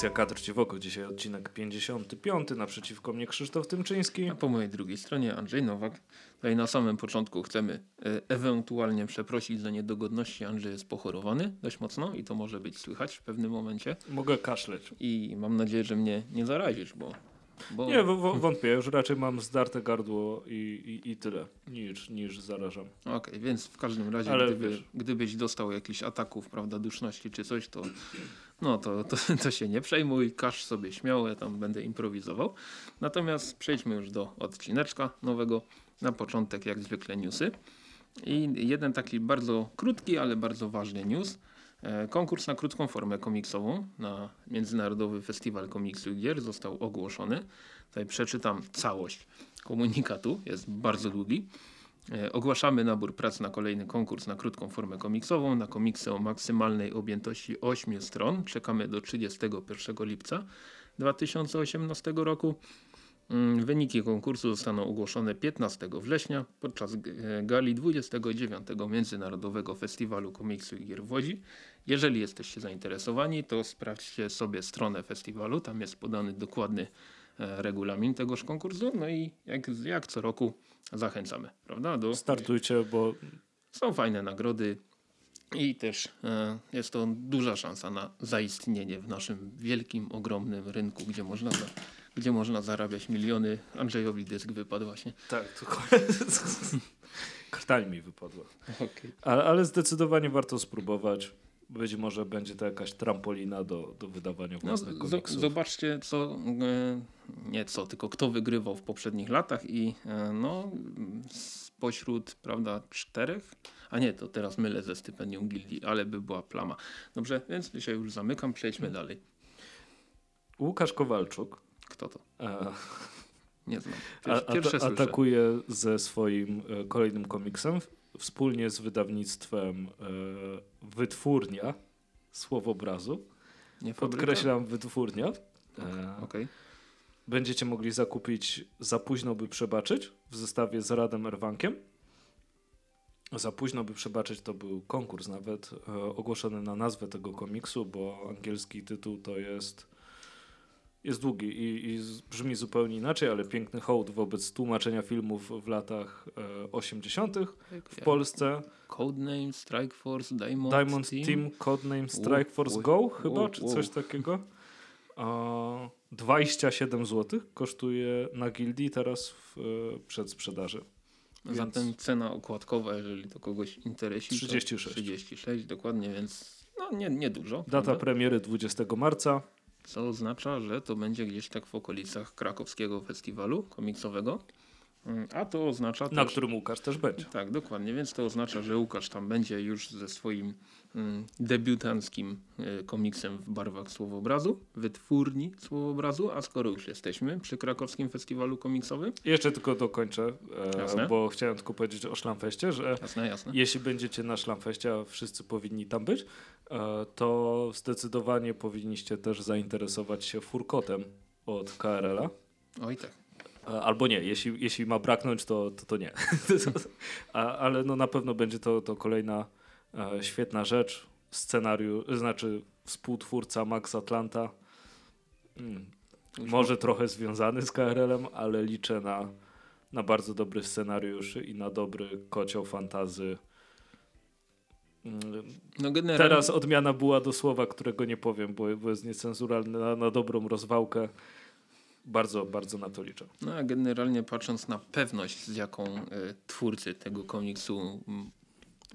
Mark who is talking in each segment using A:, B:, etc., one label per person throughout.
A: Audycja Kadr Ci w oko. Dzisiaj odcinek 55. Naprzeciwko mnie Krzysztof Tymczyński.
B: A po mojej drugiej stronie Andrzej Nowak. Tutaj na samym początku chcemy e, ewentualnie przeprosić za niedogodności. Andrzej jest pochorowany dość mocno i to może być słychać w pewnym momencie.
A: Mogę kaszleć.
B: I mam nadzieję, że mnie nie zarazisz, bo... bo...
A: Nie, wątpię. Już raczej mam zdarte gardło i, i, i tyle, niż, niż zarażam.
B: Okej, okay, więc w każdym razie,
A: Ale
B: gdyby,
A: wiesz.
B: gdybyś dostał jakichś ataków, prawda, duszności czy coś, to no to, to, to się nie przejmuj, każ sobie śmiało, ja tam będę improwizował. Natomiast przejdźmy już do odcineczka nowego. Na początek jak zwykle newsy. I jeden taki bardzo krótki, ale bardzo ważny news. E, Konkurs na krótką formę komiksową na Międzynarodowy Festiwal Komiksu i Gier został ogłoszony. Tutaj przeczytam całość komunikatu, jest bardzo długi. E, Ogłaszamy nabór prac na kolejny konkurs na krótką formę komiksową, na komiksy o maksymalnej objętości 8 stron. Czekamy do 31 lipca 2018 roku. Mm, Wyniki konkursu zostaną ogłoszone 15 września podczas e, gali 29 Międzynarodowego Festiwalu Komiksu i Gier w Łodzi. Jeżeli jesteście zainteresowani, to sprawdźcie sobie stronę festiwalu, tam jest podany dokładny e, regulamin tegoż konkursu. No i jak, jak co roku zachęcamy, prawda? Do,
A: Startujcie, bo
B: są fajne nagrody i też e, jest to duża szansa na zaistnienie w naszym wielkim, ogromnym rynku, gdzie można, gdzie można zarabiać miliony. Andrzejowi dysk wypadł właśnie.
A: tak, to krtań mi wypadła.
B: Okay.
A: Ale, ale zdecydowanie warto spróbować. Być może będzie to jakaś trampolina do, do wydawania
B: No,
A: własnych
B: z-
A: komiksów.
B: zobaczcie, co, e, nie co, tylko kto wygrywał w poprzednich latach i e, no, spośród, prawda, czterech, a nie, to teraz mylę ze stypendium gildii, ale by była plama. Dobrze, więc dzisiaj już zamykam, przejdźmy dalej.
A: Łukasz Kowalczuk
B: Kto to?
A: e,
B: Nie znam.
A: a,
B: Pierwsze,
A: ata-
B: słyszę.
A: atakuje ze swoim kolejnym komiksem wspólnie z wydawnictwem e, Wytwórnia Słowobrazu.
B: Nie fabryka?
A: Podkreślam Wytwórnia. E,
B: Okej.
A: Będziecie mogli zakupić Za późno by przebaczyć w zestawie z Radem Erwankiem. Za późno by przebaczyć to był konkurs nawet e, ogłoszony na nazwę tego komiksu, bo angielski tytuł to jest jest długi i, i brzmi zupełnie inaczej, ale piękny hołd wobec tłumaczenia filmów w latach e, 80. w Polsce.
B: Codename, Strike Force, Diamond,
A: Diamond Team, Codename Strike Force Go chyba, czy coś takiego. A 27 zł kosztuje na gildii teraz w e, przedsprzedaży. Więc-
B: Zatem cena okładkowa, jeżeli to kogoś interesuje.
A: 36.
B: 36, dokładnie, więc no nie, nie dużo.
A: Data
B: prawda?
A: premiery 20 marca.
B: Co oznacza, że to będzie gdzieś tak w okolicach krakowskiego festiwalu komiksowego. Mm, A to oznacza
A: Na
B: też,
A: którym Łukasz też będzie.
B: Tak, dokładnie, więc to oznacza, że Łukasz tam będzie już ze swoim mm, debiutanckim y, komiksem w barwach słowobrazu, wytwórni słowobrazu, a skoro już jesteśmy przy krakowskim festiwalu komiksowym,
A: Jeszcze tylko dokończę,
B: Jasne.
A: e, bo chciałem tylko powiedzieć o Szlamfeście, że
B: jasne, jasne.
A: jeśli będziecie na Szlamfeście, a wszyscy powinni tam być, e, to zdecydowanie powinniście też zainteresować się furkotem od KRL-a.
B: Oj tak.
A: E, Albo nie, jeśli, jeśli ma braknąć, to, to, to nie. Ale no na pewno będzie to, to kolejna e, świetna rzecz. Scenariusz, znaczy współtwórca Max Atlanta. Mm,
B: Już
A: może trochę związany z KRL-em, ale liczę na, na bardzo dobry scenariusz i na dobry kocioł fantazy. Mm,
B: No generalnie,
A: Teraz odmiana była do słowa, którego nie powiem, bo, bo jest niecenzuralne na, na dobrą rozwałkę. Bardzo, bardzo na to liczę.
B: no, a generalnie patrząc na pewność, z jaką y, twórcy tego komiksu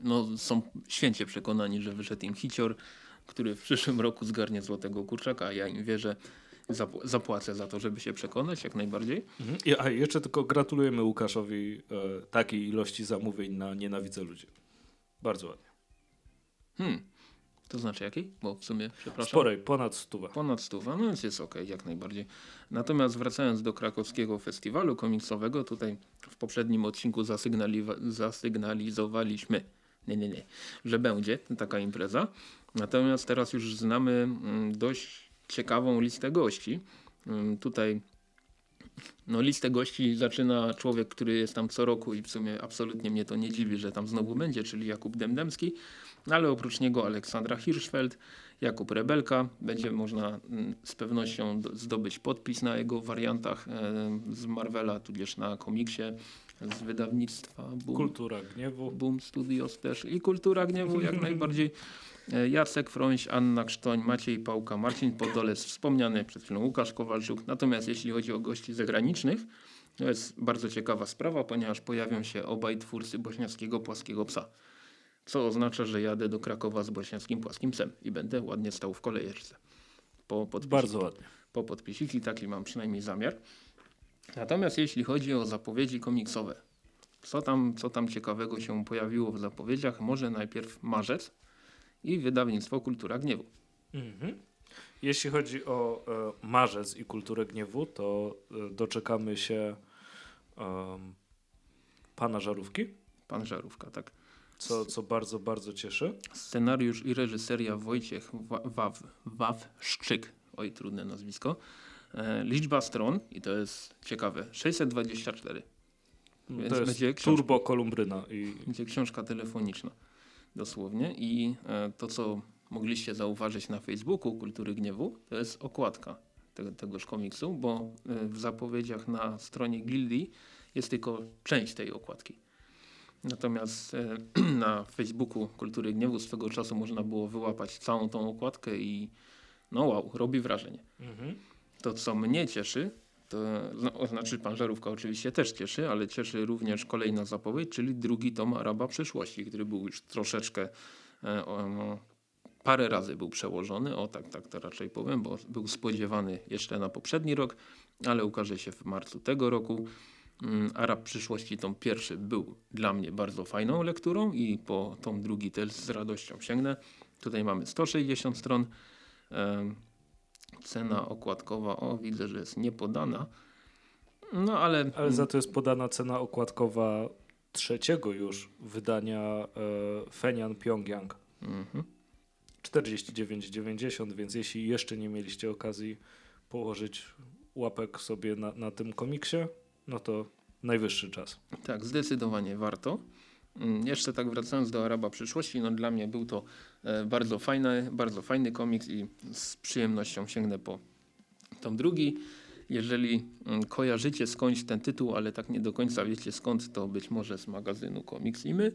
B: no, są święcie przekonani, że wyszedł im hicior, który w przyszłym roku zgarnie złotego kurczaka, a ja im wierzę, zap zapłacę za to, żeby się przekonać jak najbardziej.
A: Mhm. A jeszcze tylko gratulujemy Łukaszowi e, takiej ilości zamówień na Nienawidzę ludzi. Bardzo ładnie.
B: Hmm. To znaczy jakiej? Bo w sumie, przepraszam.
A: Sporej, ponad stuwa.
B: Ponad stuwa, no więc jest ok, jak najbardziej. Natomiast wracając do krakowskiego festiwalu komiksowego, tutaj w poprzednim odcinku zasygnalizowaliśmy, nie, nie, nie, że będzie taka impreza. Natomiast teraz już znamy mm, dość ciekawą listę gości. Mm, Tutaj no, listę gości zaczyna człowiek, który jest tam co roku i w sumie absolutnie mnie to nie dziwi, że tam znowu będzie, czyli Jakub Demdemski. Ale oprócz niego Aleksandra Hirschfeld, Jakub Rebelka. Będzie można mm, z pewnością do- zdobyć podpis na jego wariantach e, z Marvela, tudzież na komiksie z wydawnictwa Boom.
A: Kultura gniewu.
B: Boom Studios też i Kultura Gniewu jak najbardziej. E, Jacek Frońś, Anna Krztoń, Maciej Pałka, Marcin Podolec, wspomniany przed chwilą Łukasz Kowalczuk. Natomiast jeśli chodzi o gości zagranicznych, to jest bardzo ciekawa sprawa, ponieważ pojawią się obaj twórcy bośniackiego płaskiego psa. Co oznacza, że jadę do Krakowa z bośniackim płaskim psem i będę ładnie stał w kolejeczce. Po podpisiki,
A: Bardzo ładnie.
B: po podpisiki, taki mam przynajmniej zamiar. Natomiast jeśli chodzi o zapowiedzi komiksowe, co tam, co tam ciekawego się pojawiło w zapowiedziach? Może najpierw marzec i wydawnictwo Kultura Gniewu.
A: Mhm. Jeśli chodzi o e, marzec i kulturę gniewu, to e, doczekamy się em, pana Żarówki,
B: Pan Żarówka, tak.
A: Co, co bardzo, bardzo cieszy.
B: Scenariusz i reżyseria Wojciech Wa- Waw, Wawszczyk. Oj, trudne nazwisko. E, liczba stron, i to jest ciekawe, 624. Więc
A: to jest
B: będzie.
A: Turbo Kolumbryna i
B: Będzie książka telefoniczna, dosłownie. I e, to, co mogliście zauważyć na Facebooku Kultury Gniewu, to jest okładka tego, tegoż komiksu, bo e, w zapowiedziach na stronie Gildii jest tylko część tej okładki. Natomiast e, na Facebooku Kultury Gniewu swego czasu można było wyłapać całą tą okładkę i no wow, robi wrażenie.
A: mhm.
B: To, co mnie cieszy, to no, znaczy pan Żarówka oczywiście też cieszy, ale cieszy również kolejna zapowiedź, czyli drugi tom Araba Przyszłości, który był już troszeczkę e, o, no, parę razy był przełożony, o tak, tak to raczej powiem, bo był spodziewany jeszcze na poprzedni rok, ale ukaże się w marcu tego roku. Mm, Arab Przyszłości tom pierwszy był dla mnie bardzo fajną lekturą i po tom drugi też z radością sięgnę. Tutaj mamy 160 stron. Cena okładkowa, o widzę, że jest niepodana. No ale,
A: Ale za to jest podana cena okładkowa trzeciego już wydania e, Fenian Pyongyang.
B: Mhm.
A: 49,90, więc jeśli jeszcze nie mieliście okazji położyć łapek sobie na, na tym komiksie, no to najwyższy czas.
B: Tak, zdecydowanie warto. Mm, Jeszcze tak wracając do Araba przyszłości, no dla mnie był to e, bardzo fajny, bardzo fajny komiks i z przyjemnością sięgnę po tom drugi. Jeżeli mm, kojarzycie skądś ten tytuł, ale tak nie do końca wiecie skąd, to być może z magazynu Komiks i My,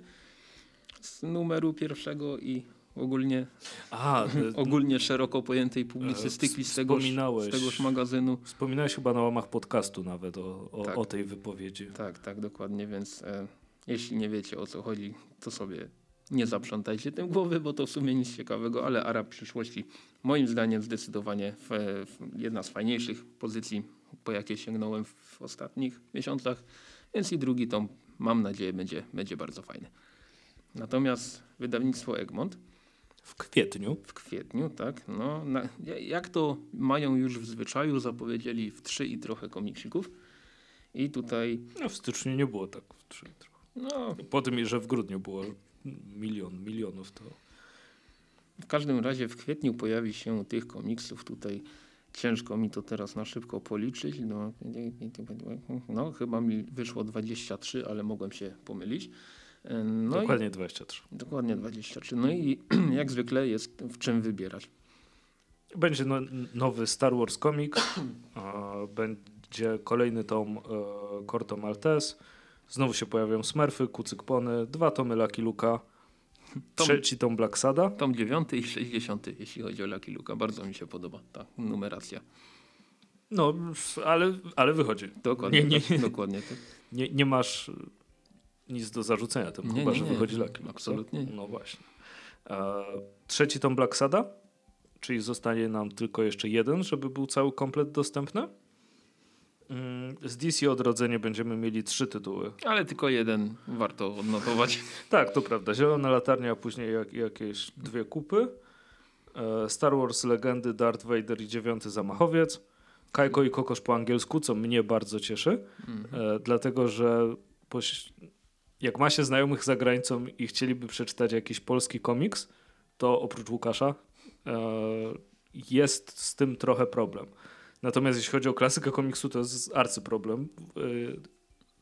B: z numeru pierwszego i ogólnie,
A: A,
B: ogólnie szeroko pojętej publicystyki z tegoż, z tegoż magazynu.
A: wspominałeś chyba na łamach podcastu nawet o, o,
B: Tak.
A: o tej wypowiedzi.
B: Tak, tak, dokładnie, więc e, jeśli nie wiecie o co chodzi, to sobie nie zaprzątajcie tym głowy, bo to w sumie nic ciekawego, ale Arab przyszłości moim zdaniem zdecydowanie w, w jedna z fajniejszych pozycji, po jakie sięgnąłem w ostatnich miesiącach, więc i drugi tom mam nadzieję będzie, będzie bardzo fajny. Natomiast wydawnictwo Egmont
A: W kwietniu.
B: w kwietniu, tak, no na, jak to mają już w zwyczaju, zapowiedzieli w trzy i trochę komiksików i tutaj
A: No, w styczniu nie było tak. w trzy- trochę.
B: no
A: Po tym, że w grudniu było milion, milionów, to
B: W każdym razie w kwietniu pojawi się tych komiksów tutaj. Ciężko mi to teraz na szybko policzyć. No, no chyba mi wyszło 23, ale mogłem się pomylić. No
A: dokładnie 23.
B: I, dokładnie 23. No i jak zwykle jest w czym wybierać.
A: Będzie no, nowy Star Wars a, będzie kolejny tom e, Corto Maltese, znowu się pojawią Smurfy, Kucykpony, dwa tomy Lucky Luka,
B: Tom-
A: trzeci tom Black Sada.
B: Tom 9 i 60, jeśli chodzi o Lucky Luka. Bardzo mi się podoba ta numeracja.
A: No, ale, ale wychodzi.
B: Dokładnie,
A: Nie, nie,
B: tak, dokładnie tak.
A: Nie, nie masz nic do zarzucenia temu,
B: Nie,
A: chyba
B: nie,
A: że
B: nie.
A: wychodzi co?
B: Absolutnie nie.
A: No właśnie. E, trzeci tom Black Sada, czyli zostanie nam tylko jeszcze jeden, żeby był cały komplet dostępny. Mm, Z DC Odrodzenie będziemy mieli trzy tytuły.
B: Ale tylko jeden warto odnotować.
A: Tak, to prawda. Zielona latarnia, a później jak, jakieś dwie kupy. E, Star Wars Legendy, Darth Vader i dziewiąty zamachowiec. Kajko i Kokosz po angielsku, co mnie bardzo cieszy.
B: Mhm.
A: E, dlatego, że. Jak ma się znajomych za granicą i chcieliby przeczytać jakiś polski komiks, to oprócz Łukasza e, jest z tym trochę problem. Natomiast jeśli chodzi o klasykę komiksu, to jest arcyproblem e,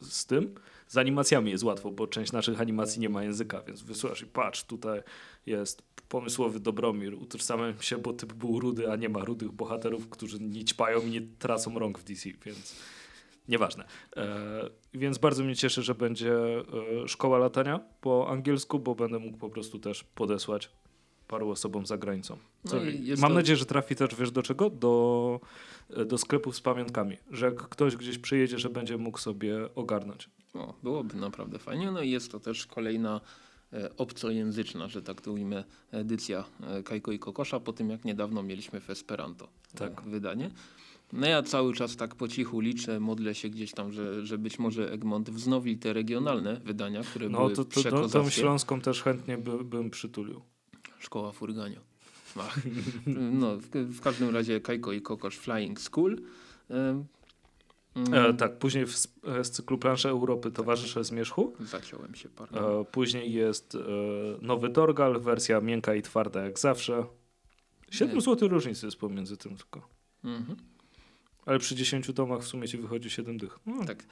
A: z tym. Z animacjami jest łatwo, bo część naszych animacji nie ma języka, więc wysłuchasz i patrz, tutaj jest pomysłowy Dobromir, utożsamiam się, bo typ był rudy, a nie ma rudych bohaterów, którzy nie ćpają i nie tracą rąk w DC, więc nieważne. E, więc bardzo mnie cieszy, że będzie e, szkoła latania po angielsku, bo będę mógł po prostu też podesłać paru osobom za granicą. Co,
B: No i jest
A: mam
B: to-
A: nadzieję, że trafi też, wiesz do czego? Do, e, do sklepów z pamiątkami. Że jak ktoś gdzieś przyjedzie, że będzie mógł sobie ogarnąć.
B: Byłoby naprawdę fajnie. No i jest to też kolejna obcojęzyczna, że tak to ujmę, edycja Kajko i Kokosza, po tym jak niedawno mieliśmy w Esperanto
A: Tak.
B: wydanie. No ja cały czas tak po cichu liczę, modlę się gdzieś tam, że, że być może Egmont wznowi te regionalne wydania, które
A: No
B: były
A: to, to, to tą śląską też chętnie by, bym przytulił.
B: Szkoła Furgania. Ach. No, w, w każdym razie Kajko i Kokosz Flying School. Mm,
A: E, tak, później w, e, z cyklu Plansze Europy Towarzysze Zmierzchu.
B: Zaciąłem się parę.
A: E, później jest e, nowy Torgal, wersja miękka i twarda jak zawsze. 7
B: Nie.
A: zł różnicy jest pomiędzy tym tylko.
B: Mhm.
A: Ale przy 10 tomach w sumie ci wychodzi 7 dych. No,
B: Tak.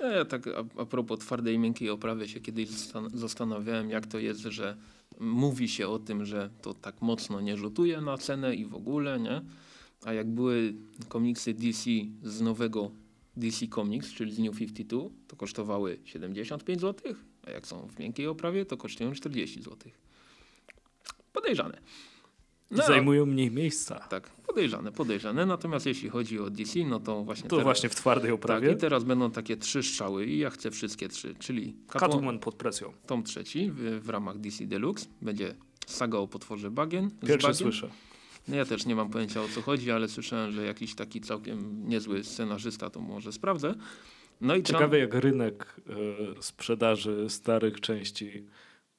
B: Ja tak a, a propos twardej i miękkiej oprawy się kiedyś zastan- zastanawiałem, jak to jest, że mówi się o tym, że to tak mocno nie rzutuje na cenę i w ogóle, nie? A jak były komiksy DC z nowego DC Comics, czyli z New 52, to kosztowały 75 zł, a jak są w miękkiej oprawie, to kosztują 40 zł. Podejrzane. No,
A: zajmują mniej miejsca.
B: tak, podejrzane, podejrzane. Natomiast jeśli chodzi o DC, no to właśnie
A: To
B: teraz,
A: właśnie w twardej
B: tak,
A: oprawie.
B: i teraz będą takie trzy strzały i ja chcę wszystkie trzy, czyli Catwoman,
A: Catwoman pod presją.
B: tom trzeci w, w ramach DC Deluxe, będzie saga o potworze Bagien. z
A: Pierwsze
B: Bagien.
A: słyszę.
B: No ja też nie mam pojęcia o co chodzi, ale słyszałem, że jakiś taki całkiem niezły scenarzysta to może sprawdzę. No i
A: Ciekawe jak rynek e, sprzedaży starych części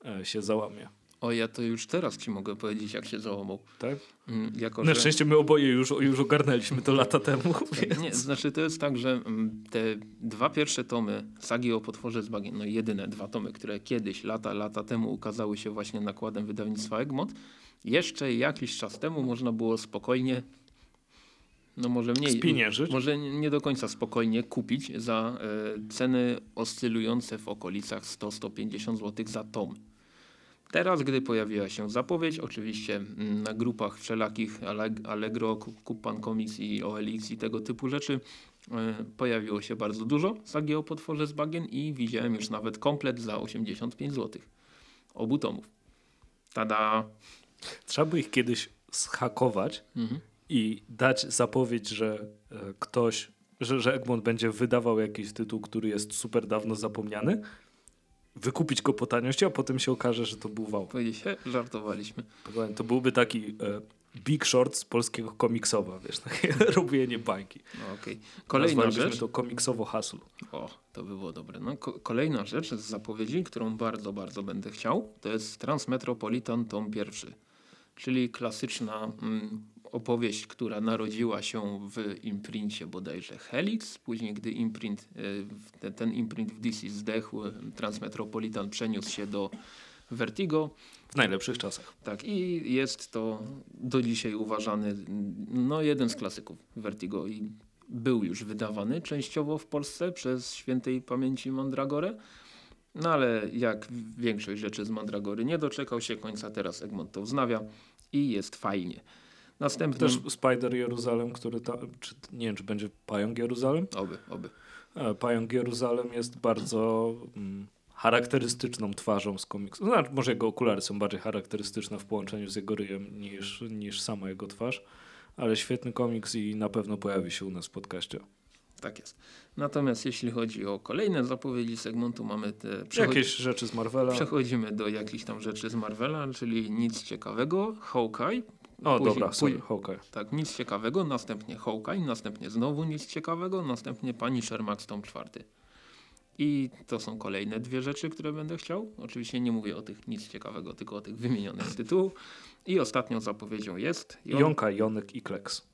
A: e, się załamie.
B: O, ja to już teraz ci mogę powiedzieć, jak się załamał.
A: Tak?
B: Mm, Jako,
A: Na
B: że...
A: szczęście my oboje już, już ogarnęliśmy to lata temu. Więc...
B: Nie, znaczy to jest tak, że mm, te dwa pierwsze tomy sagi o potworze z bagien, no jedyne dwa tomy, które kiedyś, lata, lata temu ukazały się właśnie nakładem wydawnictwa Egmont, jeszcze jakiś czas temu można było spokojnie, no może mniej,
A: Spieniężyć.
B: może nie nie do końca spokojnie kupić za e, ceny oscylujące w okolicach 100-150 zł za tom. Teraz, gdy pojawiła się zapowiedź, oczywiście mm, na grupach wszelakich Alleg- Allegro, Kup- Kup Pan Comics i OLX i tego typu rzeczy e, pojawiło się bardzo dużo sagi o potworze z bagien i widziałem już nawet komplet za 85 zł. Obu tomów. Tada!
A: Trzeba by ich kiedyś zhakować
B: Mhm.
A: i dać zapowiedź, że e, ktoś, że, że Egmont będzie wydawał jakiś tytuł, który jest super dawno zapomniany, wykupić go po taniości, a potem się okaże, że to był wał.
B: He, żartowaliśmy.
A: To byłby taki e, Big Short z polskiego komiksowa, wiesz, takie robienie bańki.
B: No, okej. Kolejna rzecz.
A: to komiksowo hasło.
B: O, to by było dobre. No, ko- kolejna rzecz z zapowiedzi, którą bardzo, bardzo będę chciał, to jest Transmetropolitan Tom pierwszy. Czyli klasyczna mm, opowieść, która narodziła się w imprincie bodajże Helix. Później, gdy imprint, te, ten imprint w DC zdechł, Transmetropolitan przeniósł się do Vertigo.
A: W najlepszych czasach.
B: Tak, i jest to do dzisiaj uważany no, jeden z klasyków Vertigo i był już wydawany częściowo w Polsce przez świętej pamięci Mandragorę. No ale jak większość rzeczy z Mandragory nie doczekał się końca, teraz Egmont to wznawia i jest fajnie. Następnym...
A: Też Spider Jeruzalem, który ta, czy, nie wiem, czy będzie Pająk Jeruzalem.
B: Oby, oby.
A: E, Pająk Jeruzalem jest bardzo mm, charakterystyczną twarzą z komiksu. Znaczy, może jego okulary są bardziej charakterystyczne w połączeniu z jego ryjem niż, niż sama jego twarz, ale świetny komiks i na pewno pojawi się u nas w podcaście.
B: Tak jest. Natomiast jeśli chodzi o kolejne zapowiedzi segmentu, mamy te...
A: Jakieś rzeczy z Marvela.
B: Przechodzimy do jakichś tam rzeczy z Marvela, czyli nic ciekawego. Hawkeye.
A: O,
B: Później-
A: dobra, sorry, Hawkeye.
B: Tak, nic ciekawego, następnie Hawkeye, następnie znowu nic ciekawego, następnie Punisher Max Tom 4. I to są kolejne dwie rzeczy, które będę chciał. Oczywiście nie mówię o tych nic ciekawego, tylko o tych wymienionych z tytułu. I ostatnią zapowiedzią jest Jon-
A: Jonka, Jonek i Kleks.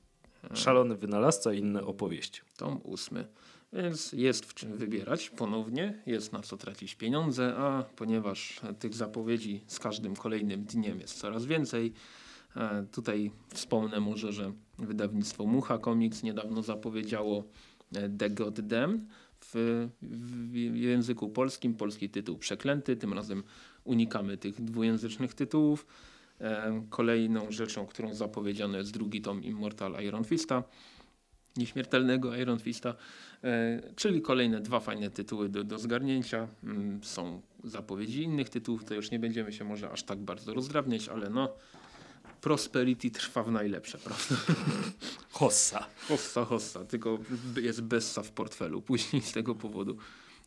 A: Szalony wynalazca i inne opowieści.
B: tom ósmy. Więc jest w czym wybierać ponownie, jest na co tracić pieniądze, a ponieważ tych zapowiedzi z każdym kolejnym dniem jest coraz więcej, e, tutaj wspomnę może, że wydawnictwo Mucha Comics niedawno zapowiedziało e, The God Damned, w, w języku polskim, polski tytuł przeklęty, tym razem unikamy tych dwujęzycznych tytułów. E, kolejną rzeczą, którą zapowiedziano jest drugi tom Immortal Iron Fista, nieśmiertelnego Iron Fista, e, czyli kolejne dwa fajne tytuły do, do zgarnięcia. Mm, są zapowiedzi innych tytułów, to już nie będziemy się może aż tak bardzo rozdrabniać, ale no Prosperity trwa w najlepsze, prawda?
A: Hossa.
B: Hossa, hossa, tylko jest bessa w portfelu później z tego powodu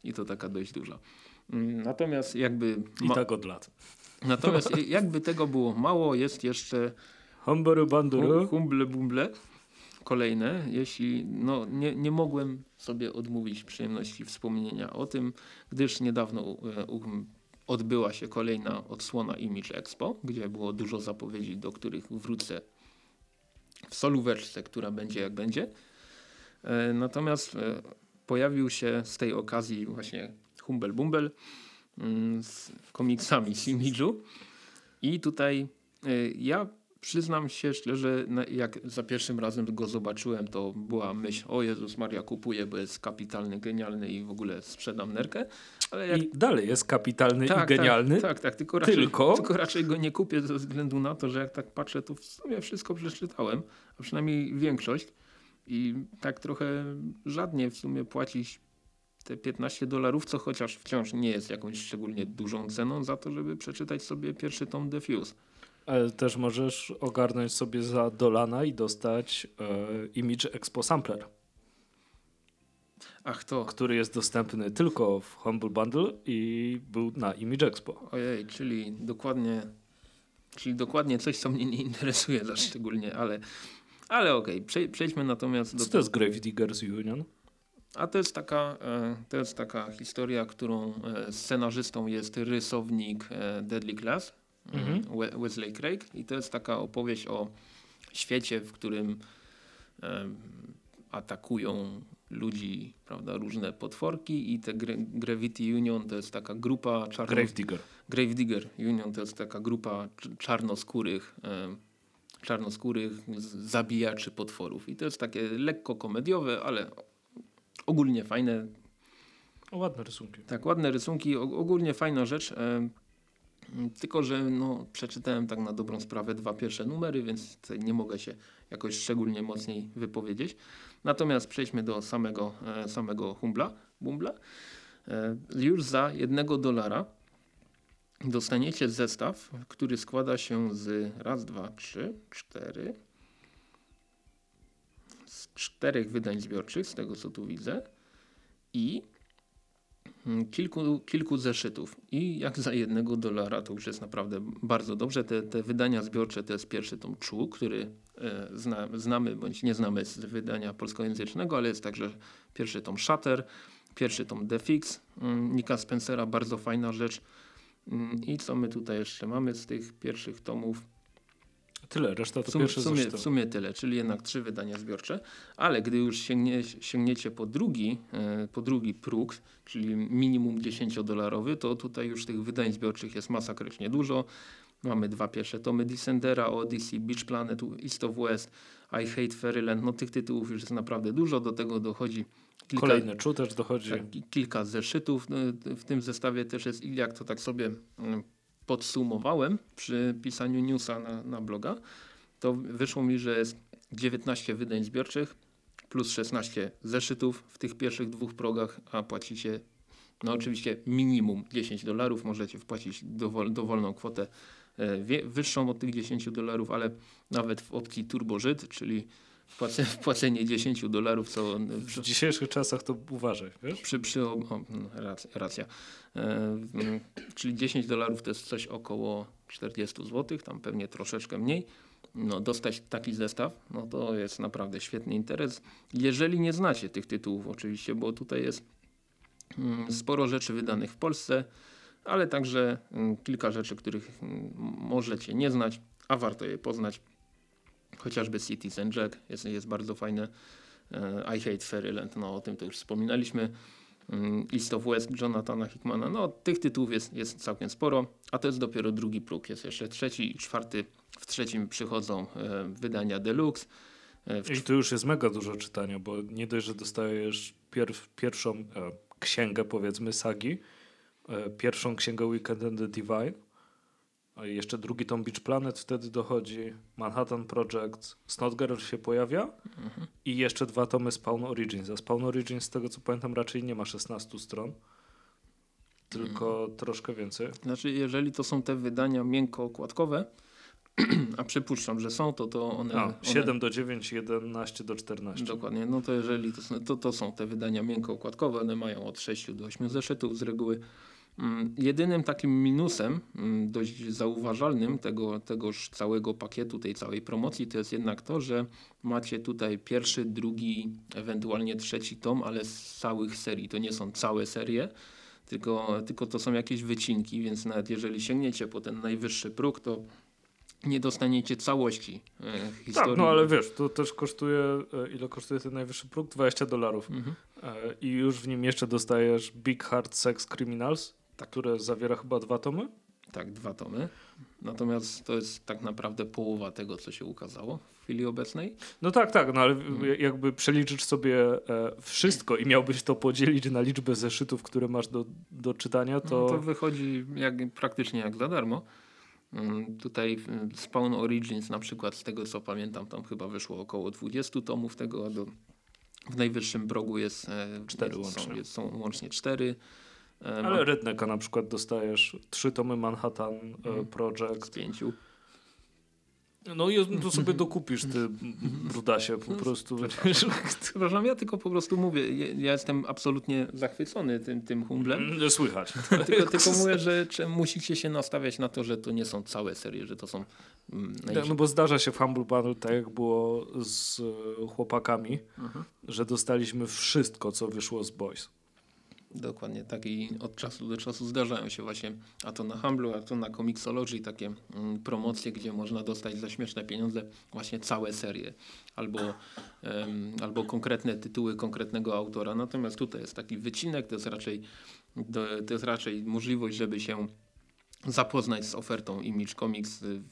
B: i to taka dość duża. Mm, Natomiast jakby...
A: I tak od lat.
B: Natomiast jakby tego było mało, jest jeszcze
A: Humberu banduru.
B: humble bumble kolejne. Jeśli no, nie, nie mogłem sobie odmówić przyjemności wspomnienia o tym, gdyż niedawno e, odbyła się kolejna odsłona Image Expo, gdzie było dużo zapowiedzi, do których wrócę w solóweczce, która będzie jak będzie. E, Natomiast e, pojawił się z tej okazji właśnie Humble Bumble mm, z komiksami z Image'u. I tutaj y, ja przyznam się szczerze, jak za pierwszym razem go zobaczyłem, to była myśl, o Jezus Maria, kupuję, bo jest kapitalny, genialny i w ogóle sprzedam nerkę. Ale jak
A: I dalej jest kapitalny
B: tak,
A: i genialny.
B: Tak, tak, tak tylko, raczej,
A: Tylko?
B: tylko raczej go nie kupię ze względu na to, że jak tak patrzę, to w sumie wszystko przeczytałem, a przynajmniej większość. I tak trochę żadnie w sumie płacić te 15 dolarów, co chociaż wciąż nie jest jakąś szczególnie dużą ceną za to, żeby przeczytać sobie pierwszy tom Diffuse.
A: Ale też możesz ogarnąć sobie za dolana i dostać e, Image Expo Sampler,
B: Ach to,
A: który jest dostępny tylko w Humble Bundle i był na Image Expo.
B: ojej, czyli dokładnie, czyli dokładnie coś, co mnie nie interesuje za szczególnie, ale, ale okej, Przej- przejdźmy natomiast do
A: Co to jest Grave Diggers Union?
B: A to jest taka, e, to jest taka historia, którą e, scenarzystą jest rysownik e, Deadly Class,
A: Mhm.
B: We- Wesley Craig. I to jest taka opowieść o świecie, w którym atakują ludzi prawda, różne potworki i te Gra- Gravity Union to jest taka grupa czarno...
A: Grave Digger.
B: Grave Digger Union to jest taka grupa cz- czarnoskórych, czarnoskórych zabijaczy potworów. I to jest takie lekko komediowe, ale ogólnie fajne.
A: O, ładne rysunki.
B: Tak, ładne rysunki, o- ogólnie fajna rzecz. Tylko, że no, przeczytałem tak na dobrą sprawę dwa pierwsze numery, więc nie mogę się jakoś szczególnie mocniej wypowiedzieć. Natomiast przejdźmy do samego, e, samego Humbla. Bumbla. E, już za jednego dolara dostaniecie zestaw, który składa się z raz, dwa, trzy, cztery, z czterech wydań zbiorczych, z tego co tu widzę, i kilku, kilku zeszytów. I jak za jednego dolara, to już jest naprawdę bardzo dobrze. Te, te wydania zbiorcze to jest pierwszy tom Czu, który e, zna, znamy bądź nie znamy z wydania polskojęzycznego, ale jest także pierwszy tom Shatter, pierwszy tom The Fix, mm, Nika Spencera, bardzo fajna rzecz. Mm, I co my tutaj jeszcze mamy z tych pierwszych tomów?
A: Tyle, reszta to
B: W sumie, w,
A: pierwsze
B: sumie,
A: zresztą.
B: w sumie tyle, czyli jednak trzy wydania zbiorcze, ale gdy już sięgnie, sięgniecie po drugi, e, po drugi próg, czyli minimum 10-dolarowy, to tutaj już tych wydań zbiorczych jest masakrycznie dużo. Mamy dwa pierwsze tomy Descendera, Odyssey, Beach Planet, East of West, I Hate Fairyland. No tych tytułów już jest naprawdę dużo, do tego dochodzi kilka,
A: Kolejny czu też dochodzi.
B: tak, kilka zeszytów. No, W tym zestawie też jest, i jak to tak sobie mm, podsumowałem przy pisaniu newsa na, na bloga, to wyszło mi, że jest 19 wydań zbiorczych plus 16 zeszytów w tych pierwszych dwóch progach, a płacicie no oczywiście minimum 10 dolarów, możecie wpłacić dowol, dowolną kwotę e, wie, wyższą od tych 10 dolarów, ale nawet w opcji turbożyd, czyli wpłace, wpłacenie 10 dolarów, co
A: W dzisiejszych czasach to uważaj, wiesz?
B: przy, przy o, racja, racja. E, mm, czyli 10 dolarów to jest coś około 40 zł, tam pewnie troszeczkę mniej. No, dostać taki zestaw, no to jest naprawdę świetny interes. Jeżeli nie znacie tych tytułów oczywiście, bo tutaj jest mm, sporo rzeczy wydanych w Polsce, ale także mm, kilka rzeczy, których możecie nie znać, a warto je poznać. Chociażby Citizen Jack jest, jest bardzo fajne. I Hate Fairyland, no o tym to już wspominaliśmy. Mm, East of West Jonathana Hickmana, no tych tytułów jest, jest całkiem sporo, a to jest dopiero drugi próg, jest jeszcze trzeci i czwarty. W trzecim przychodzą e, wydania deluxe. E,
A: I tu już jest mega dużo czytania, bo nie dość, że dostajesz pierw, pierwszą e, księgę, powiedzmy, sagi. E, pierwszą księgę Weekend and the Divine. A jeszcze drugi tom Beach Planet wtedy dochodzi. Manhattan Project. Snodgirl się pojawia.
B: Mhm.
A: I jeszcze dwa tomy Spawn Origins. A Spawn Origins, z tego co pamiętam, raczej nie ma 16 stron. Tylko
B: Mhm.
A: troszkę więcej.
B: Znaczy, jeżeli to są te wydania miękko-okładkowe, a przypuszczam, że są, to, to one,
A: A,
B: one
A: 7 do 9, 11 do 14.
B: Dokładnie, no to jeżeli to, są- to, to są te wydania miękko-okładkowe, one mają od 6 do 8 zeszytów z reguły. Mm, Jedynym takim minusem, mm, dość zauważalnym tego, tegoż całego pakietu, tej całej promocji, to jest jednak to, że macie tutaj pierwszy, drugi, ewentualnie trzeci tom, ale z całych serii. To nie są całe serie, tylko, tylko to są jakieś wycinki, więc nawet jeżeli sięgniecie po ten najwyższy próg, to nie dostaniecie całości e, historii.
A: Tak, no ale wiesz, to też kosztuje, e, ile kosztuje ten najwyższy próg? 20 dolarów.
B: Mhm.
A: E, I już w nim jeszcze dostajesz Big Hard Sex Criminals,
B: Tak.
A: które zawiera chyba dwa tomy.
B: Tak, dwa tomy. Natomiast to jest tak naprawdę połowa tego, co się ukazało w chwili obecnej.
A: No tak, tak, no ale
B: Mhm.
A: jakby przeliczysz sobie e, wszystko i miałbyś to podzielić na liczbę zeszytów, które masz do, do czytania,
B: To, no, to wychodzi jak, praktycznie jak za darmo. Mm, Tutaj Spawn Origins na przykład, z tego co pamiętam, tam chyba wyszło około 20 tomów tego, a do, w najwyższym progu jest, e,
A: Cztery
B: jest, są,
A: łącznie.
B: jest, są łącznie cztery. E,
A: Ale Rednecka na przykład dostajesz trzy tomy Manhattan e,
B: Mhm. z
A: Project.
B: pięciu.
A: No i to sobie dokupisz ty brudasie po prostu.
B: Przepraszam, ja tylko po prostu mówię, ja, ja jestem absolutnie zachwycony tym, tym humblem.
A: Mm, Słychać.
B: Tylko, tylko mówię, że czy, musicie się nastawiać na to, że to nie są całe serie, że to są mm,
A: Tak, no bo zdarza się w Humble Bundle, tak jak było z e, chłopakami,
B: Mhm.
A: że dostaliśmy wszystko, co wyszło z Boys.
B: Dokładnie tak i od czasu do czasu zdarzają się właśnie, a to na Humblu, a to na Comixology takie mm, promocje, gdzie można dostać za śmieszne pieniądze właśnie całe serie albo, em, albo konkretne tytuły konkretnego autora. Natomiast tutaj jest taki wycinek, to jest raczej, to, jest raczej możliwość, żeby się zapoznać z ofertą Image Comics w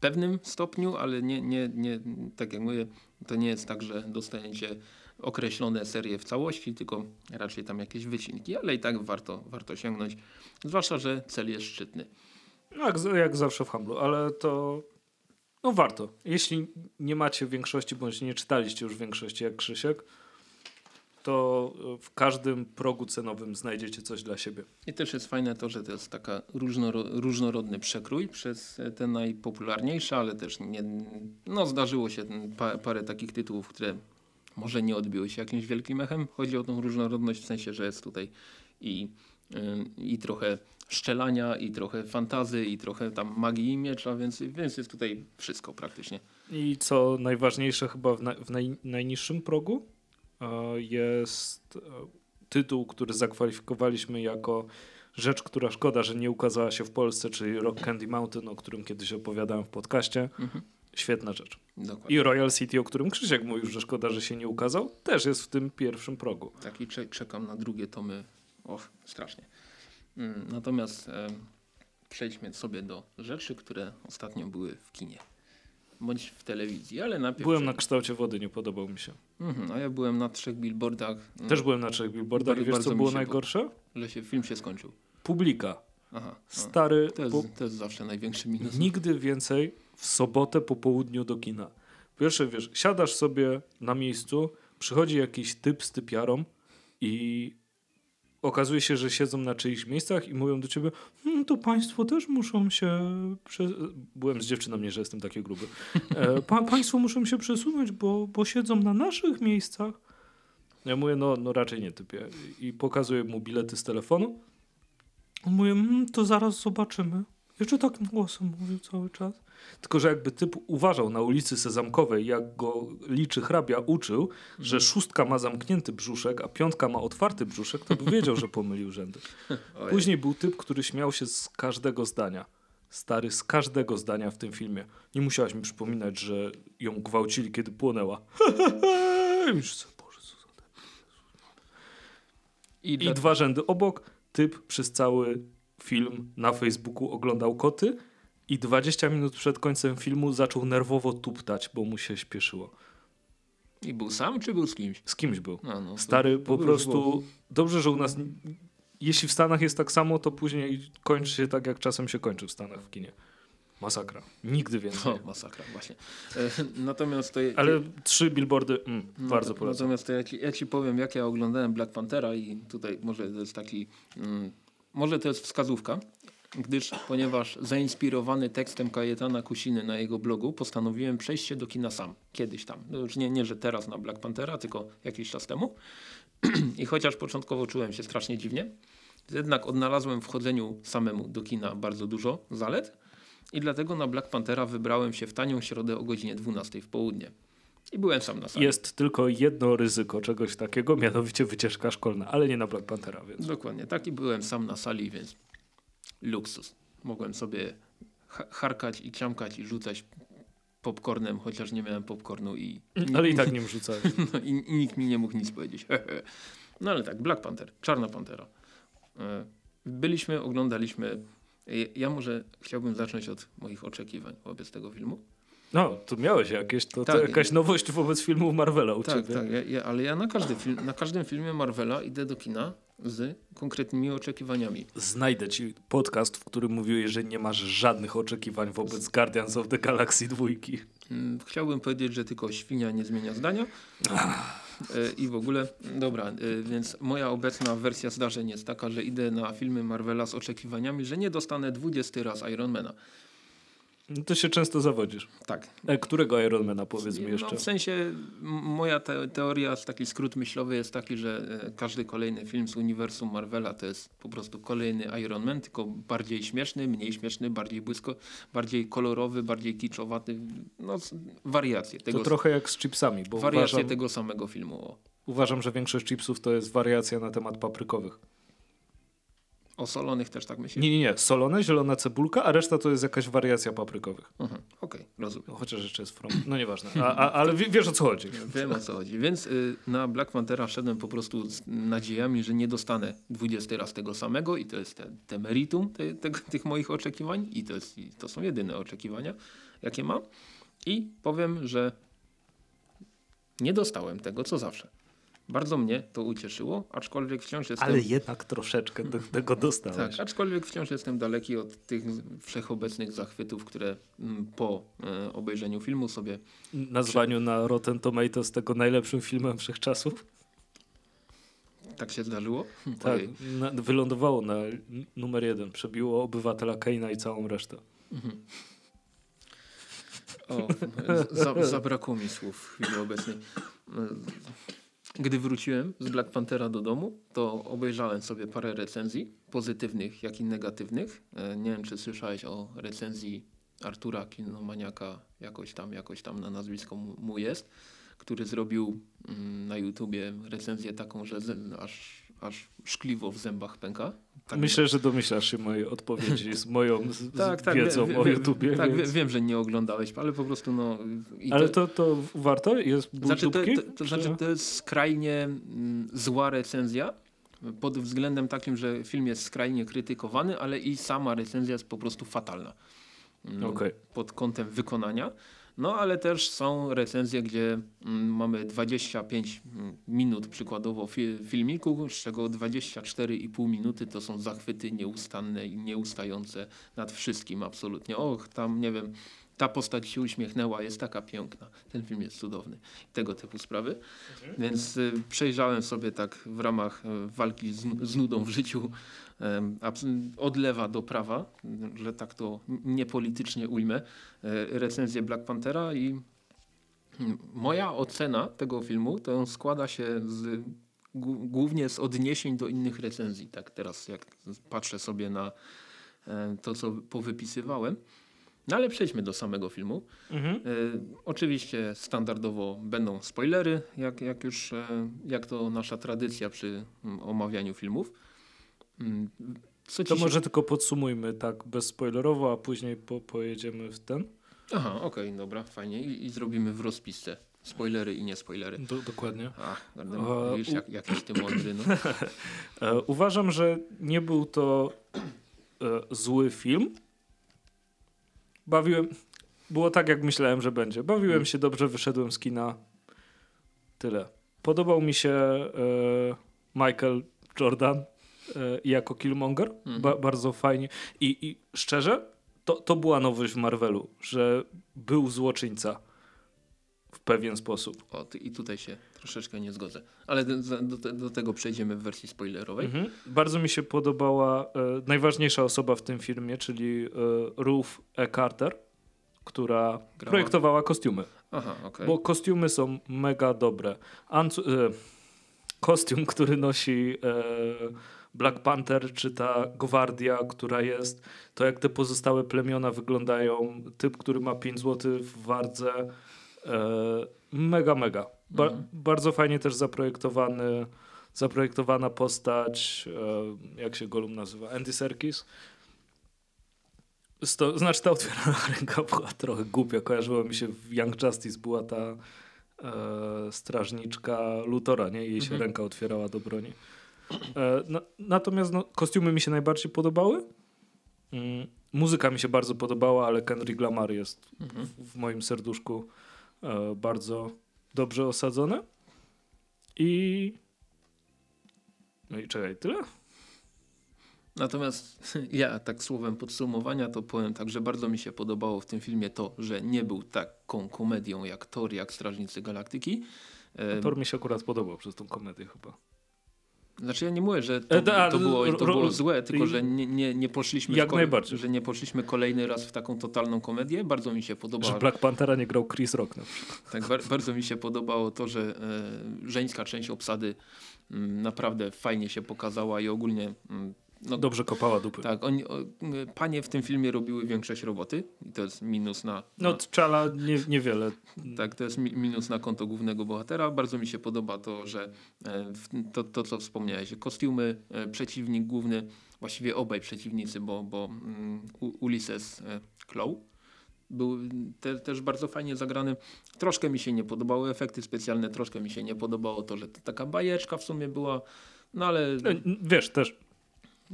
B: pewnym stopniu, ale nie, nie, nie, tak jak mówię, to nie jest tak, że dostajecie określone serie w całości, tylko raczej tam jakieś wycinki, ale i tak warto, warto sięgnąć, zwłaszcza, że cel jest szczytny.
A: No, Jak, jak zawsze w Humblu, ale to no warto. Jeśli nie macie większości, bądź nie czytaliście już większości jak Krzysiek, to w każdym progu cenowym znajdziecie coś dla siebie.
B: I też jest fajne to, że to jest taka różnoro, różnorodny przekrój przez te najpopularniejsze, ale też nie, no zdarzyło się pa, parę takich tytułów, które może nie odbiły się jakimś wielkim echem. Chodzi o tą różnorodność w sensie, że jest tutaj i, y, i trochę szczelania, i trochę fantazy, i trochę tam magii i miecza, więc, więc jest tutaj wszystko praktycznie.
A: I co najważniejsze chyba w, na, w naj, najniższym progu e, jest e, tytuł, który zakwalifikowaliśmy jako rzecz, która szkoda, że nie ukazała się w Polsce, czyli Rock Candy Mountain, o którym kiedyś opowiadałem w podcaście.
B: Mhm.
A: Świetna rzecz.
B: Dokładnie.
A: I Royal City, o którym Krzysiek mówił, że szkoda, że się nie ukazał, też jest w tym pierwszym progu.
B: Taki czek, czekam na drugie tomy. Och, strasznie. Mm, Natomiast e, przejdźmy sobie do rzeczy, które ostatnio były w kinie. Bądź w telewizji, ale najpierw...
A: Byłem na kształcie wody, nie podobał mi się.
B: Mhm, a ja byłem na trzech billboardach, mm,
A: Też byłem na trzech billboardach i wiesz co było najgorsze?
B: że się film się skończył.
A: Publika.
B: Aha, no.
A: Stary,
B: to,
A: po,
B: jest, to jest zawsze największy minus.
A: nigdy więcej w sobotę po południu do kina. Pierwsze, wiesz, siadasz sobie na miejscu, przychodzi jakiś typ z typiarą i okazuje się, że siedzą na czyichś miejscach i mówią do ciebie, "Hmm, to państwo też muszą się... Prze... Byłem z dziewczyną, nie, że jestem taki gruby. E, pa, państwo muszą się przesunąć, bo, bo siedzą na naszych miejscach. Ja mówię, no, no raczej nie typie. I pokazuję mu bilety z telefonu. On mówi, mm, to zaraz zobaczymy. Jeszcze takim głosem mówił cały czas. Tylko, że jakby typ uważał na ulicy Sezamkowej, jak go liczy hrabia uczył, że szóstka ma zamknięty brzuszek, a piątka ma otwarty brzuszek, to by wiedział, że pomylił rzędy. Później był typ, który śmiał się z każdego zdania. Stary, z każdego zdania w tym filmie. Nie musiałaś mi przypominać, że ją gwałcili, kiedy płonęła. I
B: I,
A: dwa rzędy obok, typ przez cały film na Facebooku oglądał koty i 20 minut przed końcem filmu zaczął nerwowo tuptać, bo mu się śpieszyło.
B: I był sam, czy był z kimś?
A: Z kimś był.
B: No, no,
A: Stary, po prostu dobrze, że u nas. Jeśli w Stanach jest tak samo, to później kończy się tak, jak czasem się kończy w Stanach w kinie. Masakra. Nigdy więcej.
B: O, masakra, właśnie. E, natomiast to...
A: Ale trzy billboardy, mm,
B: No
A: bardzo
B: to-
A: polecam.
B: Natomiast to ja ci, ja ci powiem, jak ja oglądałem Black Panthera i tutaj może to jest taki, mm, może to jest wskazówka, gdyż ponieważ zainspirowany tekstem Kajetana Kusiny na jego blogu postanowiłem przejść się do kina sam, kiedyś tam. No już nie, nie, że teraz na Black Panthera, tylko jakiś czas temu. I chociaż początkowo czułem się strasznie dziwnie, jednak odnalazłem w chodzeniu samemu do kina bardzo dużo zalet i dlatego na Black Panthera wybrałem się w tanią środę o godzinie 12 w południe. I byłem sam na sali.
A: Jest tylko jedno ryzyko czegoś takiego, mianowicie wycieczka szkolna, ale nie na Black Panthera, więc.
B: Dokładnie, taki byłem sam na sali, więc luksus. Mogłem sobie ha- harkać i ciamkać i rzucać popcornem, chociaż nie miałem popcornu i,
A: Ale i tak nim rzucałem.
B: no, i, i nikt mi nie mógł nic powiedzieć. no ale tak, Black Panther, Czarna Pantera. E, Byliśmy, oglądaliśmy. E, Ja może chciałbym zacząć od moich oczekiwań wobec tego filmu.
A: No, tu miałeś jakieś, to, to
B: Tak.
A: jakaś nowość wobec filmów Marvela u
B: Tak,
A: ciebie.
B: tak, ja, ja, ale ja na, każdy film, na każdym filmie Marvela idę do kina z konkretnymi oczekiwaniami.
A: Znajdę ci podcast, w którym mówiłeś, że nie masz żadnych oczekiwań wobec Guardians of the Galaxy dwójki.
B: Mm, Chciałbym powiedzieć, że tylko świnia nie zmienia zdania. E, I w ogóle, dobra, e, więc moja obecna wersja zdarzeń jest taka, że idę na filmy Marvela z oczekiwaniami, że nie dostanę 20 raz Ironmana.
A: No to się często zawodzisz.
B: Tak.
A: E, którego Ironmana powiedz mi jeszcze?
B: No, w sensie moja te, teoria, taki skrót myślowy jest taki, że e, każdy kolejny film z uniwersum Marvela to jest po prostu kolejny Iron Man, tylko bardziej śmieszny, mniej śmieszny, bardziej błysko, bardziej kolorowy, bardziej kiczowaty, no wariacje
A: To
B: tego,
A: trochę jak z chipsami, bo
B: wariacje
A: uważam,
B: tego samego filmu. O.
A: uważam, że większość chipsów to jest wariacja na temat paprykowych.
B: O solonych też tak myślisz?
A: Nie, nie, nie. Solone, zielona cebulka, a reszta to jest jakaś wariacja paprykowych.
B: Mhm, Okej, rozumiem.
A: No, chociaż jeszcze jest from. No nieważne. A, a, ale wie- wiesz o co chodzi.
B: Wiem o co chodzi. Więc y, na Black Panthera szedłem po prostu z nadziejami, że nie dostanę 20 raz tego samego i to jest te, te meritum te, te, tych moich oczekiwań i to, jest, i to są jedyne oczekiwania, jakie mam. I powiem, że nie dostałem tego, co zawsze. Bardzo mnie to ucieszyło, aczkolwiek wciąż jestem...
A: Ale jednak troszeczkę do tego dostałeś.
B: Tak, aczkolwiek wciąż jestem daleki od tych wszechobecnych zachwytów, które mm, po e, obejrzeniu filmu sobie
A: Nazwaniu na Rotten Tomatoes tego najlepszym filmem wszechczasów.
B: tak się zdarzyło.
A: Tak, na, wylądowało na numer jeden. Przebiło obywatela Keina i całą resztę.
B: O, za, zabrakło mi słów w chwili obecnej. Gdy wróciłem z Black Panthera do domu, to obejrzałem sobie parę recenzji, pozytywnych, jak i negatywnych. E, Nie wiem, czy słyszałeś o recenzji Artura Kinomaniaka, jakoś tam, jakoś tam na nazwisko mu jest, który zrobił mm, na YouTubie recenzję taką, że aż, aż szkliwo w zębach pęka. Tak
A: Myślę, że domyślasz się mojej odpowiedzi z moją z,
B: tak, tak,
A: wiedzą
B: wie-
A: o YouTubie.
B: Tak,
A: więc...
B: wie- wiem, że nie oglądałeś, ale po prostu no...
A: Ale to, to warto? Jest
B: Znaczy, to,
A: dupki?
B: to, to, znaczy, to jest skrajnie mm, zła recenzja pod względem takim, że film jest skrajnie krytykowany, ale i sama recenzja jest po prostu fatalna. Mm,
A: Okej.
B: Pod kątem wykonania. No ale też są recenzje, gdzie mm, mamy 25 mm, minut przykładowo fi filmiku, z czego 24,5 minuty to są zachwyty nieustanne i nieustające nad wszystkim absolutnie. Och, tam nie wiem, ta postać się uśmiechnęła, jest taka piękna. Ten film jest cudowny. Tego typu sprawy. Więc y, przejrzałem sobie tak w ramach y, walki z, z nudą w życiu od lewa do prawa, że tak to niepolitycznie ujmę, e, recenzję Black Panthera i moja ocena tego filmu to składa się z, głó- głównie z odniesień do innych recenzji. Tak teraz jak patrzę sobie na e, to, co powypisywałem. No ale przejdźmy do samego filmu.
A: Mhm.
B: E, oczywiście standardowo będą spoilery, jak, jak już e, jak to nasza tradycja przy mm, omawianiu filmów. Mm, Co
A: To
B: się-
A: może tylko podsumujmy tak bezspoilerowo, a później po, pojedziemy w ten.
B: Aha, okej, dobra, fajnie. I, I zrobimy w rozpisce spoilery i nie spoilery.
A: Do, dokładnie.
B: Ach,
A: A,
B: widzisz,
A: u-
B: jak, jakiś ty mądry. No.
A: E, uważam, że nie był to e, zły film. Bawiłem. Było tak, jak myślałem, że będzie. Bawiłem się dobrze, wyszedłem z kina. tyle. Podobał mi się e, Michael Jordan jako Killmonger.
B: Mhm.
A: Ba, bardzo fajnie. I, i szczerze, to, to była nowość w Marvelu, że był złoczyńca w pewien sposób.
B: O, I tutaj się troszeczkę nie zgodzę. Ale do, do, do tego przejdziemy w wersji spoilerowej.
A: Mhm. Bardzo mi się podobała e, najważniejsza osoba w tym filmie, czyli e, Ruth E. Carter, która
B: Grała?
A: projektowała kostiumy.
B: Aha, okej.
A: Bo kostiumy są mega dobre. Ancu- e, kostium, który nosi e, Black Panther, czy ta gwardia, która jest, to jak te pozostałe plemiona wyglądają. Typ, który ma 5 zł w wardze. E, mega, mega. Ba-
B: Mhm.
A: Bardzo fajnie też zaprojektowany, zaprojektowana postać, e, jak się Golum nazywa? Andy Serkis. Sto, znaczy ta otwierana ręka była trochę głupia. Kojarzyło mi się w Young Justice była ta e, strażniczka Lutora, nie? Jej się
B: Mhm.
A: ręka otwierała do broni. E, na, natomiast no, kostiumy mi się najbardziej podobały. Mm, muzyka mi się bardzo podobała, ale Kendrick Lamar jest
B: Mhm.
A: w, w moim serduszku e, bardzo dobrze osadzony. I. No i czekaj, tyle?
B: Natomiast ja tak słowem podsumowania to powiem tak, że bardzo mi się podobało w tym filmie to, że nie był taką komedią jak Thor, jak Strażnicy Galaktyki. E,
A: Tor mi się akurat podobał przez tą komedię chyba.
B: Znaczy ja nie mówię, że to,
A: E,
B: to, było, to było złe, tylko że nie, nie, nie poszliśmy
A: Jak najbardziej.
B: że nie poszliśmy kolejny raz w taką totalną komedię. Bardzo mi się
A: Że
B: podobało.
A: Black Panthera nie grał Chris Rock na przykład.
B: Tak, bar bardzo mi się podobało to, że e, żeńska część obsady m, naprawdę fajnie się pokazała i ogólnie m, no,
A: Dobrze kopała dupy.
B: tak, oni, o, panie w tym filmie robiły większość roboty i to jest minus na,
A: No
B: na
A: T'Challa nie, niewiele.
B: tak, to jest mi minus na konto głównego bohatera. Bardzo mi się podoba to, że e, to, to co wspomniałeś, kostiumy, e, przeciwnik główny, właściwie obaj przeciwnicy, bo, bo mm, U- Ulysses e, Claw był te, też bardzo fajnie zagrany. Troszkę mi się nie podobały efekty specjalne, troszkę mi się nie podobało to, że to taka bajeczka w sumie była, no ale
A: Wiesz, też.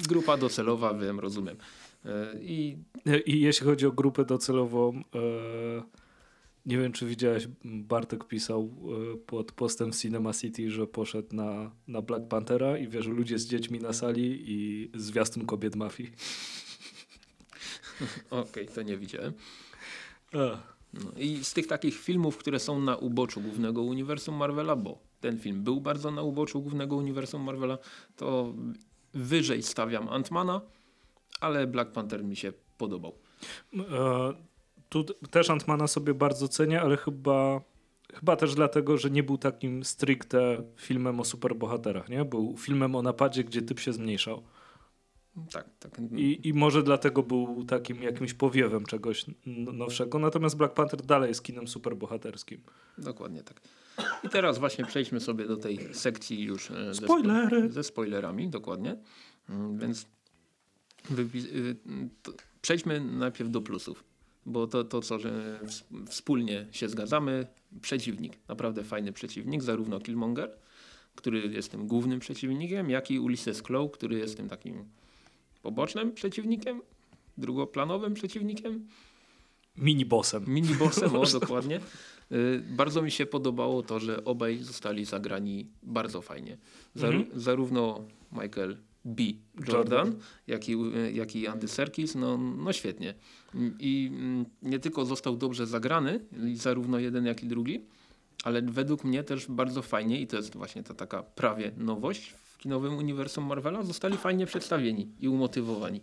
B: Grupa docelowa, wiem, rozumiem. E, I
A: I jeśli chodzi o grupę docelową, e, nie wiem, czy widziałeś, Bartek pisał e, pod postem Cinema City, że poszedł na, na Black Panthera i wiesz, ludzie z dziećmi na sali i zwiastun kobiet mafii.
B: okej, to nie widziałem. No I z tych takich filmów, które są na uboczu głównego uniwersum Marvela, bo ten film był bardzo na uboczu głównego uniwersum Marvela, to wyżej stawiam Antmana, ale Black Panther mi się podobał.
A: E, tu też Antmana sobie bardzo cenię, ale chyba, chyba też dlatego, że nie był takim stricte filmem o superbohaterach, nie? Był filmem o napadzie, gdzie typ się zmniejszał.
B: Tak, tak.
A: I, I może dlatego był takim jakimś powiewem czegoś nowszego. Natomiast Black Panther dalej jest kinem superbohaterskim.
B: Dokładnie tak. I teraz właśnie przejdźmy sobie do tej sekcji już e, ze,
A: Spoilery.
B: ze spoilerami, dokładnie. Mm, Więc y, przejdźmy najpierw do plusów, bo to, to co że ws- wspólnie się zgadzamy, przeciwnik, naprawdę fajny przeciwnik, zarówno Killmonger, który jest tym głównym przeciwnikiem, jak i Ulysses Claw, który jest tym takim pobocznym przeciwnikiem, drugoplanowym przeciwnikiem.
A: Mini-bossem.
B: Mini-bossem, o dokładnie. Y, Bardzo mi się podobało to, że obaj zostali zagrani bardzo fajnie. Zaru
A: Mhm.
B: Zarówno Michael B. Jordan,
A: Jordan.
B: Jak, i, y, jak i Andy Serkis, no, no świetnie. Mm, I mm, nie tylko został dobrze zagrany, zarówno jeden, jak i drugi, ale według mnie też bardzo fajnie, i to jest właśnie ta taka prawie nowość w kinowym uniwersum Marvela, zostali fajnie przedstawieni i umotywowani.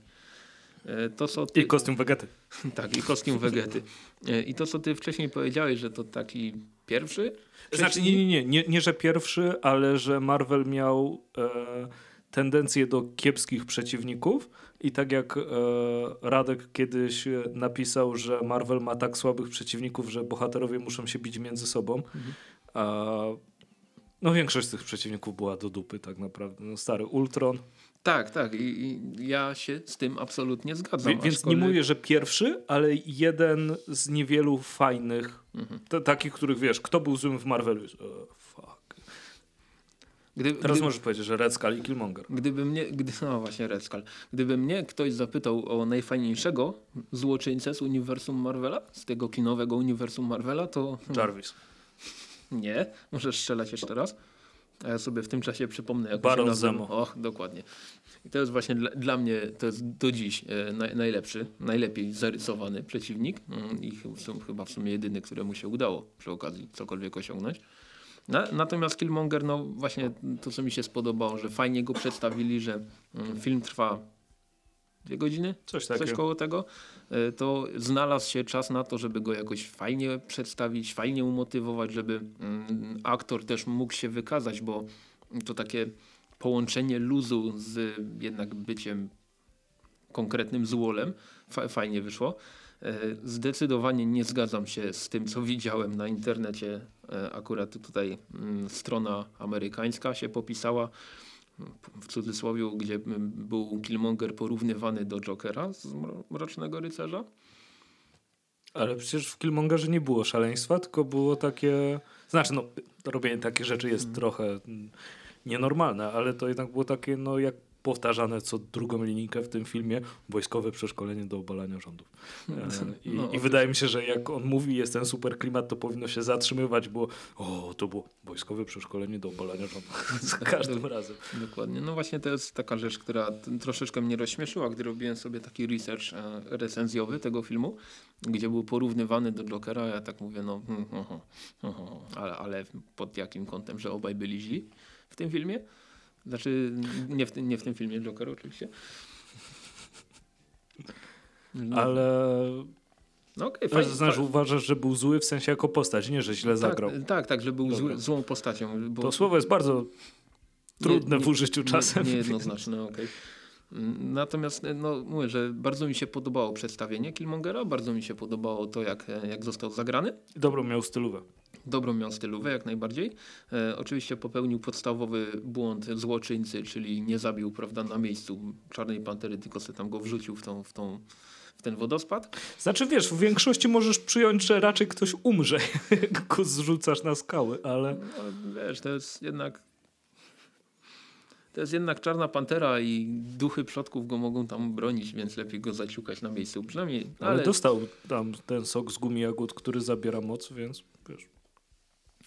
B: E, To, co ty...
A: I kostium Vegety.
B: Tak, i kostium Vegety. E, I to, co ty wcześniej powiedziałeś, że to taki pierwszy?
A: Znaczy, nie, nie, nie, nie, nie, że pierwszy, ale że Marvel miał e, tendencję do kiepskich przeciwników i tak jak e, Radek kiedyś e, napisał, że Marvel ma tak słabych przeciwników, że bohaterowie muszą się bić między sobą,
B: Mhm.
A: a no większość z tych przeciwników była do dupy tak naprawdę. No, stary Ultron.
B: Tak, tak. I, i ja się z tym absolutnie zgadzam.
A: Więc nie
B: aczkolwiek-
A: mówię, że pierwszy, ale jeden z niewielu fajnych,
B: Mhm.
A: t- takich, których wiesz, kto był złym w Marvelu? Fuck.
B: Gdy,
A: Teraz
B: gdy,
A: możesz powiedzieć, że Red Skull i Killmonger.
B: Gdyby mnie, gdy, no właśnie Red Skull. Gdyby mnie ktoś zapytał o najfajniejszego złoczyńcę z uniwersum Marvela, z tego kinowego uniwersum Marvela, to
A: Jarvis.
B: Nie, możesz strzelać jeszcze raz. A ja sobie w tym czasie przypomnę,
A: Baron. Zemo.
B: Och, dokładnie. I to jest właśnie dla, dla mnie, to jest do dziś e, naj, najlepszy, najlepiej zarysowany przeciwnik mm, i są chyba w sumie jedyny, któremu się udało przy okazji cokolwiek osiągnąć. Na, natomiast Killmonger, no właśnie to, co mi się spodobało, że fajnie go przedstawili, że mm, film trwa dwie godziny,
A: Coś
B: coś
A: takiego.
B: koło tego, e, to znalazł się czas na to, żeby go jakoś fajnie przedstawić, fajnie umotywować, żeby mm, aktor też mógł się wykazać, bo to takie połączenie luzu z jednak byciem konkretnym złolem fa fajnie wyszło. E, Zdecydowanie nie zgadzam się z tym, co widziałem na internecie. E, Akurat tutaj mm, strona amerykańska się popisała w cudzysłowie, gdzie był Killmonger porównywany do Jokera z Mro- Mrocznego Rycerza.
A: Ale przecież w Killmongerze nie było szaleństwa, tylko było takie... Znaczy, no, robienie takich rzeczy jest trochę mm, nienormalne, ale to jednak było takie, no, jak powtarzane co drugą linijkę w tym filmie, wojskowe przeszkolenie do obalania rządów. E, I,
B: No,
A: I wydaje mi się, że jak on mówi, jest ten super klimat, to powinno się zatrzymywać, bo o, to było wojskowe przeszkolenie do obalania rządów. Za każdym razem.
B: Dokładnie. No właśnie to jest taka rzecz, która troszeczkę mnie rozśmieszyła, gdy robiłem sobie taki research e, recenzjowy tego filmu, gdzie był porównywany do Jokera. Ja tak mówię, no hmm, ale, ale pod jakim kątem, że obaj byli źli w tym filmie? Znaczy nie w, tym- nie w tym filmie Joker oczywiście. No,
A: Ale
B: no okej,
A: fajnie,
B: fajnie.
A: znaczy, uważasz, że był zły w sensie jako postać, nie, że źle zagrał.
B: tak, tak, tak, że był zły, złą postacią. Bo
A: To słowo jest bardzo trudne
B: Nie-
A: w użyciu czasem.
B: Nie, niejednoznaczne, okej. Mm, Natomiast no, mówię, że bardzo mi się podobało przedstawienie Killmongera, bardzo mi się podobało to, jak, jak został zagrany.
A: Dobrą miał stylówę.
B: Dobrą miał stylówę jak najbardziej. E, oczywiście popełnił podstawowy błąd złoczyńcy, czyli nie zabił prawda, na miejscu Czarnej Pantery, tylko sobie tam go wrzucił w, tą, w, tą, w ten wodospad.
A: Znaczy wiesz, w większości możesz przyjąć, że raczej ktoś umrze, jak go zrzucasz na skały, ale
B: No, wiesz, to jest jednak to jest jednak Czarna Pantera i duchy przodków go mogą tam bronić, więc lepiej go zaciukać na miejscu. Przynajmniej,
A: ale,
B: ale
A: dostał tam ten sok z gumi jagód, który zabiera moc, więc.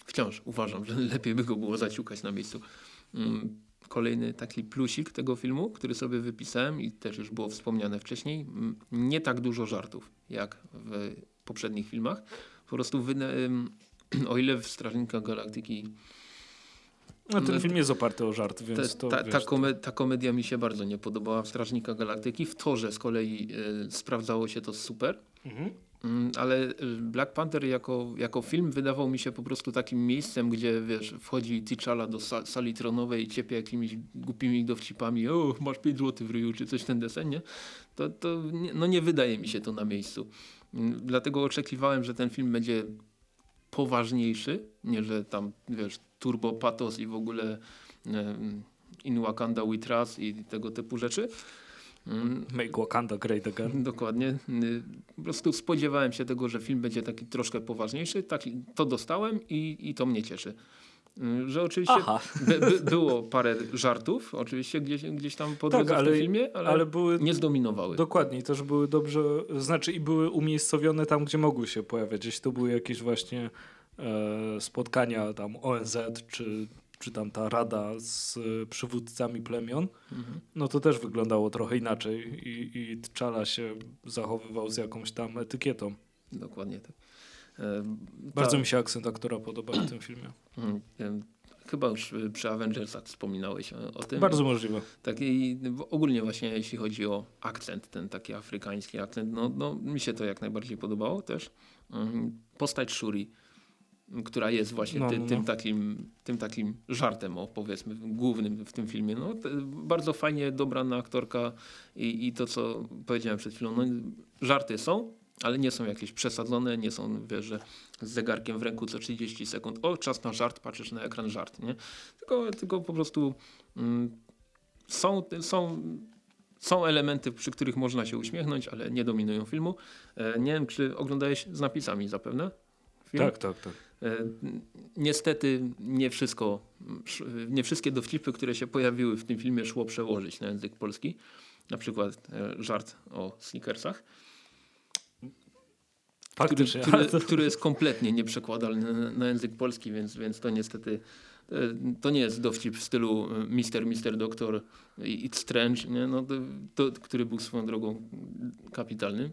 B: Wciąż uważam, że lepiej by go było zaciukać na miejscu. Mm, Kolejny taki plusik tego filmu, który sobie wypisałem i też już było wspomniane wcześniej, mm, nie tak dużo żartów jak w poprzednich filmach. Po prostu o ile w Strażnikach Galaktyki
A: No, ten
B: No,
A: film jest oparty o żart, więc to
B: ta,
A: wiesz,
B: ta,
A: to-
B: kome, ta komedia mi się bardzo nie podobała w Strażnika Galaktyki. W Torze z kolei y, sprawdzało się to super.
A: Mhm.
B: Mm, ale y, Black Panther jako, jako film wydawał mi się po prostu takim miejscem, gdzie wiesz, wchodzi T'Challa do sa sali tronowej i ciepie jakimiś głupimi dowcipami o, masz 5 zł w ryju, czy coś ten desen, nie? To, to no nie wydaje mi się to na miejscu. Mm, Dlatego oczekiwałem, że ten film będzie poważniejszy, nie że tam, wiesz, turbo patos i w ogóle em, In Wakanda We Trust i tego typu rzeczy. Mm,
A: Make Wakanda great again.
B: Dokładnie. Y, Po prostu spodziewałem się tego, że film będzie taki troszkę poważniejszy. Tak, to dostałem i, i to mnie cieszy. Y, Że oczywiście by, by, było parę żartów, oczywiście gdzieś, gdzieś tam po
A: Tak,
B: drodze w
A: ale-
B: tym filmie, ale,
A: Ale były
B: nie zdominowały.
A: Dokładnie, i też były dobrze, znaczy i były umiejscowione tam, gdzie mogły się pojawiać. Jeśli to były jakieś właśnie e, spotkania tam ONZ, czy, czy tam ta rada z e, przywódcami plemion,
B: Mhm.
A: no to też wyglądało trochę inaczej i, i T'Challa się zachowywał z jakąś tam etykietą.
B: Dokładnie tak. E,
A: Bardzo
B: ta-
A: mi się akcent aktora podoba w tym filmie.
B: Mm, em, Chyba już y, przy Avengersach wspominałeś o, tym.
A: Bardzo możliwe.
B: Tak i ogólnie właśnie jeśli chodzi o akcent, ten taki afrykański akcent, no, no mi się to jak najbardziej podobało też. Mm, Postać Shuri, która jest właśnie
A: No,
B: ty,
A: no,
B: tym,
A: no.
B: takim, tym takim żartem, o, powiedzmy, głównym w tym filmie. No, bardzo fajnie dobrana aktorka i, i to, co powiedziałem przed chwilą, no, żarty są, ale nie są jakieś przesadzone, nie są, wiesz, że z zegarkiem w ręku co 30 sekund, o czas na żart, patrzysz na ekran, żart, nie? Tylko, tylko po prostu mm, są, są, są elementy, przy których można się uśmiechnąć, ale nie dominują filmu. E, nie wiem, czy oglądałeś z napisami zapewne? Film?
A: Tak, tak, tak.
B: E, niestety nie wszystko, sz- nie wszystkie dowcipy, które się pojawiły w tym filmie szło przełożyć na język polski. Na przykład e, żart o sneakersach. który,
A: Faktycznie.
B: który,
A: to-
B: który jest kompletnie nieprzekładalny na, język polski, więc, więc to niestety e, to nie jest dowcip w stylu Mister, Mister Doktor i It's Strange, nie? No, to, to, który był swoją drogą kapitalny,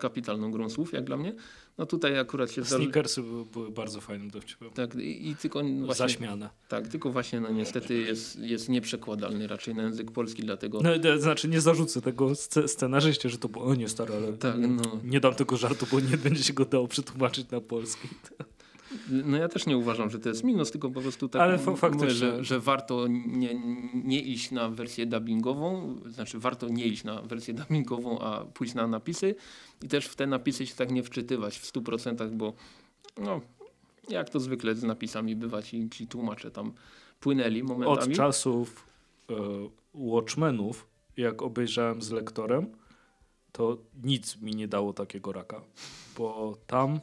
B: kapitalną grą słów jak dla mnie. No tutaj akurat się.
A: Sneakersy były, były bardzo fajnym dowcipem.
B: Tak, i, i tylko właśnie,
A: Zaśmiane.
B: tak, tylko właśnie no niestety jest, jest nieprzekładalny raczej na język polski, dlatego
A: No, to znaczy nie zarzucę tego sce- scenarzyście, że to było, o nie stary, ale
B: tak, no,
A: nie dam tego żartu, bo nie będzie się go dało przetłumaczyć na polski.
B: No ja też nie uważam, że to jest minus, tylko po prostu tak
A: Ale
B: mówię, że, że warto nie, nie iść na wersję dubbingową, znaczy warto nie iść na wersję dubbingową, a pójść na napisy i też w te napisy się tak nie wczytywać w 100%, bo no, jak to zwykle z napisami bywa, ci, ci tłumacze tam płynęli
A: Od
B: momentami.
A: czasów e, Watchmenów, jak obejrzałem z lektorem, to nic mi nie dało takiego raka, bo tam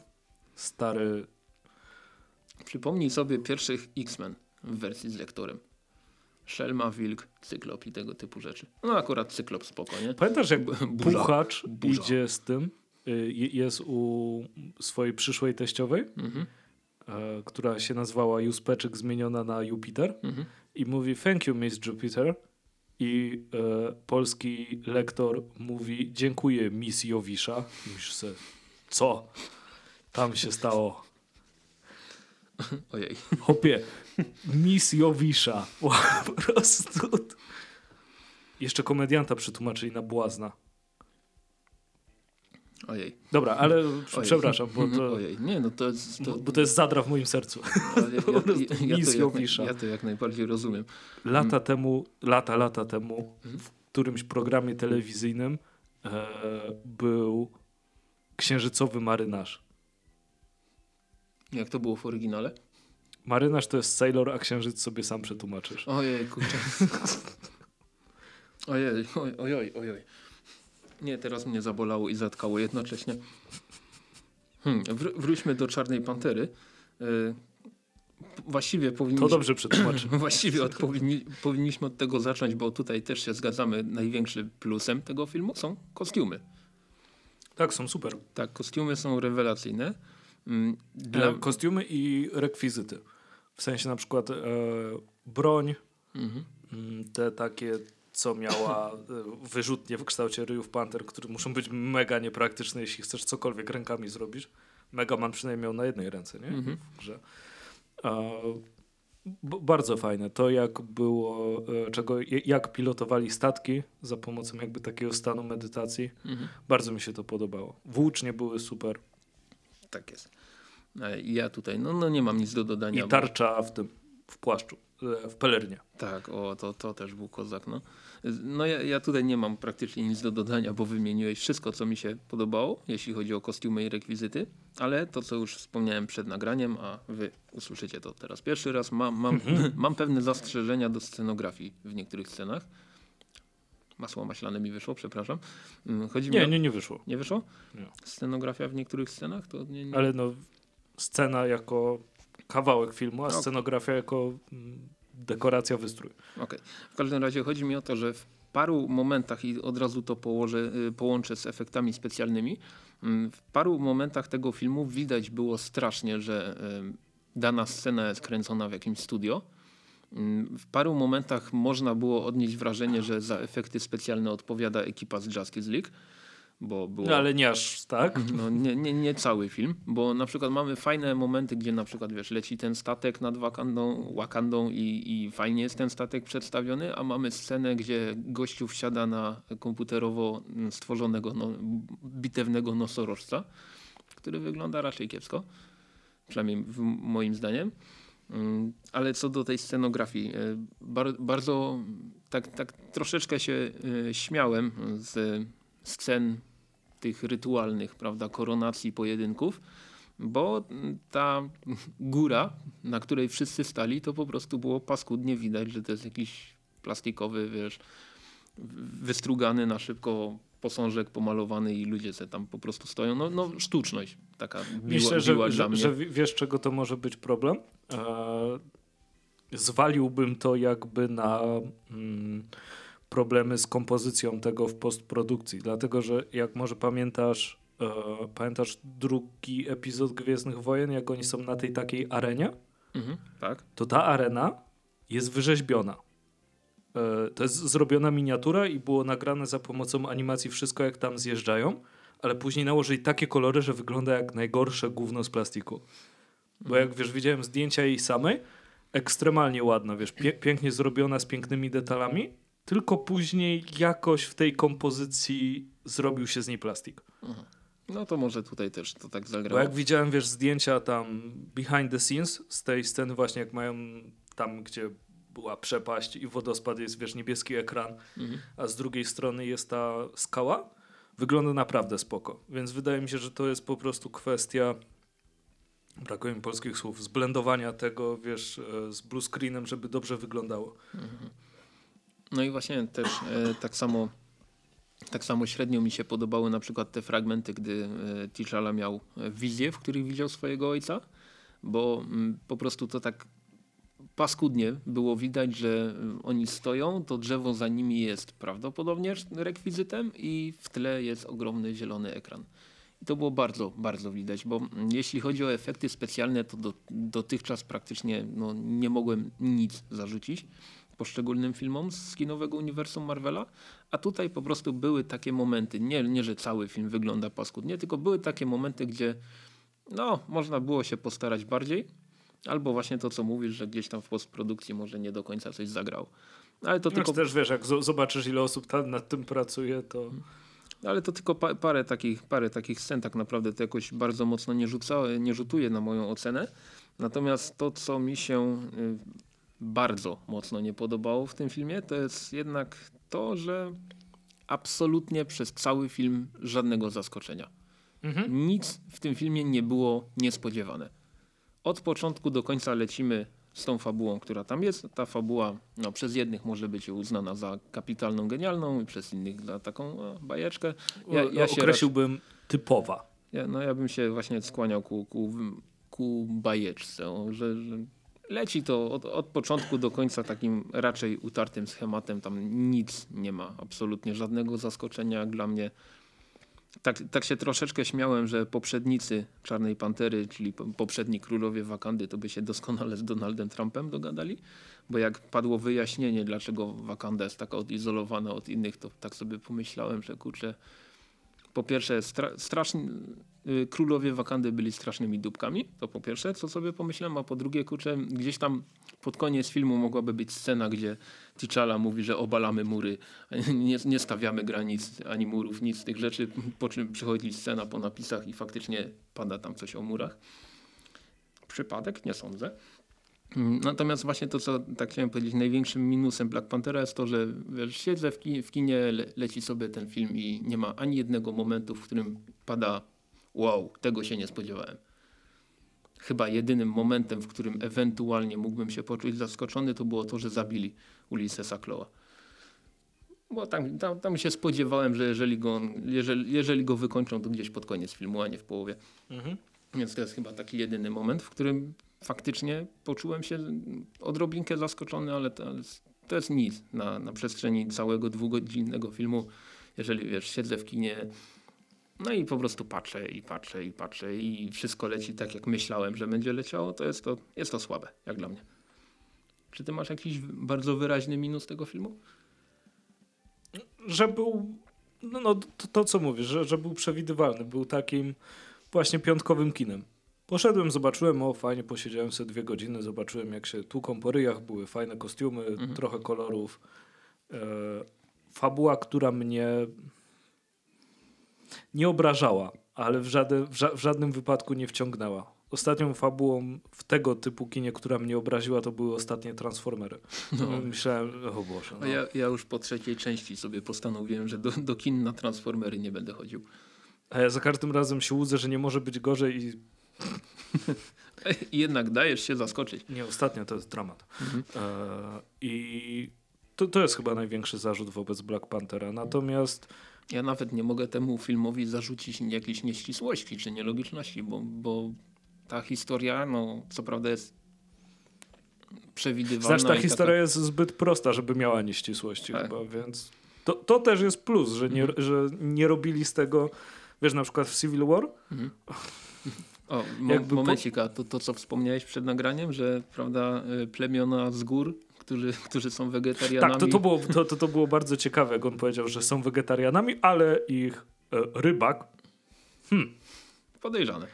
A: stary
B: Przypomnij sobie pierwszych X-Men w wersji z lektorem. Szelma, Wilk, Cyklop i tego typu rzeczy. No akurat Cyklop spoko, nie?
A: Pamiętasz jak
B: Burza.
A: Puchacz
B: Burza.
A: idzie z tym, y, jest u swojej przyszłej teściowej,
B: Mhm,
A: e, która się nazwała Juspeczek zmieniona na Jupiter
B: mhm.
A: i mówi thank you Miss Jupiter i e, polski lektor mówi dziękuję Miss Jowisza. Sobie, co tam się stało?
B: Ojej.
A: Hopie, Miss Jowisza. Po prostu. Jeszcze komedianta przetłumaczyli na błazna.
B: Ojej.
A: Dobra, ale
B: Ojej.
A: przepraszam, bo to,
B: Ojej, nie, no to jest... To,
A: bo, to jest zadra w moim sercu.
B: ale ja, ja, ja, ja,
A: Miss
B: to jak,
A: Jowisza.
B: ja to jak najbardziej rozumiem.
A: Lata temu, lata, lata temu
B: Mhm.
A: w którymś programie telewizyjnym e, był księżycowy marynarz.
B: Jak to było w oryginale?
A: Marynarz to jest sailor, a księżyc sobie sam przetłumaczysz.
B: Ojej, kurczę. Ojej, oj, ojoj, ojoj. Nie, teraz mnie zabolało i zatkało jednocześnie. Hmm, wr wróćmy do Czarnej Pantery. Y, właściwie
A: To
B: powinniśmy...
A: dobrze przetłumaczy.
B: Właściwie od, powinni, powinniśmy od tego zacząć, bo tutaj też się zgadzamy. Największym plusem tego filmu są kostiumy.
A: Tak, są super.
B: Tak, kostiumy są rewelacyjne. Mm, Dla...
A: E, kostiumy i rekwizyty. W sensie na przykład e, broń,
B: Mhm.
A: mm, te takie, co miała e, wyrzutnie w kształcie ryjów panter, które muszą być mega niepraktyczne, jeśli chcesz cokolwiek rękami zrobić. Mega Man przynajmniej miał na jednej ręce, nie?
B: Mhm.
A: W grze. E, b- bardzo fajne. To jak było, e, czego, jak pilotowali statki za pomocą jakby takiego stanu medytacji.
B: Mhm.
A: Bardzo mi się to podobało. Włócznie były super.
B: Tak jest. E, i Ja tutaj, no, no nie mam nic do dodania.
A: I
B: bo-
A: tarcza w tym, w płaszczu, e, w pelernie.
B: Tak, o, to, to też był kozak. No, no ja, ja tutaj nie mam praktycznie nic do dodania, bo wymieniłeś wszystko, co mi się podobało, jeśli chodzi o kostiumy i rekwizyty, ale to, co już wspomniałem przed nagraniem, a wy usłyszycie to teraz pierwszy raz, mam, mam,
A: Mhm.
B: mam pewne zastrzeżenia do scenografii w niektórych scenach. Masło maślane mi wyszło, przepraszam. Mm, Chodzi mi
A: Nie,
B: o...
A: nie, nie wyszło.
B: nie wyszło?
A: Nie.
B: Scenografia w niektórych scenach? To nie, nie...
A: Ale no, scena jako kawałek filmu, a scenografia jako mm, dekoracja, wystrój.
B: Okej. W każdym razie chodzi mi o to, że w paru momentach i od razu to położę, y, połączę z efektami specjalnymi. mm, W paru momentach tego filmu widać było strasznie, że y, dana scena jest kręcona w jakimś studio. Mm, W paru momentach można było odnieść wrażenie, że za efekty specjalne odpowiada ekipa z Justice League, bo było...
A: No ale nie aż tak.
B: No, nie, nie, nie cały film, bo na przykład mamy fajne momenty, gdzie na przykład wiesz, leci ten statek nad Wakandą, Wakandą i, i fajnie jest ten statek przedstawiony, a mamy scenę, gdzie gościu wsiada na komputerowo stworzonego no, bitewnego nosorożca, który wygląda raczej kiepsko, przynajmniej w, moim zdaniem. Mm, Ale co do tej scenografii, e, bar, bardzo tak, tak troszeczkę się e, śmiałem z scen tych rytualnych, prawda, koronacji, pojedynków, bo ta góra, na której wszyscy stali, to po prostu było paskudnie widać, że to jest jakiś plastikowy, wiesz, wystrugany na szybko posążek pomalowany i ludzie se tam po prostu stoją. No, no sztuczność taka biła,
A: Myślę,
B: biła
A: że,
B: dla
A: że,
B: mnie.
A: że wiesz, czego to może być problem. E, zwaliłbym to jakby na mm, problemy z kompozycją tego w postprodukcji. Dlatego, że jak może pamiętasz, E, pamiętasz drugi epizod Gwiezdnych Wojen, jak oni są na tej takiej arenie?
B: Mhm, tak.
A: To ta arena jest wyrzeźbiona. E, to jest zrobiona miniatura i było nagrane za pomocą animacji wszystko, jak tam zjeżdżają, ale później nałożyli takie kolory, że wygląda jak najgorsze gówno z plastiku. Bo jak wiesz, widziałem zdjęcia jej samej, ekstremalnie ładna, wiesz, pie pięknie zrobiona z pięknymi detalami, tylko później jakoś w tej kompozycji zrobił się z niej plastik.
B: No to może tutaj też to tak
A: Bo
B: zagrało.
A: jak widziałem, wiesz, zdjęcia tam behind the scenes z tej sceny właśnie, jak mają tam, gdzie była przepaść i wodospad, jest, wiesz, niebieski ekran,
B: Mhm.
A: a z drugiej strony jest ta skała, wygląda naprawdę spoko. Więc wydaje mi się, że to jest po prostu kwestia, brakuje mi polskich słów, zblendowania tego, wiesz, e, z blue screenem, żeby dobrze wyglądało.
B: No i właśnie też e, tak samo tak samo średnio mi się podobały na przykład te fragmenty, gdy e, T'Challa miał e, wizję, w których widział swojego ojca, bo mm, po prostu to tak paskudnie było widać, że oni stoją, to drzewo za nimi jest prawdopodobnie rekwizytem i w tle jest ogromny zielony ekran. I to było bardzo, bardzo widać, bo mm, jeśli chodzi o efekty specjalne, to do, dotychczas praktycznie no, nie mogłem nic zarzucić poszczególnym filmom z kinowego uniwersum Marvela, a tutaj po prostu były takie momenty, nie, nie że cały film wygląda paskudnie, tylko były takie momenty, gdzie no, można było się postarać bardziej, albo właśnie to, co mówisz, że gdzieś tam w postprodukcji może nie do końca coś zagrał. Ale to
A: Tylko
B: tylko
A: też, wiesz, jak zo- zobaczysz, ile osób tam nad tym pracuje, to...
B: Ale to tylko pa parę, takich, parę takich scen tak naprawdę to jakoś bardzo mocno nie, rzuca, nie rzutuje na moją ocenę. Natomiast to, co mi się y, bardzo mocno nie podobało w tym filmie, to jest jednak to, że absolutnie przez cały film żadnego zaskoczenia.
A: Mhm.
B: Nic w tym filmie nie było niespodziewane. Od początku do końca lecimy z tą fabułą, która tam jest. Ta fabuła no, przez jednych może być uznana za kapitalną, genialną, i przez innych za taką e, bajeczkę. Ja, ja się
A: Określiłbym typowa.
B: ja, no ja bym się właśnie skłaniał ku, ku, ku bajeczce, że, że leci to od, od początku do końca takim raczej utartym schematem. Tam nic nie ma, absolutnie żadnego zaskoczenia dla mnie. Tak, tak się troszeczkę śmiałem, że poprzednicy Czarnej Pantery, czyli po- poprzedni królowie Wakandy, to by się doskonale z Donaldem Trumpem dogadali, bo jak padło wyjaśnienie, dlaczego Wakanda jest taka odizolowana od innych, to tak sobie pomyślałem, że kurczę, po pierwsze stra y, królowie Wakandy byli strasznymi dupkami, to po pierwsze, co sobie pomyślałem, a po drugie, kurczę, gdzieś tam pod koniec filmu mogłaby być scena, gdzie T'Challa mówi, że obalamy mury, nie, nie stawiamy granic ani murów, nic z tych rzeczy, po czym przychodzi scena po napisach i faktycznie pada tam coś o murach. Przypadek? Nie sądzę. Mm, Natomiast właśnie to, co tak chciałem powiedzieć, największym minusem Black Panthera jest to, że wiesz, siedzę w, ki w kinie, le leci sobie ten film i nie ma ani jednego momentu, w którym pada wow, tego się nie spodziewałem. Chyba jedynym momentem, w którym ewentualnie mógłbym się poczuć zaskoczony, to było to, że zabili Ulyssesa Kloa. Bo tam, tam, tam się spodziewałem, że jeżeli go, jeżeli, jeżeli go wykończą, to gdzieś pod koniec filmu, a nie w połowie.
A: Mhm.
B: Więc to jest chyba taki jedyny moment, w którym faktycznie poczułem się odrobinkę zaskoczony, ale to jest, to jest nic na, na przestrzeni całego dwugodzinnego filmu. Jeżeli wiesz, siedzę w kinie, no i po prostu patrzę i patrzę i patrzę i wszystko leci tak, jak myślałem, że będzie leciało, to jest to, jest to słabe, jak dla mnie. Czy ty masz jakiś bardzo wyraźny minus tego filmu?
A: że był, no, no to, to co mówisz, że, że był przewidywalny, był takim właśnie piątkowym kinem. Poszedłem, zobaczyłem, o fajnie, posiedziałem sobie dwie godziny, zobaczyłem jak się tłuką po ryjach, były fajne kostiumy,
B: Mhm.
A: trochę kolorów. E, fabuła, która mnie nie obrażała, ale w, żaden, w, ża- w żadnym wypadku nie wciągnęła. Ostatnią fabułą w tego typu kinie, która mnie obraziła, to były ostatnie Transformery.
B: No.
A: Myślałem, o Boże. No.
B: ja, ja już po trzeciej części sobie postanowiłem, że do, do kin na Transformery nie będę chodził.
A: A ja za każdym razem się łudzę, że nie może być gorzej i
B: I jednak dajesz się zaskoczyć.
A: nie, ostatnio to jest dramat.
B: Mhm.
A: E, I to, to jest chyba największy zarzut wobec Black Panthera. Natomiast
B: Ja nawet nie mogę temu filmowi zarzucić jakiejś nieścisłości czy nielogiczności, bo, bo ta historia, no co prawda jest przewidywalna.
A: znaczy ta historia jest zbyt prosta, żeby miała nieścisłości
B: Tak.
A: chyba, więc to, to też jest plus, że nie,
B: Mhm.
A: że nie robili z tego Wiesz, na przykład w Civil War,
B: O,
A: Jakby
B: momencik, to, to co wspomniałeś przed nagraniem, że prawda, y, plemiona z gór, którzy, którzy są wegetarianami.
A: tak, to, to, było, to, to, to było bardzo ciekawe, jak on powiedział, że są wegetarianami, ale ich e, rybak,
B: Podejrzane.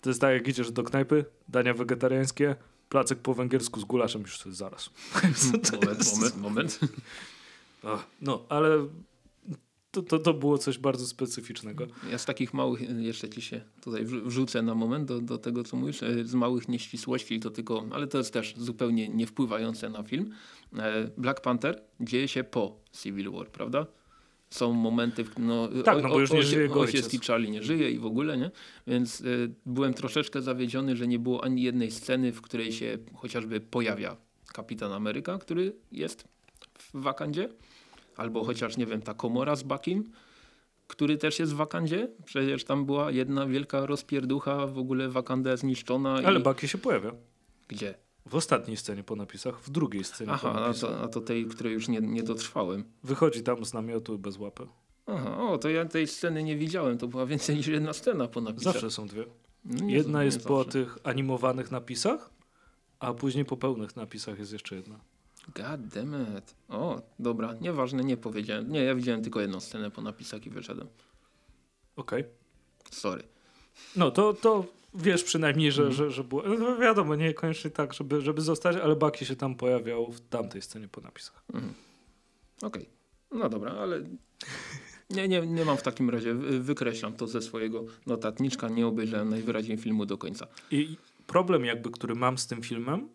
A: to jest tak jak idziesz do knajpy, dania wegetariańskie, placek po węgiersku z gulaszem, już zaraz.
B: Moment, moment, moment.
A: No, ale to, to, to było coś bardzo specyficznego.
B: Ja z takich małych, jeszcze ci się tutaj wrzu- wrzucę na moment do, do tego, co mówisz, y, z małych nieścisłości, to tylko, ale to jest też zupełnie nie wpływające na film. E, Black Panther dzieje się po Civil War, prawda? Są momenty, w, no,
A: Tak, no bo już nie żyje jego
B: ojciec
A: ojciec.
B: T'Challi nie żyje i w ogóle, nie? Więc y, byłem troszeczkę zawiedziony, że nie było ani jednej sceny, w której się chociażby pojawia Kapitan Ameryka, który jest w Wakandzie, albo chociaż, nie wiem, ta komora z Bakim, który też jest w Wakandzie. Przecież tam była jedna wielka rozpierducha, w ogóle Wakanda zniszczona.
A: Ale
B: i...
A: Baki się pojawia.
B: Gdzie?
A: W ostatniej scenie po napisach, w drugiej scenie po
B: Aha, a
A: napisach.
B: to, a to tej, której już nie, nie dotrwałem.
A: Wychodzi tam z namiotu bez łapy.
B: Aha, o, to ja tej sceny nie widziałem. To była więcej niż jedna scena po napisach.
A: Zawsze są dwie.
B: No
A: Jedna jest po tych animowanych napisach, a później po pełnych napisach jest jeszcze jedna.
B: God damn it. O, dobra, nieważne, nie powiedziałem. Nie, ja widziałem tylko jedną scenę po napisach i wyszedłem.
A: Okej.
B: Sorry.
A: No to, to wiesz przynajmniej, że,
B: Mhm.
A: że, że było. No wiadomo, niekoniecznie tak, żeby, żeby zostać, ale Baki się tam pojawiał w tamtej scenie po napisach.
B: Mhm. Okej. No dobra, ale nie, nie, nie mam w takim razie. Wy- Wykreślam to ze swojego notatniczka. Nie obejrzałem najwyraźniej filmu do końca.
A: I problem jakby, który mam z tym filmem, mm,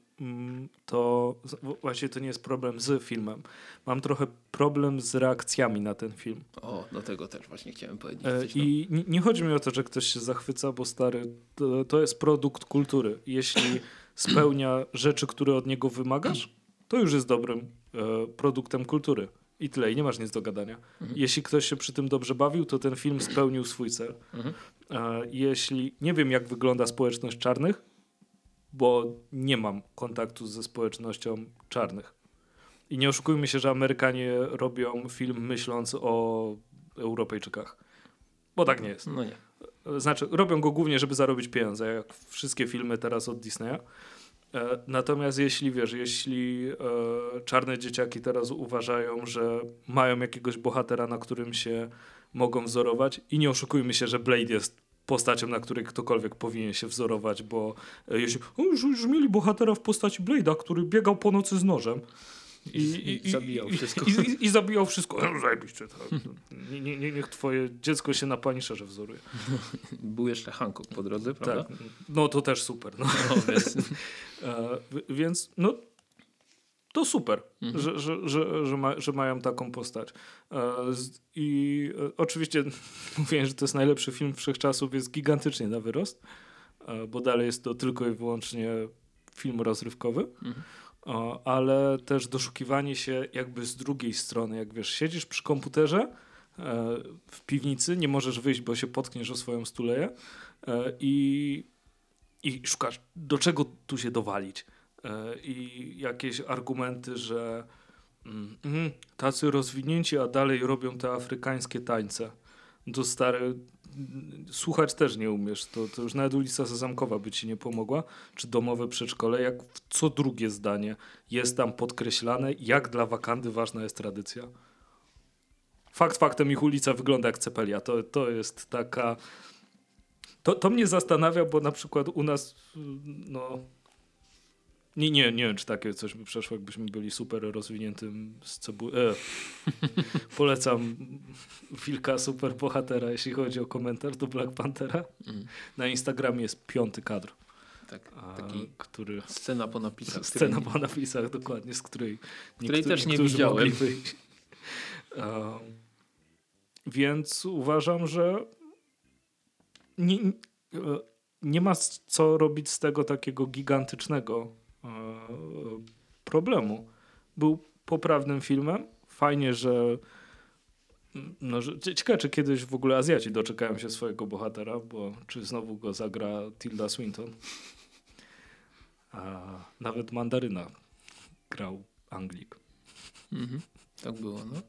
A: to z- właśnie to nie jest problem z filmem. Mam trochę problem z reakcjami na ten film.
B: O, do tego też właśnie chciałem powiedzieć.
A: E,
B: coś tam.
A: I nie, nie chodzi mi o to, że ktoś się zachwyca, bo stary, to, to jest produkt kultury. Jeśli spełnia rzeczy, które od niego wymagasz, to już jest dobrym e, produktem kultury. I tyle, i nie masz nic do gadania.
B: Mhm.
A: Jeśli ktoś się przy tym dobrze bawił, to ten film spełnił swój cel.
B: Mhm.
A: E, jeśli nie wiem, jak wygląda społeczność czarnych, bo nie mam kontaktu ze społecznością czarnych. I nie oszukujmy się, że Amerykanie robią film myśląc o Europejczykach. Bo tak nie jest.
B: No nie.
A: Znaczy, robią go głównie, żeby zarobić pieniądze, jak wszystkie filmy teraz od Disneya. E, Natomiast jeśli wiesz, jeśli e, czarne dzieciaki teraz uważają, że mają jakiegoś bohatera, na którym się mogą wzorować i nie oszukujmy się, że Blade jest postacią, na której ktokolwiek powinien się wzorować, bo e, jeśli już, już mieli bohatera w postaci Blade'a, który biegał po nocy z nożem. I,
B: I zabijał wszystko.
A: I, i, i zabijał wszystko. No, Zajebiście. Tak. Nie, nie, nie, niech twoje dziecko się na Punisherze wzoruje.
B: Był jeszcze Hancock po drodze, prawda?
A: Tak. No to też super. No.
B: No, więc,
A: E, więc no to super,
B: Mhm.
A: że, że, że, że, ma, że mają taką postać. E, I e, oczywiście mówiłem, że to jest najlepszy film wszechczasów, jest gigantycznie na wyrost, e, bo dalej jest to tylko i wyłącznie film rozrywkowy.
B: Mhm.
A: Ale też doszukiwanie się jakby z drugiej strony, jak wiesz, siedzisz przy komputerze w piwnicy, nie możesz wyjść, bo się potkniesz o swoją stuleję i, i szukasz, do czego tu się dowalić. E, I jakieś argumenty, że mm, mm, tacy rozwinięci, a dalej robią te afrykańskie tańce. To stare, mm, słuchać też nie umiesz. To, to już nawet ulica Sezamkowa by ci nie pomogła. Czy domowe przedszkole, jak co drugie zdanie jest tam podkreślane, jak dla Wakandy ważna jest tradycja. Fakt faktem ich ulica wygląda jak Cepelia. To, to jest taka... To, to mnie zastanawia, bo na przykład u nas no... Nie, nie, nie wiem, czy takie coś by przeszło, jakbyśmy byli super rozwiniętym z cebu... E. Polecam Wilka super bohatera, jeśli chodzi o komentarz do Black Panthera.
B: Mm.
A: Na Instagramie jest piąty kadr,
B: tak,
A: a,
B: taki
A: który...
B: scena po napisach.
A: Scena
B: której-
A: po napisach, dokładnie, z której,
B: Której też nie widziałem.
A: Um, więc uważam, że nie, nie- e, nie ma co robić z tego takiego gigantycznego problemu. Był poprawnym filmem. Fajnie, że no, że cie- ciekawe, czy kiedyś w ogóle Azjaci doczekają się swojego bohatera, bo czy znowu go zagra Tilda Swinton. A nawet Mandaryna grał Anglik.
B: Mhm. Tak było, no.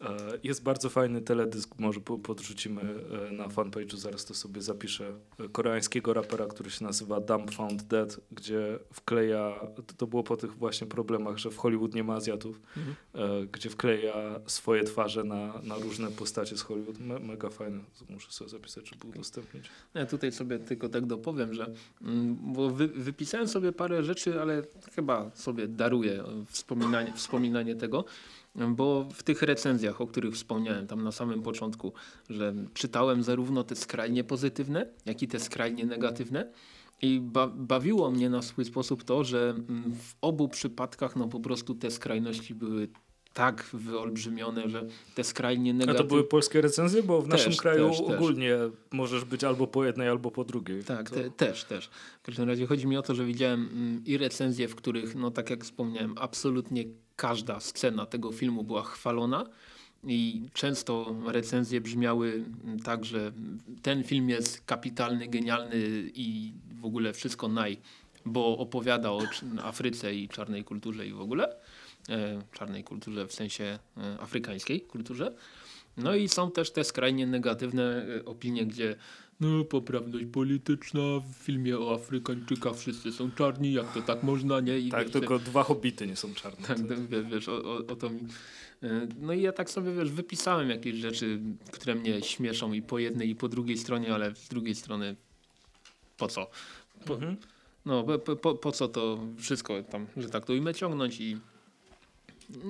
A: E, Jest bardzo fajny teledysk, może po- podrzucimy e, na fanpage'u, zaraz to sobie zapiszę, e, koreańskiego rapera, który się nazywa Dumb Found Dead, gdzie wkleja, to- było po tych właśnie problemach, że w Hollywood nie ma Azjatów,
B: Mhm.
A: gdzie wkleja swoje twarze na, na różne postacie z Hollywood. Me, mega fajne, muszę sobie zapisać, żeby udostępnić.
B: Ja tutaj sobie tylko tak dopowiem, że mm, bo wy, wypisałem sobie parę rzeczy, ale chyba sobie daruję wspominanie, wspominanie tego, bo w tych recenzjach, o których wspomniałem tam na samym początku, że czytałem zarówno te skrajnie pozytywne, jak i te skrajnie negatywne. I ba bawiło mnie na swój sposób to, że mm, w obu przypadkach no po prostu te skrajności były tak wyolbrzymione, że te skrajnie
A: A
B: negatywne...
A: to były polskie recenzje? Bo w
B: Też,
A: naszym kraju
B: też, też.
A: ogólnie możesz być albo po jednej, albo po drugiej.
B: Tak,
A: to...
B: te, też, też. W każdym razie chodzi mi o to, że widziałem mm, i recenzje, w których, no tak jak wspomniałem, absolutnie każda scena tego filmu była chwalona. I często recenzje brzmiały tak, że ten film jest kapitalny, genialny i w ogóle wszystko naj, bo opowiada o Afryce i czarnej kulturze i w ogóle. E, czarnej kulturze w sensie e, afrykańskiej kulturze. No i są też te skrajnie negatywne e, opinie, gdzie no poprawność polityczna w filmie o Afrykańczykach wszyscy są czarni, jak to tak można, nie? I
A: Tak,
B: wiesz,
A: tylko dwa hobbity nie są czarne.
B: tak, no, wie- wiesz, o, o, o to mi. e, No i ja tak sobie, wiesz, wypisałem jakieś rzeczy, które mnie śmieszą i po jednej i po drugiej stronie, ale z drugiej strony po co? Po,
A: Mhm.
B: no, po, po- po, co to wszystko tam, że tak to ujmę ciągnąć i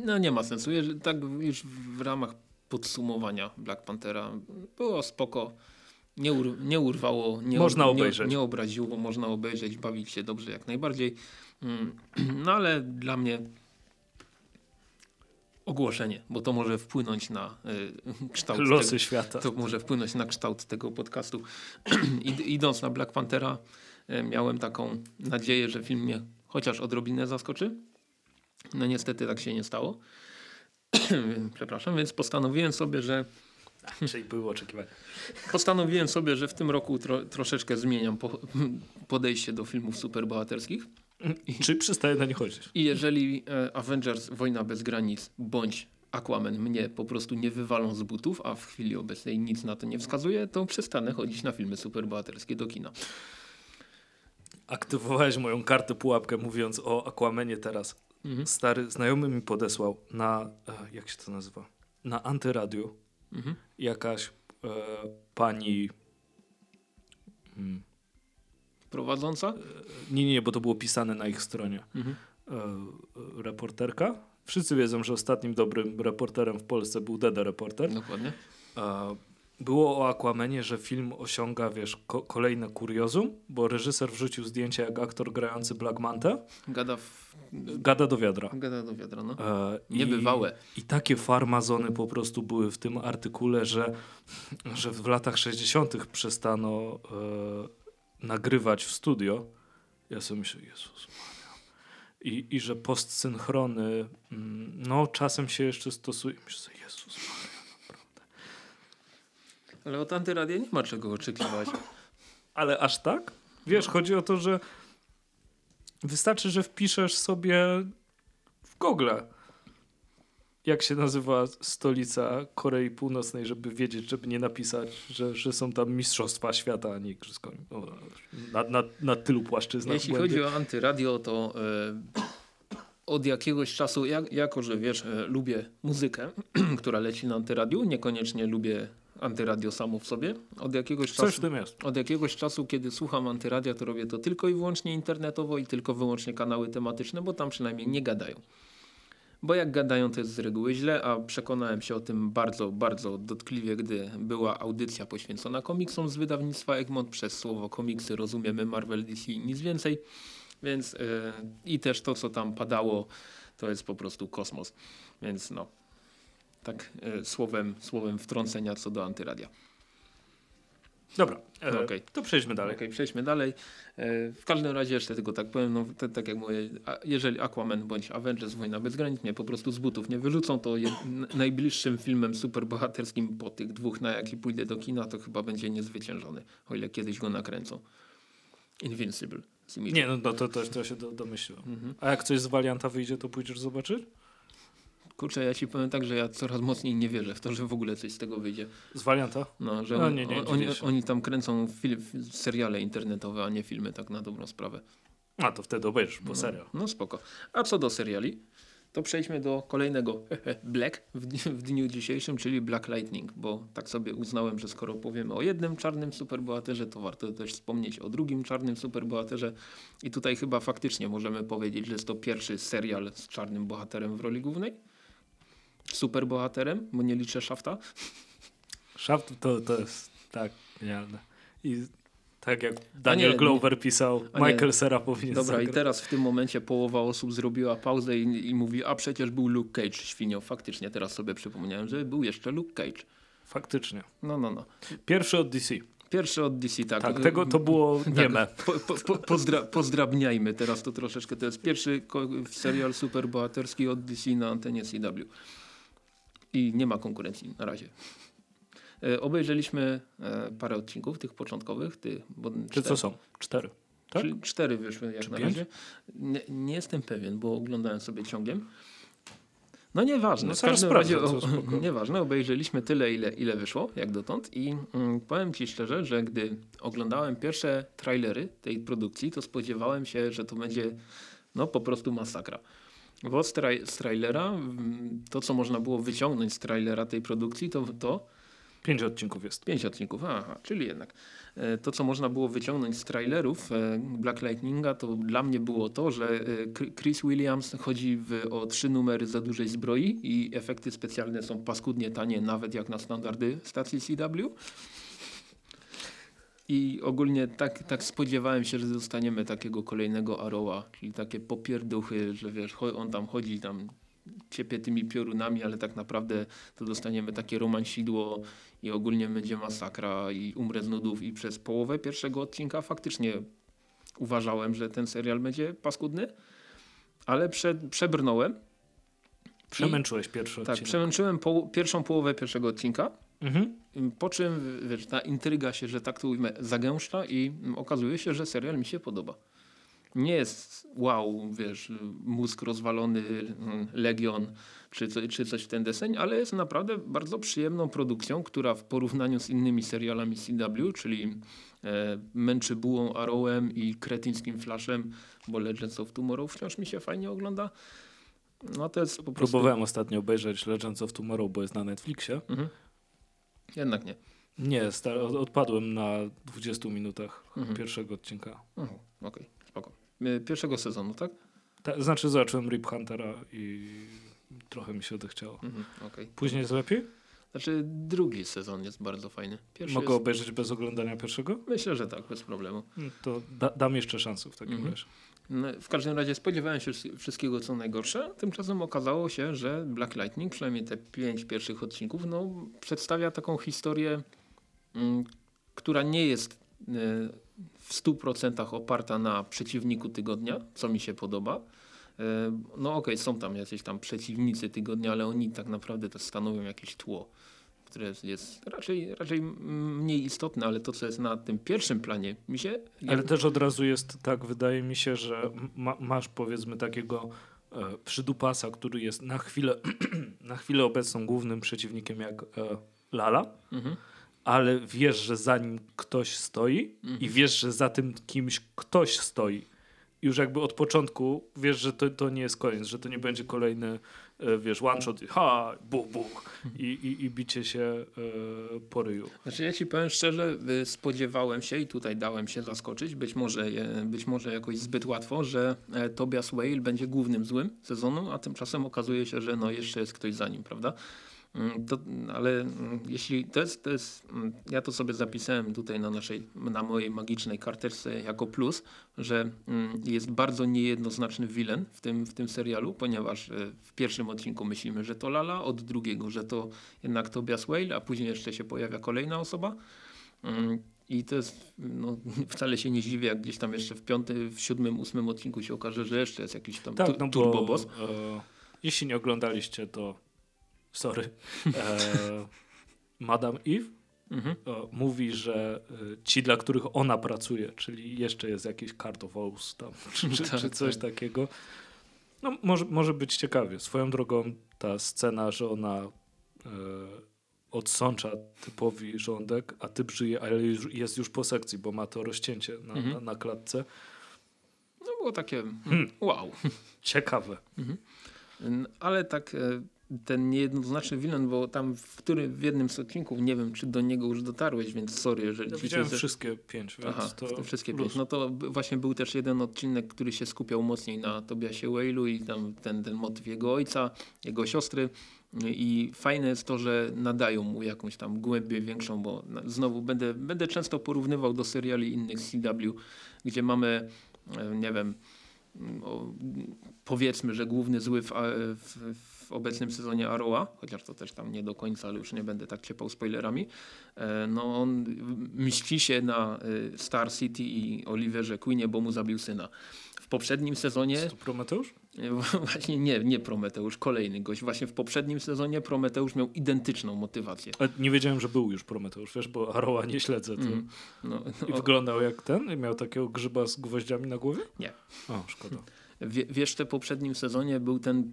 B: no nie ma sensu. Jeżeli, tak już w ramach podsumowania Black Panthera było spoko. Nie, ur, nie urwało, nie,
A: Można
B: nie,
A: obejrzeć.
B: nie obraziło, można obejrzeć, bawić się dobrze jak najbardziej. Mm, No ale dla mnie ogłoszenie, bo to może wpłynąć na y, kształt
A: Losy
B: tego,
A: świata.
B: to może wpłynąć na kształt tego podcastu. Id- Idąc na Black Panthera, e, miałem taką nadzieję, że film mnie chociaż odrobinę zaskoczy. No niestety tak się nie stało. Przepraszam, więc postanowiłem sobie, że
A: Czyli były oczekiwania.
B: postanowiłem sobie, że w tym roku tro, troszeczkę zmieniam po, podejście do filmów superbohaterskich.
A: Czy przestaje na nie chodzić?
B: I jeżeli e, Avengers Wojna bez granic bądź Aquaman mnie po prostu nie wywalą z butów, a w chwili obecnej nic na to nie wskazuje, to przestanę chodzić na filmy superbohaterskie do kina.
A: Aktywowałeś moją kartę pułapkę mówiąc o Aquamanie teraz.
B: Mhm.
A: Stary znajomy mi podesłał na, e, jak się to nazywa? Na antyradiu
B: Mhm.
A: jakaś e, pani... Hmm.
B: Prowadząca?
A: Nie, nie, bo to było pisane na ich stronie.
B: Mhm.
A: E, e, reporterka. Wszyscy wiedzą, że ostatnim dobrym reporterem w Polsce był Dede Reporter.
B: Dokładnie.
A: E, Było o Aquamanie, że film osiąga, wiesz, ko kolejne kuriozum, bo reżyser wrzucił zdjęcie jak aktor grający Black Manta
B: Gada, w,
A: gada do wiadra.
B: gada do wiadra, no.
A: E, i-
B: Niebywałe.
A: I takie farmazony po prostu były w tym artykule, że, że w latach 60. przestano e, nagrywać w studio. Ja sobie myślę, Jezus. I, I że postsynchrony, mm, no czasem się jeszcze stosuje. Myślę Jezus Maria.
B: Ale od antyradia nie ma czego oczekiwać.
A: Ale aż tak? Wiesz, chodzi o to, że wystarczy, że wpiszesz sobie w Google, jak się nazywa stolica Korei Północnej, żeby wiedzieć, żeby nie napisać, że, że są tam mistrzostwa świata, a nie igrzysko. O, Na, na, na tylu płaszczyznach.
B: Jeśli
A: błędy.
B: chodzi o antyradio, to e, od jakiegoś czasu, jak, jako że wiesz, e, lubię muzykę, która leci na antyradiu, niekoniecznie lubię antyradio samo w sobie. Od jakiegoś
A: Coś
B: czasu, od jakiegoś czasu, kiedy słucham antyradia, to robię to tylko i wyłącznie internetowo i tylko wyłącznie kanały tematyczne, bo tam przynajmniej nie gadają. Bo jak gadają, to jest z reguły źle, a przekonałem się o tym bardzo, bardzo dotkliwie, gdy była audycja poświęcona komiksom z wydawnictwa Egmont. Przez słowo komiksy rozumiemy Marvel, DC i nic więcej. Więc yy, i też to, co tam padało, to jest po prostu kosmos. Więc no, tak yy, słowem, słowem wtrącenia co do antyradia.
A: Dobra, e,
B: Okej.
A: to przejdźmy dalej.
B: Okej, przejdźmy dalej. E, W każdym razie jeszcze tylko tak powiem, no, te, tak jak mówię, a jeżeli Aquaman bądź Avengers Wojna bez granic mnie po prostu z butów nie wyrzucą, to jed, najbliższym filmem superbohaterskim po tych dwóch, na jaki pójdę do kina, to chyba będzie Niezwyciężony, o ile kiedyś go nakręcą. Invincible.
A: Nie, no to, to, to, to się do, domyśliłem.
B: Mhm.
A: A jak coś z Valianta wyjdzie, to pójdziesz zobaczyć?
B: Kurczę, ja ci powiem tak, że ja coraz mocniej nie wierzę w to, że w ogóle coś z tego wyjdzie.
A: Z Valianta?
B: No, że
A: No,
B: on,
A: nie, nie,
B: oni,
A: dziwię się.
B: oni tam kręcą fil, seriale internetowe, a nie filmy, tak na dobrą sprawę.
A: A to wtedy obejrzysz, bo
B: No,
A: serio.
B: No spoko. A co do seriali, to przejdźmy do kolejnego Black w dniu, w dniu dzisiejszym, czyli Black Lightning, bo tak sobie uznałem, że skoro powiemy o jednym czarnym superbohaterze, to warto też wspomnieć o drugim czarnym superbohaterze i tutaj chyba faktycznie możemy powiedzieć, że jest to pierwszy serial z czarnym bohaterem w roli głównej. Superbohaterem, bo nie liczę Shafta.
A: Shaft to, to jest tak genialne. I tak jak Daniel
B: nie,
A: Glover pisał,
B: nie.
A: Michael Cera powinien
B: Dobra, i
A: zagrać.
B: teraz w tym momencie połowa osób zrobiła pauzę i, i mówi, a przecież był Luke Cage świnią. Faktycznie teraz sobie przypomniałem, że był jeszcze Luke Cage.
A: Faktycznie.
B: No, no, no.
A: Pierwszy od DC.
B: Pierwszy od DC, tak.
A: Tak, tego to było nieme.
B: Po, po, po, pozdra, pozdrabniajmy teraz to troszeczkę. To jest pierwszy serial superbohaterski od DC na antenie CW. I nie ma konkurencji na razie. E, obejrzeliśmy e, parę odcinków tych początkowych. Bo
A: Czy
B: cztery-
A: co są? Cztery. Tak?
B: Czy cztery wyszły jak
A: Czy
B: na
A: pięć?
B: razie. Nie, nie jestem pewien, bo oglądałem sobie ciągiem. No nieważne.
A: No
B: w każdym razie o, nieważne. Obejrzeliśmy tyle, ile, ile wyszło, jak dotąd. I mm, powiem ci szczerze, że gdy oglądałem pierwsze trailery tej produkcji, to spodziewałem się, że to będzie no po prostu masakra. Bo z, traj, z trailera, to co można było wyciągnąć z trailera tej produkcji, to to,
A: Pięć odcinków jest.
B: Pięć odcinków, aha, czyli jednak. E, To, co można było wyciągnąć z trailerów e, Black Lightninga, to dla mnie było to, że e, Chri- Chris Williams chodzi w, o trzy numery za dużej zbroi i efekty specjalne są paskudnie tanie, nawet jak na standardy stacji CW. I ogólnie tak, tak spodziewałem się, że dostaniemy takiego kolejnego Arrowa, czyli takie popierduchy, że wiesz, on tam chodzi, tam ciepie tymi piorunami, ale tak naprawdę to dostaniemy takie romansidło i ogólnie będzie masakra i umrę z nudów i przez połowę pierwszego odcinka faktycznie uważałem, że ten serial będzie paskudny, ale prze, przebrnąłem.
A: Przemęczyłeś pierwszy
B: Tak,
A: odcinek.
B: przemęczyłem po, pierwszą połowę pierwszego odcinka,
A: Mhm.
B: po czym wiesz, ta intryga się, że tak to ujmę, zagęszcza i okazuje się, że serial mi się podoba. Nie jest wow, wiesz, mózg rozwalony, Legion czy, czy coś w ten deseń, ale jest naprawdę bardzo przyjemną produkcją, która w porównaniu z innymi serialami CW, czyli e, męczy bułą Arrowem i kretyńskim Flashem, bo Legends of Tomorrow wciąż mi się fajnie ogląda. No to jest po prostu...
A: Próbowałem ostatnio obejrzeć Legends of Tomorrow, bo jest na Netflixie.
B: Mhm. Jednak nie.
A: Nie, odpadłem na 20 minutach
B: Mhm.
A: pierwszego odcinka.
B: Mhm, Okej, spoko. E, Pierwszego sezonu, tak?
A: Ta, znaczy zobaczyłem Rip Huntera i trochę mi się odechciało.
B: Mhm, okej.
A: Później jest lepiej?
B: Znaczy drugi sezon jest bardzo fajny. Pierwszy
A: Mogę
B: jest...
A: obejrzeć bez oglądania pierwszego?
B: Myślę, że tak, bez problemu.
A: Mm, To da, dam jeszcze szansę w takim
B: Mhm.
A: razie.
B: No, w każdym razie spodziewałem się wszy- wszystkiego co najgorsze, tymczasem okazało się, że Black Lightning, przynajmniej te pięć pierwszych odcinków, no, przedstawia taką historię, mm, która nie jest y, w 100% oparta na przeciwniku tygodnia, co mi się podoba. Y, No okej, są tam jacyś tam przeciwnicy tygodnia, ale oni tak naprawdę to stanowią jakieś tło, które jest- raczej, raczej mniej istotne, ale to co jest na tym pierwszym planie mi się...
A: Ale też od razu jest tak, wydaje mi się, że ma, masz powiedzmy takiego e, przydupasa, który jest na chwilę, na chwilę obecną głównym przeciwnikiem jak e, Lala,
B: Mhm.
A: ale wiesz, że za nim ktoś stoi i wiesz, że za tym kimś ktoś stoi. Już jakby od początku wiesz, że to, to nie jest koniec, że to nie będzie kolejny, wiesz, one shot i ha, buch, buch i, i, i bicie się e, po ryju.
B: Znaczy ja ci powiem szczerze, y, spodziewałem się i tutaj dałem się zaskoczyć, być może, e, być może jakoś zbyt łatwo, że e, Tobias Whale będzie głównym złym sezonu, a tymczasem okazuje się, że no jeszcze jest ktoś za nim, prawda? Mm, ale mm, jeśli to jest, to jest, mm, ja to sobie zapisałem tutaj na naszej, na mojej magicznej karteczce jako plus, że jest bardzo niejednoznaczny villain w tym, w tym serialu, ponieważ e, w pierwszym odcinku myślimy, że to Lala, od drugiego, że to jednak Tobias Whale, a później jeszcze się pojawia kolejna osoba. I to jest, no, wcale się nie dziwię, jak gdzieś tam jeszcze w piątym, w siódmym, ósmym odcinku się okaże, że jeszcze jest jakiś tam tu,
A: Tak, no bo e, jeśli nie oglądaliście, to sorry. E, Madame Eve
B: Mhm.
A: e, mówi, że e, ci, dla których ona pracuje, czyli jeszcze jest jakiś Oath tam, czy, czy,
B: Tak,
A: czy coś
B: tak.
A: takiego, No, może, może być ciekawie. Swoją drogą ta scena, że ona e, odsącza typowi rządek, a typ żyje, ale już, jest już po sekcji, bo ma to rozcięcie na,
B: Mhm.
A: na, na klatce.
B: No było takie
A: Hmm.
B: wow.
A: Ciekawe.
B: N- Ale tak e, ten niejednoznaczny wilen, bo tam w, który, w jednym z odcinków, nie wiem czy do niego już dotarłeś, więc sorry, jeżeli
A: Ja widziałem
B: ze-
A: wszystkie pięć, więc
B: Aha,
A: to
B: te wszystkie
A: plus.
B: pięć. No to właśnie był też jeden odcinek, który się skupiał mocniej na Tobiasie Whale'u i tam ten, ten motyw jego ojca, jego siostry. I fajne jest to, że nadają mu jakąś tam głębię większą, bo znowu będę, będę często porównywał do seriali innych CW, gdzie mamy, e, nie wiem, mm, powiedzmy, że główny zły w, w, w obecnym sezonie Arrowa, chociaż to też tam nie do końca, ale już nie będę tak ciepał spoilerami, e, no on mści się na e, Star City i Oliverze Queenie, bo mu zabił syna. W poprzednim sezonie,
A: Jest to Prometeusz?
B: e, właśnie nie, nie Prometeusz, kolejny gość, właśnie w poprzednim sezonie Prometeusz miał identyczną motywację.
A: A nie wiedziałem, że był już Prometeusz, wiesz, bo Aroła nie śledzę. To...
B: Mm. No,
A: I
B: no,
A: wyglądał jak ten? I miał takiego grzyba z gwoździami na głowie?
B: Nie.
A: O, szkoda.
B: Że w poprzednim sezonie był ten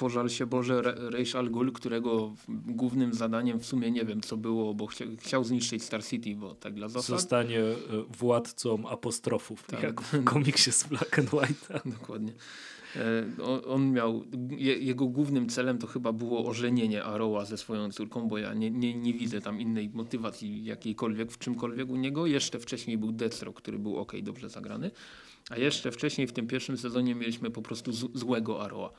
B: pożal się Boże Ra's al Ghul, którego głównym zadaniem w sumie nie wiem co było, bo chcia, chciał zniszczyć Star City, bo tak dla zasad.
A: Zostanie e, władcą apostrofów,
B: Tak.
A: jak w komiksie z Black and White.
B: Dokładnie. E, on, miał, je, jego głównym celem to chyba było ożenienie Aroła ze swoją córką, bo ja nie, nie, nie widzę tam innej motywacji jakiejkolwiek w czymkolwiek u niego. Jeszcze wcześniej był Deathstroke, który był ok, dobrze zagrany. A jeszcze wcześniej w tym pierwszym sezonie mieliśmy po prostu złego Aroła.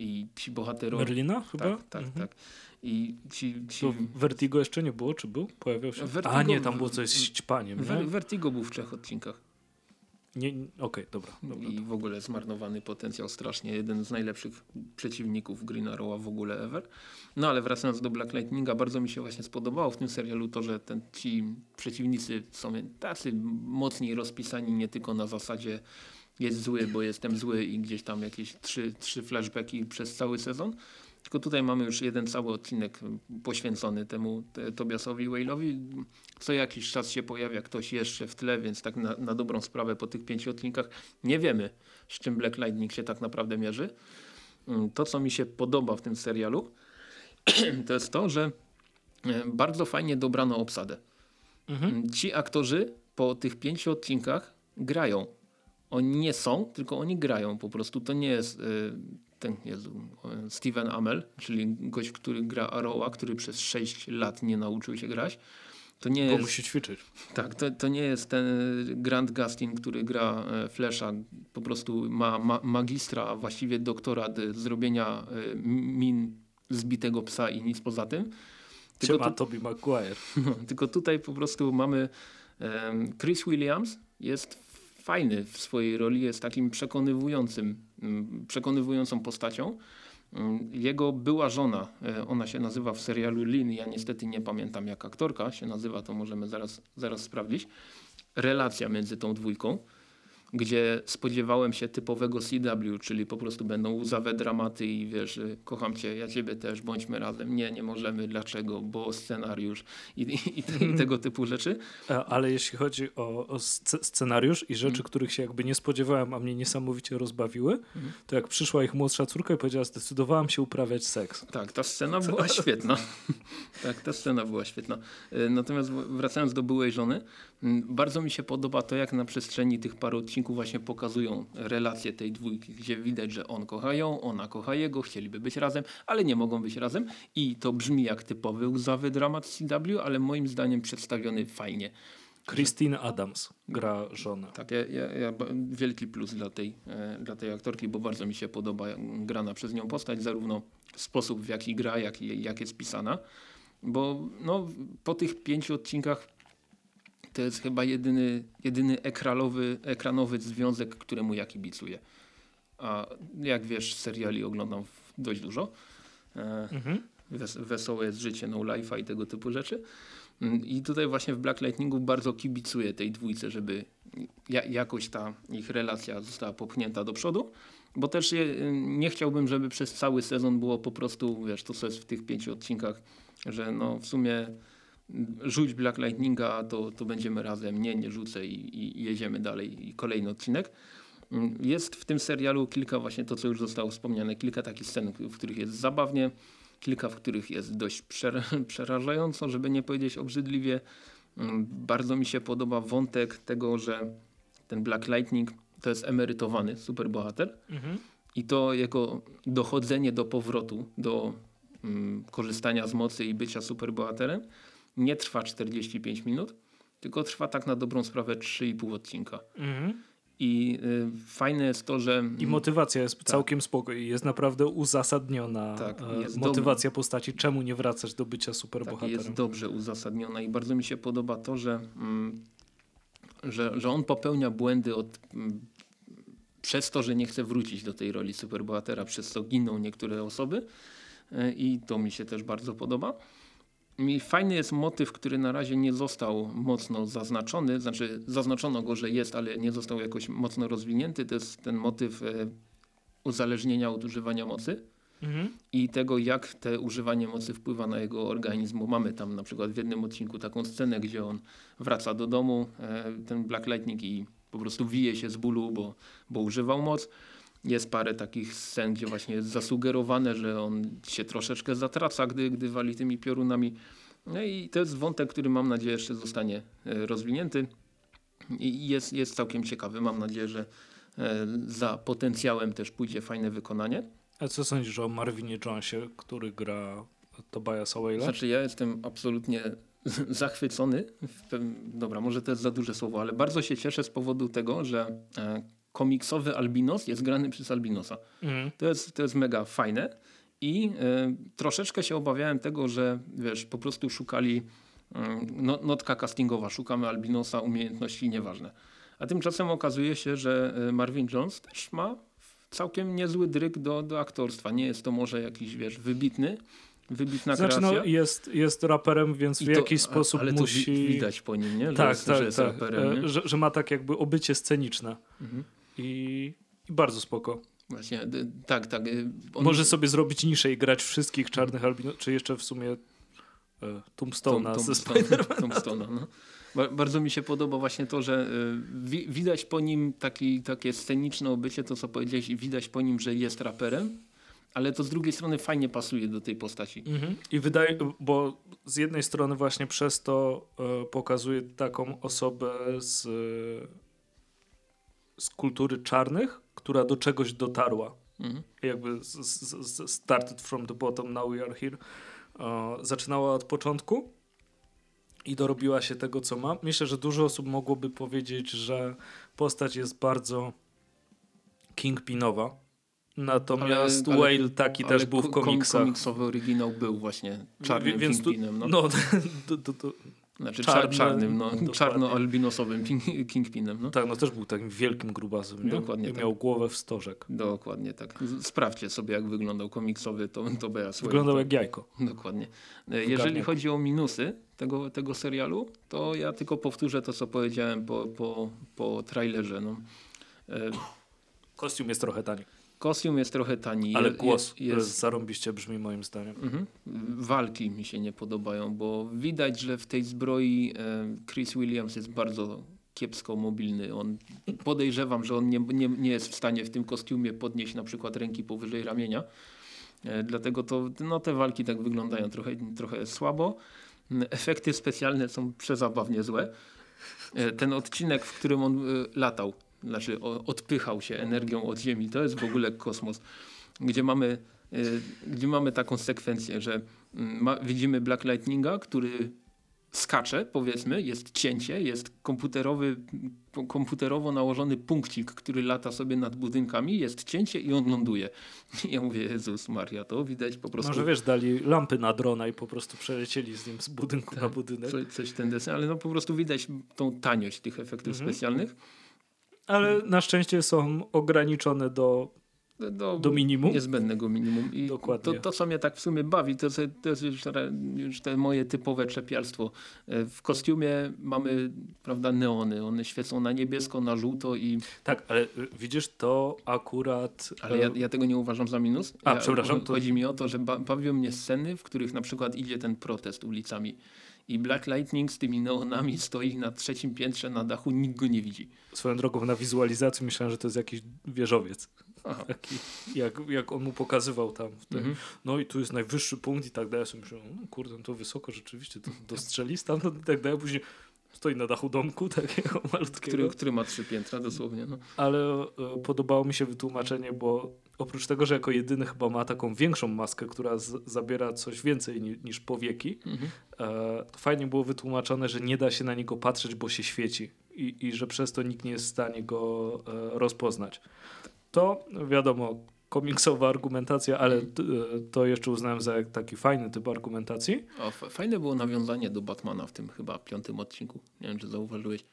B: I ci bohaterowie...
A: Merlina chyba?
B: Tak, tak,
A: Mhm.
B: tak. I ci, ci
A: To Vertigo jeszcze nie było, czy był? Pojawiał się?
B: Vertigo
A: A nie, tam było coś z ścipaniem,
B: Ver? Vertigo był w trzech odcinkach.
A: nie Okej, dobra. dobra.
B: I w ogóle zmarnowany potencjał strasznie. Jeden z najlepszych przeciwników Green Arrowa w ogóle ever. No ale wracając do Black Lightninga, bardzo mi się właśnie spodobało w tym serialu to, że ten, ci przeciwnicy są tacy mocniej rozpisani nie tylko na zasadzie jest zły, bo jestem zły i gdzieś tam jakieś trzy, trzy flashbacki przez cały sezon. Tylko tutaj mamy już jeden cały odcinek poświęcony temu te, Tobiasowi Whale'owi. Co jakiś czas się pojawia ktoś jeszcze w tle, więc tak na, na dobrą sprawę po tych pięciu odcinkach nie wiemy, z czym Black Lightning się tak naprawdę mierzy. Mm, To, co mi się podoba w tym serialu, to jest to, że e, bardzo fajnie dobrano obsadę.
A: Mhm.
B: Ci aktorzy po tych pięciu odcinkach grają. Oni nie są, tylko oni grają po prostu. To nie jest y, ten Jezu, y, Steven Amell, czyli gość, który gra Arrowa, który przez 6 lat nie nauczył się grać. To nie
A: Bo
B: jest,
A: musi ćwiczyć.
B: tak, to, to nie jest ten Grant Gustin, który gra e, Flasha. Po prostu ma, ma magistra, a właściwie doktorat zrobienia e, min zbitego psa i nic poza tym. Tylko
A: Toby Maguire.
B: no, tylko tutaj po prostu mamy em, Chris Williams jest fajny w swojej roli, jest takim przekonywującym, mm, przekonywującą postacią. Mm, Jego była żona, e, ona się nazywa w serialu Lynn, ja niestety nie pamiętam jak aktorka się nazywa, to możemy zaraz, zaraz sprawdzić. Relacja między tą dwójką, gdzie spodziewałem się typowego CW, czyli po prostu będą łzawe dramaty i wiesz, kocham cię, ja ciebie też, bądźmy razem. Nie, nie możemy, dlaczego, bo scenariusz i, i, i, te, i tego typu rzeczy.
A: E, Ale jeśli chodzi o, o sce- scenariusz i
B: Mhm.
A: rzeczy, których się jakby nie spodziewałem, a mnie niesamowicie rozbawiły,
B: Mhm.
A: to jak przyszła ich młodsza córka i powiedziała, zdecydowałam się uprawiać seks.
B: Tak, ta scena była świetna. tak, ta scena była świetna. E, Natomiast wracając do byłej żony, bardzo mi się podoba to, jak na przestrzeni tych paru odcinków właśnie pokazują relacje tej dwójki, gdzie widać, że on kocha ją, ona kocha jego, chcieliby być razem, ale nie mogą być razem. I to brzmi jak typowy łzawy dramat CW, ale moim zdaniem przedstawiony fajnie.
A: Christine Adams gra żonę.
B: Tak, ja, ja, ja wielki plus dla tej, e, dla tej aktorki, bo bardzo mi się podoba grana przez nią postać, zarówno sposób w jaki gra, jak, jak jest pisana. Bo no, po tych pięciu odcinkach to jest chyba jedyny, jedyny ekranowy, ekranowy związek, któremu ja kibicuję. A jak wiesz, seriali oglądam dość dużo. E,
A: Mhm.
B: Wes wesołe jest życie, no life'a i tego typu rzeczy. Mm, I tutaj właśnie w Black Lightningu bardzo kibicuję tej dwójce, żeby ja jakoś ta ich relacja została popchnięta do przodu, bo też nie chciałbym, żeby przez cały sezon było po prostu, wiesz, to co jest w tych pięciu odcinkach, że no w sumie rzuć Black Lightninga, to, to będziemy razem, nie, nie rzucę i, i jedziemy dalej i kolejny odcinek. Mm, Jest w tym serialu kilka właśnie to, co już zostało wspomniane, kilka takich scen, w których jest zabawnie, kilka, w których jest dość przer- przerażająco, żeby nie powiedzieć obrzydliwie. Mm, Bardzo mi się podoba wątek tego, że ten Black Lightning to jest emerytowany superbohater
A: Mhm.
B: i to jego dochodzenie do powrotu, do mm, korzystania z mocy i bycia superbohaterem nie trwa 45 minut, tylko trwa tak na dobrą sprawę 3,5 odcinka.
A: Mhm.
B: I y, fajne jest to, że
A: I motywacja jest całkiem spoko i jest naprawdę uzasadniona
B: Tak,
A: e,
B: jest
A: motywacja postaci, czemu nie wracać do bycia
B: tak,
A: superbohaterem.
B: jest dobrze uzasadniona i bardzo mi się podoba to, że, mm, że, że on popełnia błędy od, mm, przez to, że nie chce wrócić do tej roli superbohatera, przez co giną niektóre osoby y, i to mi się też bardzo podoba. I fajny jest motyw, który na razie nie został mocno zaznaczony, znaczy zaznaczono go, że jest, ale nie został jakoś mocno rozwinięty. To jest ten motyw e, uzależnienia od używania mocy
A: Mhm.
B: i tego, jak te używanie mocy wpływa na jego organizm. Mamy tam na przykład w jednym odcinku taką scenę, gdzie on wraca do domu, e, ten Black Lightning i po prostu wije się z bólu, bo, bo używał moc. Jest parę takich scen, gdzie właśnie jest zasugerowane, że on się troszeczkę zatraca, gdy, gdy wali tymi piorunami. No i to jest wątek, który mam nadzieję jeszcze zostanie e, rozwinięty i jest, jest całkiem ciekawy. Mam nadzieję, że e, za potencjałem też pójdzie fajne wykonanie.
A: A co sądzisz o Marvinie Jonesie, który gra Tobiasa Sowela?
B: Znaczy ja jestem absolutnie zachwycony. Dobra, może to jest za duże słowo, ale bardzo się cieszę z powodu tego, że e, komiksowy albinos jest grany przez albinosa.
A: Mhm.
B: To jest, to jest mega fajne i e, troszeczkę się obawiałem tego, że wiesz, po prostu szukali mm, no, notka castingowa, szukamy albinosa, umiejętności nieważne. A tymczasem okazuje się, że e, Marvin Jones też ma całkiem niezły dryg do, do aktorstwa. Nie jest to może jakiś, wiesz, wybitny, wybitna
A: Znaczy, no,
B: kreacja.
A: jest, jest raperem, więc
B: I
A: w
B: to-
A: jakiś sposób
B: ale to
A: musi...
B: wi- widać po nim, nie? Że
A: tak,
B: jest,
A: tak,
B: że jest
A: tak,
B: raperem,
A: e,
B: nie?
A: że, że ma tak jakby obycie sceniczne
B: Mhm.
A: I, i bardzo spoko.
B: Właśnie, tak, tak. y, on-
A: Może sobie zrobić niszę i grać wszystkich czarnych albinów, czy jeszcze w sumie e, Tombstone'a
B: Tom-
A: ze
B: Tombstone- no. Ba- Bardzo mi się podoba właśnie to, że y, wi widać po nim taki, takie sceniczne obycie, to co powiedziałeś, i widać po nim, że jest raperem, ale to z drugiej strony fajnie pasuje do tej postaci.
A: Mhm. I wydaje, bo z jednej strony właśnie przez to e, pokazuje taką osobę z, z kultury czarnych, która do czegoś dotarła.
B: Mhm.
A: Jakby z, z, started from the bottom, now we are here. E, zaczynała od początku i dorobiła się tego, co ma. Myślę, że dużo osób mogłoby powiedzieć, że postać jest bardzo kingpinowa. Natomiast
B: Ale- ale-
A: Whale taki
B: Ale
A: też był w
B: ko- kom-
A: komiksach.
B: Komiksowy oryginał był właśnie czarnym
A: Więc
B: Kingpinem. No.
A: No, to, to,
B: znaczy
A: czarny-
B: czar, czarnym, no,
A: dokładnie.
B: czarno-albinosowym Kingpinem. No.
A: tak, no też był takim wielkim grubasem. Nie?
B: Dokładnie
A: I
B: tak.
A: miał głowę w stożek.
B: Dokładnie tak. Sprawdźcie sobie, jak wyglądał komiksowy to, to Swain.
A: Wyglądał jak jajko.
B: Dokładnie. E, Jeżeli
A: garniaku.
B: chodzi o minusy tego, tego serialu, to ja tylko powtórzę to, co powiedziałem po, po, po trailerze. No. E,
A: Kostium jest trochę tani,
B: Kostium jest trochę tani.
A: ale głos
B: Jest,
A: jest... zarąbiście brzmi moim zdaniem.
B: mhm. Walki mi się nie podobają, bo widać, że w tej zbroi e, Chris Williams jest bardzo kiepsko mobilny. On podejrzewam, że on nie, nie, nie jest w stanie w tym kostiumie podnieść na przykład ręki powyżej ramienia. E, Dlatego to no, te walki tak wyglądają trochę, trochę słabo. Mm, Efekty specjalne są przezabawnie złe. E, Ten odcinek, w którym on latał, znaczy odpychał się energią od Ziemi, to jest w ogóle kosmos, gdzie mamy, e, gdzie mamy taką sekwencję, że mm, ma, widzimy Black Lightninga, który skacze, powiedzmy, jest cięcie, jest komputerowy, komputerowo nałożony punkcik, który lata sobie nad budynkami, jest cięcie i on ląduje. I ja mówię, Jezus Maria, to widać po prostu...
A: Może wiesz, dali lampy na drona i po prostu przelecieli z nim z budynku
B: Tak.
A: na budynek.
B: Co, coś ten desen, ale no po prostu widać tą taniość tych efektów
A: Mhm.
B: specjalnych.
A: Ale na szczęście są ograniczone do
B: do,
A: Do minimum?
B: Niezbędnego minimum. I
A: Dokładnie.
B: To, to, co mnie tak w sumie bawi, to, jest- to jest już, już te moje typowe czepialstwo. E, W kostiumie mamy prawda, neony. One świecą na niebiesko, na żółto i...
A: Tak, ale widzisz, to akurat...
B: Ale ja,
A: e,
B: ja tego nie uważam za minus.
A: A,
B: ja,
A: przepraszam, to-
B: Chodzi mi o to, że ba bawią mnie sceny, w których na przykład idzie ten protest ulicami i Black Lightning z tymi neonami stoi na trzecim piętrze na dachu, nikt go nie widzi.
A: Swoją drogą na wizualizacji myślałem, że to jest jakiś wieżowiec.
B: Aha.
A: Taki, jak, jak on mu pokazywał tam.
B: Mhm.
A: No i tu jest najwyższy punkt i tak dalej. Ja myślałem, no, kurde, no to wysoko rzeczywiście, to dostrzeli stamtąd i tak dalej. Później stoi na dachu domku takiego malutkiego.
B: Który, który ma trzy piętra dosłownie. No.
A: Ale e, podobało mi się wytłumaczenie, bo oprócz tego, że jako jedyny chyba ma taką większą maskę, która zabiera coś więcej ni, niż powieki,
B: Mhm.
A: e, fajnie było wytłumaczone, że nie da się na niego patrzeć, bo się świeci i, i że przez to nikt nie jest w stanie go e, rozpoznać. To wiadomo, komiksowa argumentacja, ale t, e, to jeszcze uznałem za taki fajny typ argumentacji.
B: O, fajne było nawiązanie do Batmana w tym chyba piątym odcinku. Nie wiem, czy zauważyłeś.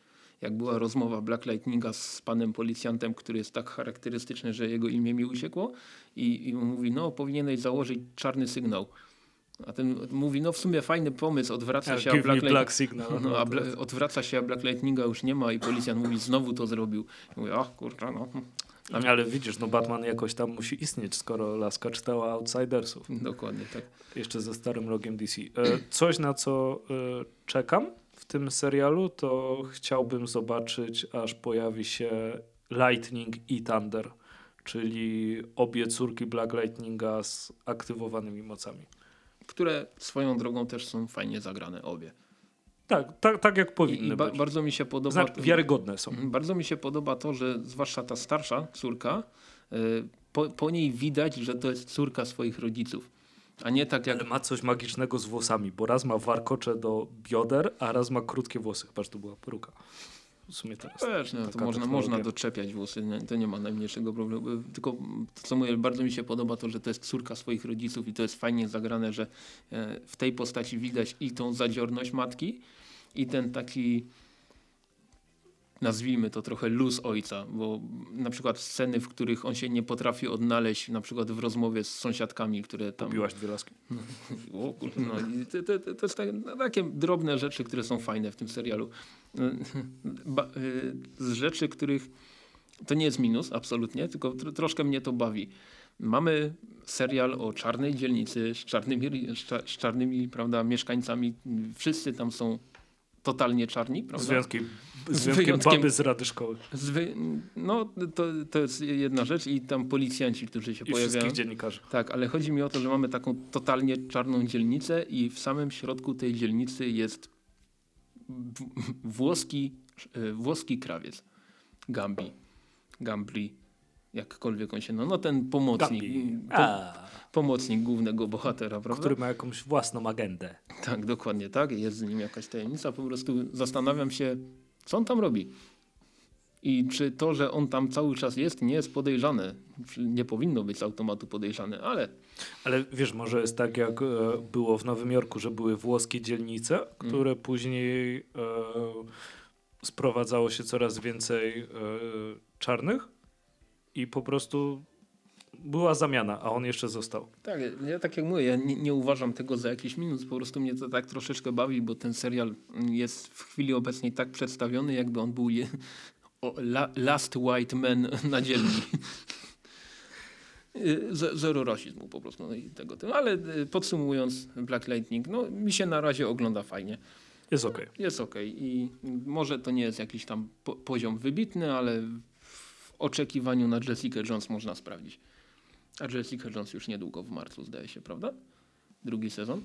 B: Jak była rozmowa Black Lightninga z panem policjantem, który jest tak charakterystyczny, że jego imię mi uciekło i, i mówi, no powinieneś założyć czarny sygnał. A ten mówi, no w sumie fajny pomysł, odwraca się, a Black,
A: black signal.
B: no, a Bla- odwraca się, a Black Lightninga już nie ma i policjant mówi, znowu to zrobił. I mówię, ach kurczę, no.
A: Ale widzisz, no Batman jakoś tam musi istnieć, skoro Laska czytała Outsidersów.
B: Dokładnie tak.
A: Jeszcze ze starym logiem DC. E, coś, na co e, czekam w tym serialu, to chciałbym zobaczyć, aż pojawi się Lightning i Thunder, czyli obie córki Black Lightninga z aktywowanymi mocami.
B: Które swoją drogą też są fajnie zagrane obie.
A: Tak, tak, tak jak
B: I,
A: powinny
B: i ba-
A: być.
B: bardzo mi się podoba.
A: Znaczy, wiarygodne są.
B: Mhm, Bardzo mi się podoba to, że zwłaszcza ta starsza córka, y, po, po niej widać, że to jest córka swoich rodziców. A nie tak jak.
A: Ale ma coś magicznego z włosami, bo raz ma warkocze do bioder, a raz ma krótkie włosy. Chyba, że to była peruka. W sumie teraz.
B: Wiesz, no, to można, można doczepiać włosy, nie, to nie ma najmniejszego problemu. Y, Tylko to, co mówię, bardzo mi się podoba to, że to jest córka swoich rodziców i to jest fajnie zagrane, że e, w tej postaci widać i tą zadziorność matki, i ten taki nazwijmy to trochę luz ojca, bo na przykład sceny, w których on się nie potrafi odnaleźć, na przykład w rozmowie z sąsiadkami, które tam...
A: Pobiłaś dwie laski.
B: O, no, i to, to, to, jest tak, no, takie drobne rzeczy, które są fajne w tym serialu. Y, z rzeczy, których to nie jest minus, absolutnie, tylko tro, troszkę mnie to bawi. Mamy serial o czarnej dzielnicy z czarnymi, z cza- z czarnymi prawda, mieszkańcami. Wszyscy tam są totalnie czarni.
A: Z
B: Prawda?
A: wyjątkiem,
B: Z
A: z wyjątkiem baby z rady szkoły.
B: Zwy, no, to, to jest jedna rzecz i tam policjanci, którzy się
A: I
B: pojawiają.
A: wszystkich dziennikarzy.
B: Tak, ale chodzi mi o to, że mamy taką totalnie czarną dzielnicę i w samym środku tej dzielnicy jest włoski, e, włoski krawiec. Gambi. Gambri. Jakkolwiek on się... No, no ten pomocnik. Po, pomocnik głównego bohatera, prawda?
A: który ma jakąś własną agendę.
B: Tak, dokładnie tak. Jest z nim jakaś tajemnica. Po prostu zastanawiam się, co on tam robi. I czy to, że on tam cały czas jest, nie jest podejrzane. Nie powinno być z automatu podejrzane, ale
A: Ale wiesz, może jest tak jak e, było w Nowym Jorku, że były włoskie dzielnice, które później e, sprowadzało się coraz więcej e, czarnych i po prostu była zamiana, a on jeszcze został.
B: Tak, ja tak jak mówię, ja nie, nie uważam tego za jakiś minus, po prostu mnie to tak troszeczkę bawi, bo ten serial jest w chwili obecnej tak przedstawiony, jakby on był je, o, la, last white man na dzielni. Y, ze- Zero rasizmu po prostu no i tego typu. Ale y, podsumowując, Black Lightning, no mi się na razie ogląda fajnie.
A: Jest okej.
B: Jest ok i może to nie jest jakiś tam po, poziom wybitny, ale oczekiwaniu na Jessica Jones można sprawdzić. A Jessica Jones już niedługo w marcu zdaje się, prawda? Drugi sezon?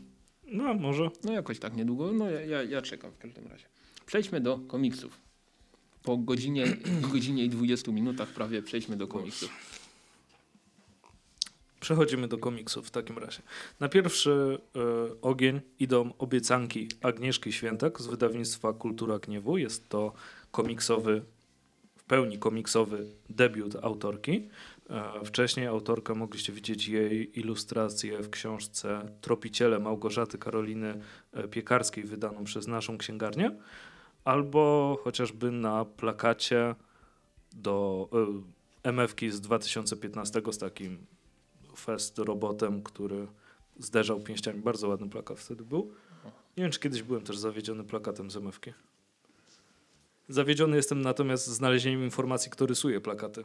A: No, może.
B: No jakoś tak niedługo. No ja, ja, ja czekam w każdym razie. Przejdźmy do komiksów. Po godzinie, godzinie i 20 minutach prawie przejdźmy do komiksów.
A: Przechodzimy do komiksów w takim razie. Na pierwszy e, ogień idą obiecanki Agnieszki Świętek z wydawnictwa Kultura Gniewu. Jest to komiksowy, pełni komiksowy debiut autorki. E, wcześniej autorka mogliście widzieć jej ilustracje w książce Tropiciele Małgorzaty Karoliny e, Piekarskiej, wydaną przez naszą księgarnię, albo chociażby na plakacie do e, MF-ki z 2015 z takim fest robotem, który zderzał pięściami. Bardzo ładny plakat wtedy był. Nie wiem, czy kiedyś byłem też zawiedziony plakatem z MF-ki. Zawiedziony jestem natomiast znalezieniem informacji, kto rysuje plakaty.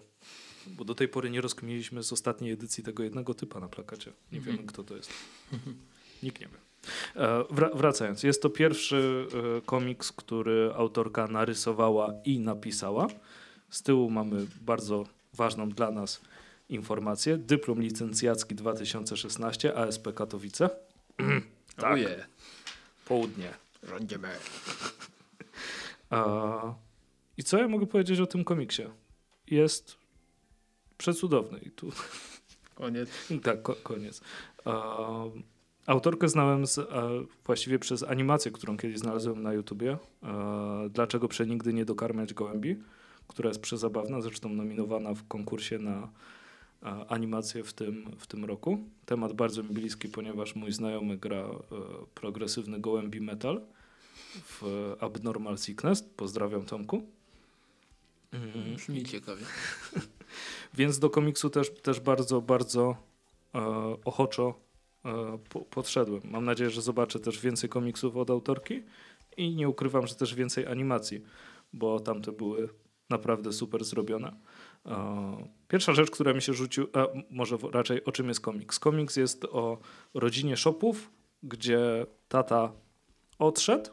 A: Bo do tej pory nie rozkminiliśmy z ostatniej edycji tego jednego typa na plakacie. Nie wiemy, kto to jest. Nikt nie wie. E, wra- wracając, jest to pierwszy e, komiks, który autorka narysowała i napisała. Z tyłu mamy bardzo ważną dla nas informację. Dyplom licencjacki 2016 ASP Katowice. tak,
B: Oje,
A: południe.
B: rządzimy.
A: I co ja mogę powiedzieć o tym komiksie? Jest przecudowny. I tu
B: Koniec.
A: tak, ko- koniec. Autorkę znałem z, a, właściwie przez animację, którą kiedyś znalazłem na YouTubie. A, Dlaczego przenigdy nie dokarmiać gołębi? Która jest przezabawna, zresztą nominowana w konkursie na a, animację w tym, w tym roku. Temat bardzo mi bliski, ponieważ mój znajomy gra e, progresywny gołębi metal w Abnormal Sickness. Pozdrawiam Tomku. Mhm.
B: Brzmi ciekawie.
A: Więc do komiksu też, też bardzo, bardzo e, ochoczo e, po, podszedłem. Mam nadzieję, że zobaczę też więcej komiksów od autorki i nie ukrywam, że też więcej animacji, bo tamte były naprawdę super zrobione. E, pierwsza rzecz, która mi się rzuciła, a może raczej o czym jest komiks. Komiks jest o rodzinie Shopów, gdzie tata odszedł,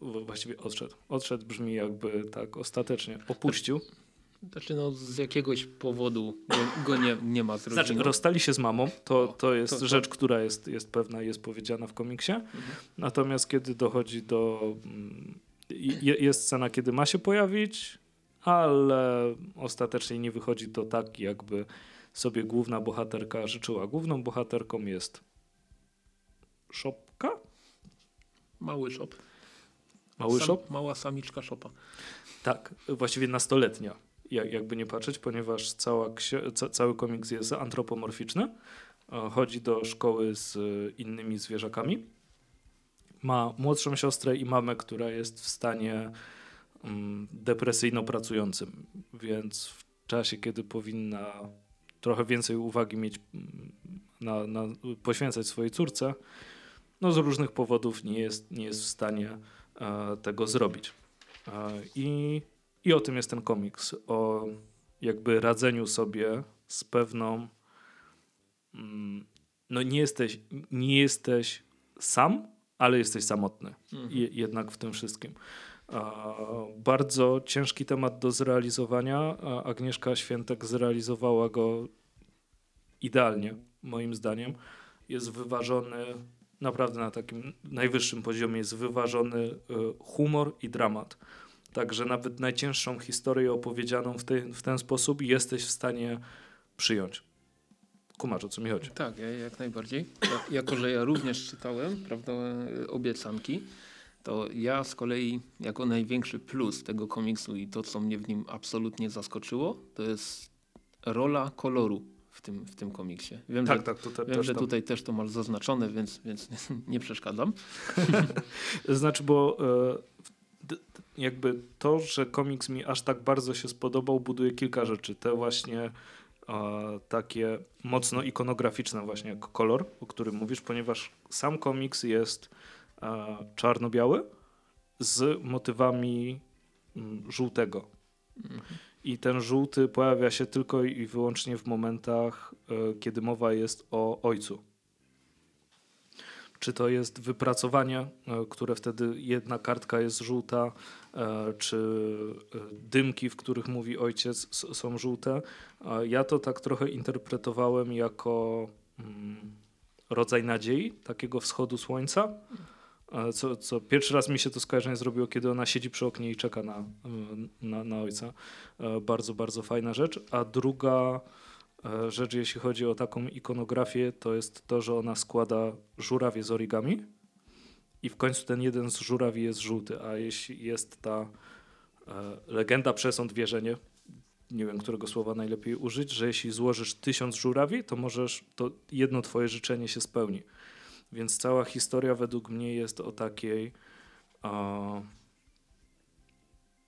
A: właściwie odszedł. Odszedł brzmi jakby tak ostatecznie opuścił.
B: Znaczy no z jakiegoś powodu go, go nie, nie ma z rodziną.
A: Znaczy, rozstali się z mamą, to, to jest
B: to- to-
A: rzecz, która jest, jest pewna, jest powiedziana w komiksie. Natomiast kiedy dochodzi do. mm, je- Jest scena, kiedy ma się pojawić, ale ostatecznie nie wychodzi to tak, jakby sobie główna bohaterka życzyła. Główną bohaterką jest Szopka?
B: Mały shop.
A: Mały
B: Sam-
A: Szop?
B: Mała samiczka szopa.
A: Tak, właściwie nastoletnia, jak, jakby nie patrzeć, ponieważ cała ca, cały komiks jest antropomorficzny. E, Chodzi do szkoły z innymi zwierzakami. Ma młodszą siostrę i mamę, która jest w stanie mm, depresyjno pracującym, więc w czasie, kiedy powinna trochę więcej uwagi mieć mm, na, na, poświęcać swojej córce, no z różnych powodów nie jest, nie jest w stanie tego zrobić. E, I, I o tym jest ten komiks. O jakby radzeniu sobie z pewną. mm, No nie jesteś, nie jesteś sam, ale jesteś samotny. Je, jednak w tym wszystkim. E, Bardzo ciężki temat do zrealizowania. Agnieszka Świętek zrealizowała go idealnie, moim zdaniem. Jest wyważony naprawdę na takim najwyższym poziomie, jest wyważony e, humor i dramat. Także nawet najcięższą historię opowiedzianą w, tej, w ten sposób jesteś w stanie przyjąć. Kumarz, o co mi chodzi?
B: Tak, ja, jak najbardziej. Ja, jako, że ja również czytałem prawda, obiecanki, to ja z kolei jako największy plus tego komiksu i to, co mnie w nim absolutnie zaskoczyło, to jest rola koloru w tym, w tym komiksie. Wiem,
A: Tak,
B: że,
A: tak, te,
B: wiem,
A: też
B: że
A: tam-
B: tutaj też to masz zaznaczone, więc, więc nie przeszkadzam.
A: Znaczy, bo e, jakby to, że komiks mi aż tak bardzo się spodobał, buduje kilka rzeczy. Te właśnie takie mocno ikonograficzne właśnie jak kolor, o którym mówisz, ponieważ sam komiks jest czarno-biały z motywami mm, żółtego. I ten żółty pojawia się tylko i wyłącznie w momentach, e, kiedy mowa jest o ojcu. Czy to jest wypracowanie, e, które wtedy jedna kartka jest żółta, e, czy dymki, w których mówi ojciec, są żółte. Ja to tak trochę interpretowałem jako mm, rodzaj nadziei, takiego wschodu słońca. E, Co, co pierwszy raz mi się to skojarzenie zrobiło, kiedy ona siedzi przy oknie i czeka na, e, na, na ojca. E, Bardzo, bardzo fajna rzecz. A druga rzecz, jeśli chodzi o taką ikonografię, to jest to, że ona składa żurawie z origami i w końcu ten jeden z żurawi jest żółty, a jeśli jest ta legenda, przesąd, wierzenie, nie wiem, którego słowa najlepiej użyć, że jeśli złożysz tysiąc żurawi, to możesz, to jedno twoje życzenie się spełni. Więc cała historia według mnie jest o takiej e,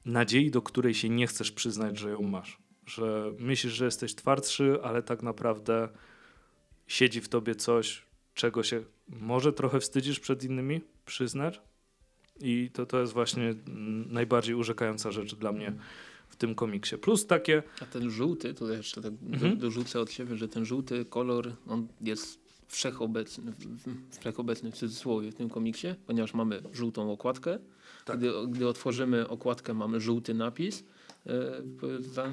A: nadziei, do której się nie chcesz przyznać, że ją masz. że myślisz, że jesteś twardszy, ale tak naprawdę siedzi w tobie coś, czego się może trochę wstydzisz przed innymi przyznać. I to, to jest właśnie najbardziej urzekająca rzecz dla mnie w tym komiksie. Plus takie,
B: A ten żółty, to jeszcze tak
A: Mhm.
B: dorzucę od siebie, że ten żółty kolor, on jest wszechobecny, wszechobecny w cudzysłowie w tym komiksie, ponieważ mamy żółtą okładkę.
A: Tak.
B: Gdy, gdy otworzymy okładkę, mamy żółty napis, za,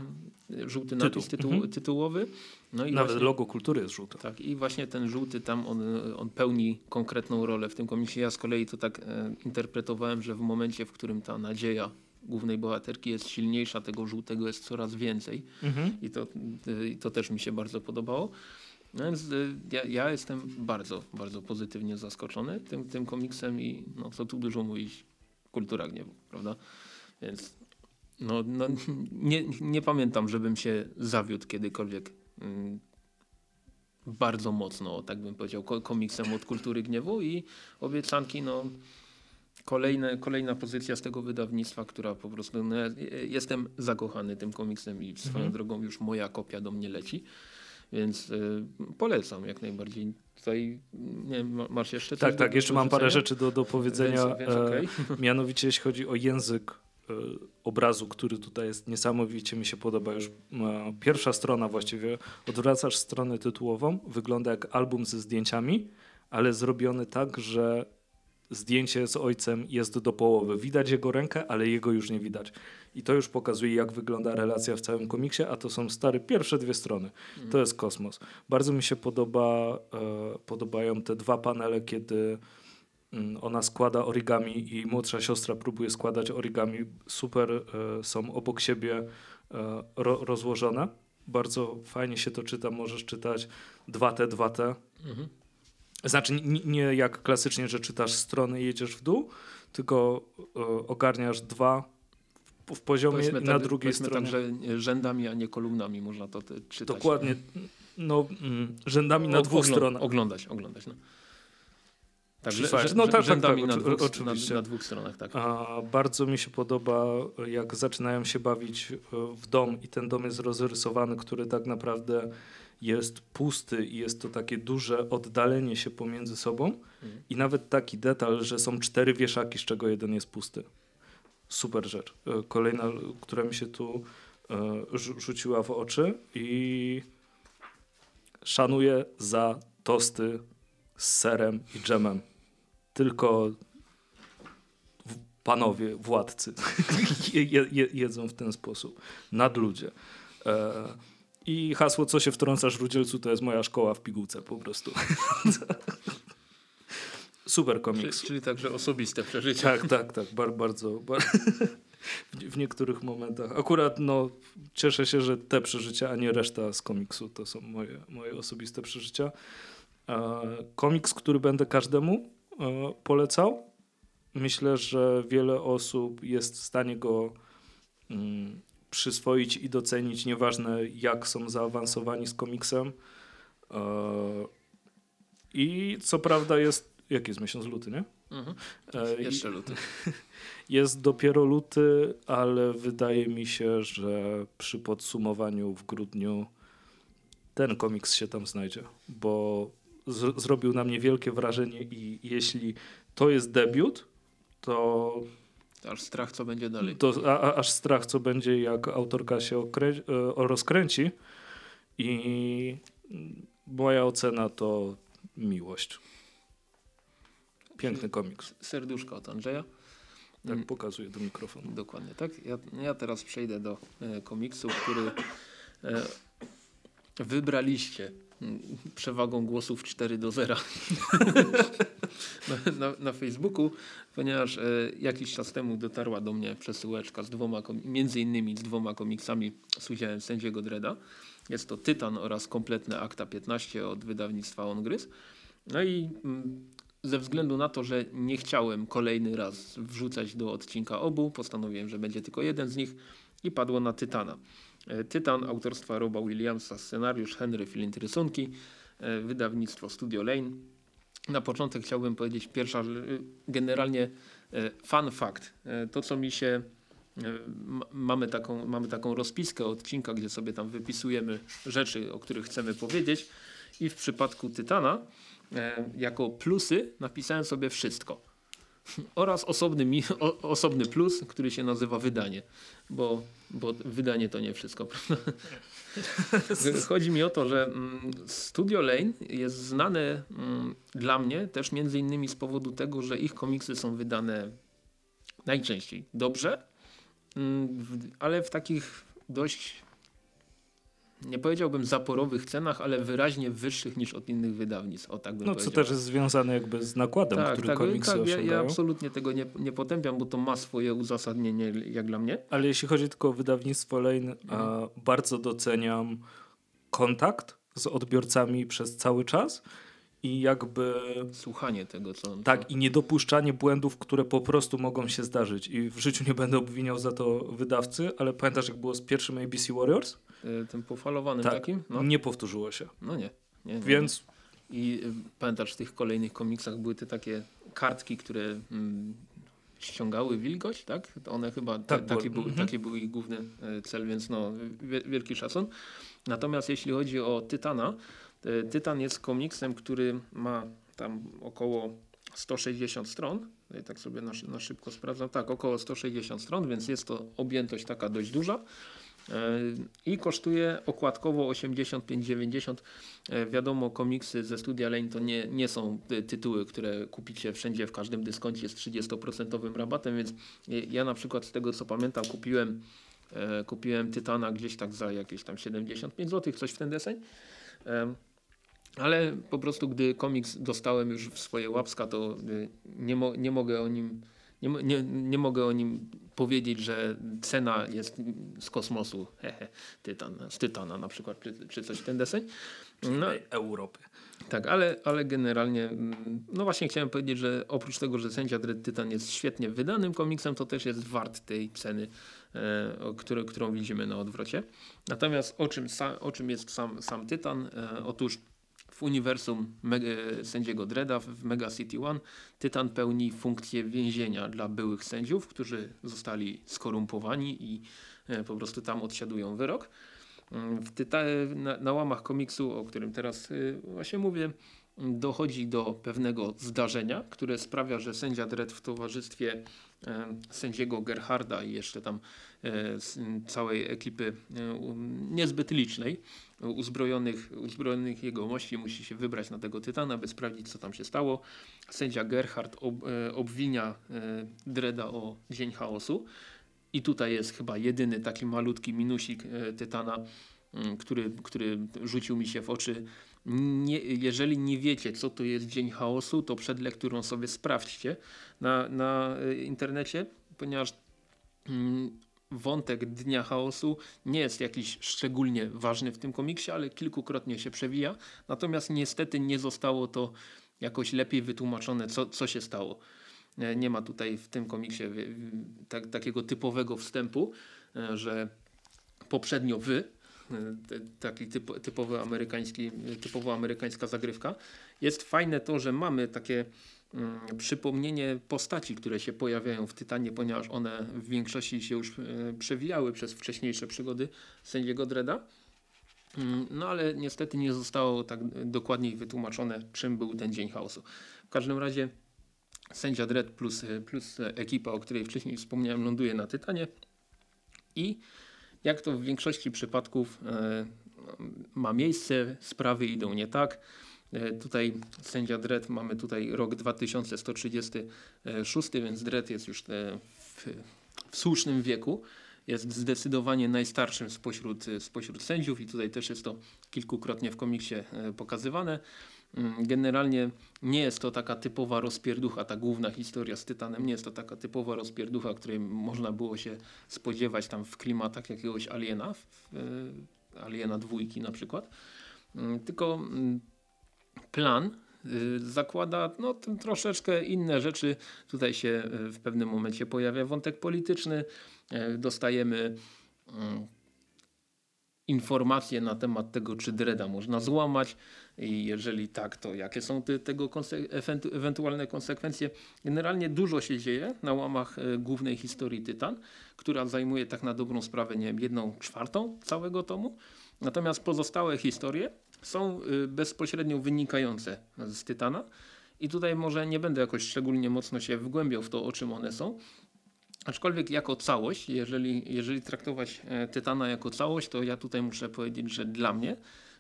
B: żółty napis tytuł,
A: Mhm.
B: tytułowy. No i
A: nawet
B: właśnie,
A: logo kultury jest żółte.
B: tak, I właśnie ten żółty tam, on, on pełni konkretną rolę w tym komiksie. Ja z kolei to tak e, interpretowałem, że w momencie, w którym ta nadzieja głównej bohaterki jest silniejsza, tego żółtego jest coraz więcej.
A: Mhm.
B: I to, y, i to też mi się bardzo podobało. No Więc y, ja, ja jestem bardzo, bardzo pozytywnie zaskoczony tym, tym komiksem i no, co tu dużo mówić, kultura gniewu, prawda? Więc no, no, nie, nie pamiętam, żebym się zawiódł kiedykolwiek mm, bardzo mocno, tak bym powiedział, ko- komiksem od kultury gniewu i obiecanki, no kolejne, kolejna pozycja z tego wydawnictwa, która po prostu, no, ja- jestem zakochany tym komiksem i swoją
A: Mhm.
B: drogą już moja kopia do mnie leci, więc y, polecam jak najbardziej. Tutaj, nie wiem, masz jeszcze coś
A: Tak,
B: do-
A: tak,
B: do
A: jeszcze mam parę rzeczy do, do powiedzenia.
B: Więc, więc
A: e,
B: okej.
A: Mianowicie jeśli chodzi o język e, obrazu, który tutaj jest niesamowicie mi się podoba. Już e, pierwsza strona właściwie, odwracasz stronę tytułową, wygląda jak album ze zdjęciami, ale zrobiony tak, że zdjęcie z ojcem jest do połowy. Widać jego rękę, ale jego już nie widać. I to już pokazuje, jak wygląda relacja w całym komiksie, a to są stare pierwsze dwie strony. To jest kosmos. Bardzo mi się podoba, e, podobają te dwa panele, kiedy mm, ona składa origami i młodsza siostra próbuje składać origami. Super e, są obok siebie e, ro, rozłożone. Bardzo fajnie się to czyta. Możesz czytać 2T, 2T.
B: Mhm.
A: Znaczy nie, jak klasycznie, że czytasz strony i jedziesz w dół, tylko e, ogarniasz dwa w, poziomie i na
B: tak-
A: drugiej stronie.
B: tak, że nie, rzędami, a nie kolumnami można to czytać.
A: Dokładnie. No, mm, rzędami na dwóch
B: ogląd-
A: stronach.
B: Oglądać, oglądać. No. Tak, że,
A: Fajnie.
B: że,
A: No tak, tak,
B: rzędami
A: tak,
B: na,
A: oczy-
B: dwóch. Na, na dwóch stronach, tak.
A: A bardzo mi się podoba, jak zaczynają się bawić e, w dom i ten dom jest rozrysowany, który tak naprawdę jest pusty i jest to takie duże oddalenie się pomiędzy sobą.
B: Mhm.
A: I nawet taki detal, że są cztery wieszaki, z czego jeden jest pusty. Super rzecz. E, Kolejna, która mi się tu e, rzu- rzuciła w oczy i szanuję za tosty z serem i dżemem. Tylko panowie, władcy je, je, je- jedzą w ten sposób. Nadludzie. E, I hasło, co się wtrącasz rudzielcu, to jest moja szkoła w pigułce po prostu. Super
B: Czyli,
A: komiks.
B: czyli także osobiste przeżycia.
A: Tak, tak, tak, bar, bardzo. Bar w, niektórych momentach. Akurat no, cieszę się, że te przeżycia, a nie reszta z komiksu to są moje, moje osobiste przeżycia. Komiks, który będę każdemu e, polecał. Myślę, że wiele osób jest w stanie go mm, przyswoić i docenić, nieważne jak są zaawansowani z komiksem. E, I co prawda jest, jaki jest miesiąc luty, nie?
B: Mhm.
A: E,
B: Jeszcze luty.
A: jest dopiero luty, ale wydaje mi się, że przy podsumowaniu w grudniu ten komiks się tam znajdzie, bo z- zrobił na mnie wielkie wrażenie i jeśli to jest debiut, to,
B: Aż strach, co będzie dalej.
A: to a, aż strach, co będzie, jak autorka się okrę- e, rozkręci i moja ocena to miłość. Piękny komiks.
B: Serduszko od Andrzeja.
A: Tak
B: Mm.
A: pokazuję do mikrofonu.
B: Dokładnie tak. Ja, ja teraz przejdę do e, komiksu, który e, wybraliście przewagą głosów 4 do 0 na, na, na Facebooku, ponieważ e, jakiś czas temu dotarła do mnie przesyłeczka z dwoma, między innymi z dwoma komiksami z udziałem sędziego Dreda. Jest to Tytan oraz kompletne Akta 15 od wydawnictwa Ongryz. No i mm, ze względu na to, że nie chciałem kolejny raz wrzucać do odcinka obu, postanowiłem, że będzie tylko jeden z nich i padło na Tytana. Tytan autorstwa Roba Williamsa, scenariusz Henry Flint rysunki, e, wydawnictwo Studio Lane. Na początek chciałbym powiedzieć pierwsza, y, generalnie e, fun fact. E, To co mi się ma- mamy taką, mamy taką rozpiskę odcinka, gdzie sobie tam wypisujemy rzeczy, o których chcemy powiedzieć i w przypadku Tytana jako plusy napisałem sobie wszystko. Oraz osobny, mi, o, osobny plus, który się nazywa wydanie, bo, bo wydanie to nie wszystko. Chodzi mi o to, że mm, Studio Lane jest znane mm, dla mnie też między innymi z powodu tego, że ich komiksy są wydane najczęściej dobrze, mm, ale w takich dość nie powiedziałbym zaporowych cenach, ale wyraźnie wyższych niż od innych wydawnictw. O tak bym
A: No co też jest związane jakby z nakładem, który komiksy
B: tak ja, ja absolutnie tego nie, nie potępiam, bo to ma swoje uzasadnienie jak dla mnie.
A: Ale jeśli chodzi tylko o wydawnictwo Lane, a, bardzo doceniam kontakt z odbiorcami przez cały czas i jakby
B: Słuchanie tego, co...
A: tak i niedopuszczanie błędów, które po prostu mogą się zdarzyć. I w życiu nie będę obwiniał za to wydawcy, ale pamiętasz jak było z pierwszym ABC Warriors?
B: Y, Tym pofalowanym
A: Tak.
B: takim? No,
A: Nie powtórzyło się.
B: no nie. nie, nie.
A: Więc
B: I y, pamiętasz w tych kolejnych komiksach były te takie kartki, które mm, ściągały wilgoć, tak? To one chyba, te,
A: Tak, było.
B: taki, był,
A: Mhm.
B: taki był ich główny e, cel, więc no, wie, wielki szacun. Natomiast jeśli chodzi o Tytana, Tytan jest komiksem, który ma tam około 160 stron. Tutaj tak sobie na, na szybko sprawdzam. Tak, około 160 stron, więc jest to objętość taka dość duża. E, I kosztuje okładkowo 85,90. E, Wiadomo, komiksy ze Studia Lane to nie, nie są ty- tytuły, które kupicie wszędzie, w każdym dyskoncie z 30% rabatem, więc e, ja na przykład z tego co pamiętam kupiłem, e, kupiłem Tytana gdzieś tak za jakieś tam 75 zł, coś w ten deseń. Ale po prostu gdy komiks dostałem już w swoje łapska, to y, nie, mo nie mogę o nim nie, nie, nie mogę o nim powiedzieć, że cena jest z kosmosu, hehe, tytan, z Tytana na przykład, czy, czy coś ten deseń. No,
A: Europy.
B: tak, ale, ale generalnie, mm, no właśnie chciałem powiedzieć, że oprócz tego, że Sędzia Dredd Tytan jest świetnie wydanym komiksem, to też jest wart tej ceny, e, które, którą widzimy na odwrocie. Natomiast o czym, sa, o czym jest sam, sam Tytan? E, otóż w uniwersum e, sędziego Dredda w Mega City One Tytan pełni funkcję więzienia dla byłych sędziów, którzy zostali skorumpowani i e, po prostu tam odsiadują wyrok. Mm, W na, na łamach komiksu, o którym teraz y, właśnie mówię, dochodzi do pewnego zdarzenia, które sprawia, że sędzia Dredd w towarzystwie e, sędziego Gerharda i jeszcze tam e, całej ekipy e, niezbyt licznej, uzbrojonych, uzbrojonych jegomości musi się wybrać na tego tytana, by sprawdzić co tam się stało. Sędzia Gerhard ob, e, obwinia e, Dredda o dzień chaosu. I tutaj jest chyba jedyny taki malutki minusik e, Tytana, mm, który, który rzucił mi się w oczy. Nie, jeżeli nie wiecie, co to jest Dzień Chaosu, to przed lekturą sobie sprawdźcie na, na e, internecie, ponieważ mm, wątek Dnia Chaosu nie jest jakiś szczególnie ważny w tym komiksie, ale kilkukrotnie się przewija. Natomiast niestety nie zostało to jakoś lepiej wytłumaczone, co, co się stało. E, Nie ma tutaj w tym komiksie tak, takiego typowego wstępu, e, że poprzednio wy, e, taki typ, typowy amerykański, typowo amerykańska zagrywka. Jest fajne to, że mamy takie przypomnienie postaci, które się pojawiają w Tytanie, ponieważ one w większości się już e, przewijały przez wcześniejsze przygody sędziego Dreda. Mm, No ale niestety nie zostało tak dokładniej wytłumaczone, czym był ten dzień chaosu. W każdym razie Sędzia Dredd plus, plus ekipa, o której wcześniej wspomniałem, ląduje na Tytanie. I jak to w większości przypadków e, ma miejsce, sprawy idą nie tak. E, tutaj sędzia Dredd mamy tutaj rok 2136, więc Dredd jest już e, w, w słusznym wieku. Jest zdecydowanie najstarszym spośród, spośród sędziów i tutaj też jest to kilkukrotnie w komiksie e, pokazywane. Mm, Generalnie nie jest to taka typowa rozpierducha, ta główna historia z Tytanem, nie jest to taka typowa rozpierducha, której można było się spodziewać tam w klimatach jakiegoś Aliena, e, Aliena dwójki na przykład. Mm, Tylko mm, plan y, zakłada no, troszeczkę inne rzeczy. Tutaj się y, w pewnym momencie pojawia wątek polityczny. E, Dostajemy mm, informacje na temat tego, czy Dreda można złamać i jeżeli tak, to jakie są te, tego ewentualne konsekwencje. Generalnie dużo się dzieje na łamach głównej historii Tytan, która zajmuje tak na dobrą sprawę nie wiem, jedną czwartą całego tomu. Natomiast pozostałe historie są y, bezpośrednio wynikające z Tytana. I tutaj może nie będę jakoś szczególnie mocno się wgłębiał w to, o czym one są. Aczkolwiek jako całość, jeżeli, jeżeli traktować e, Tytana jako całość, to ja tutaj muszę powiedzieć, że dla mnie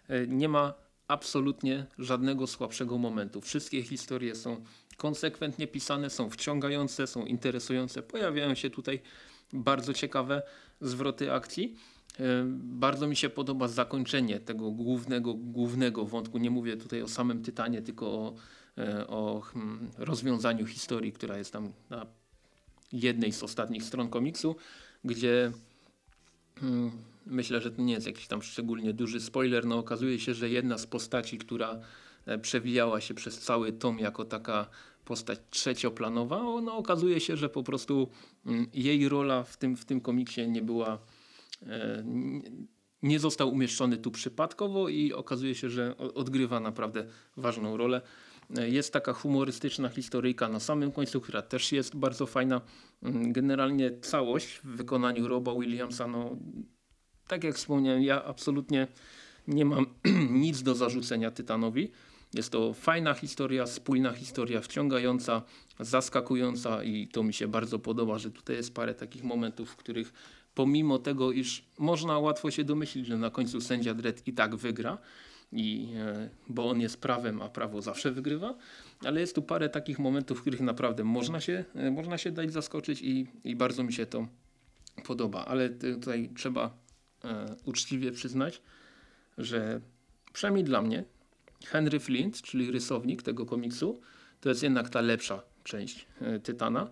B: e, nie ma absolutnie żadnego słabszego momentu. Wszystkie historie są konsekwentnie pisane, są wciągające, są interesujące. Pojawiają się tutaj bardzo ciekawe zwroty akcji. Bardzo mi się podoba zakończenie tego głównego, głównego wątku. Nie mówię tutaj o samym Tytanie, tylko o, e, o hmm, rozwiązaniu historii, która jest tam na jednej z ostatnich stron komiksu, gdzie hmm, myślę, że to nie jest jakiś tam szczególnie duży spoiler. No okazuje się, że jedna z postaci, która e, przewijała się przez cały tom jako taka postać trzecioplanowa, no okazuje się, że po prostu mm, jej rola w tym, w tym komiksie nie była nie- nie został umieszczony tu przypadkowo i okazuje się, że odgrywa naprawdę ważną rolę. E, Jest taka humorystyczna historyjka na samym końcu, która też jest bardzo fajna. Mm, Generalnie całość w wykonaniu Roba Williamsa, no tak jak wspomniałem, ja absolutnie nie mam nic do zarzucenia Tytanowi. Jest to fajna historia, spójna historia, wciągająca, zaskakująca i to mi się bardzo podoba, że tutaj jest parę takich momentów, w których pomimo tego, iż można łatwo się domyślić, że na końcu sędzia Dredd i tak wygra, i, e, bo on jest prawem, a prawo zawsze wygrywa, ale jest tu parę takich momentów, w których naprawdę można się, e, można się dać zaskoczyć i, i bardzo mi się to podoba, ale tutaj trzeba e, uczciwie przyznać, że przynajmniej dla mnie Henry Flint, czyli rysownik tego komiksu, to jest jednak ta lepsza część e, Tytana,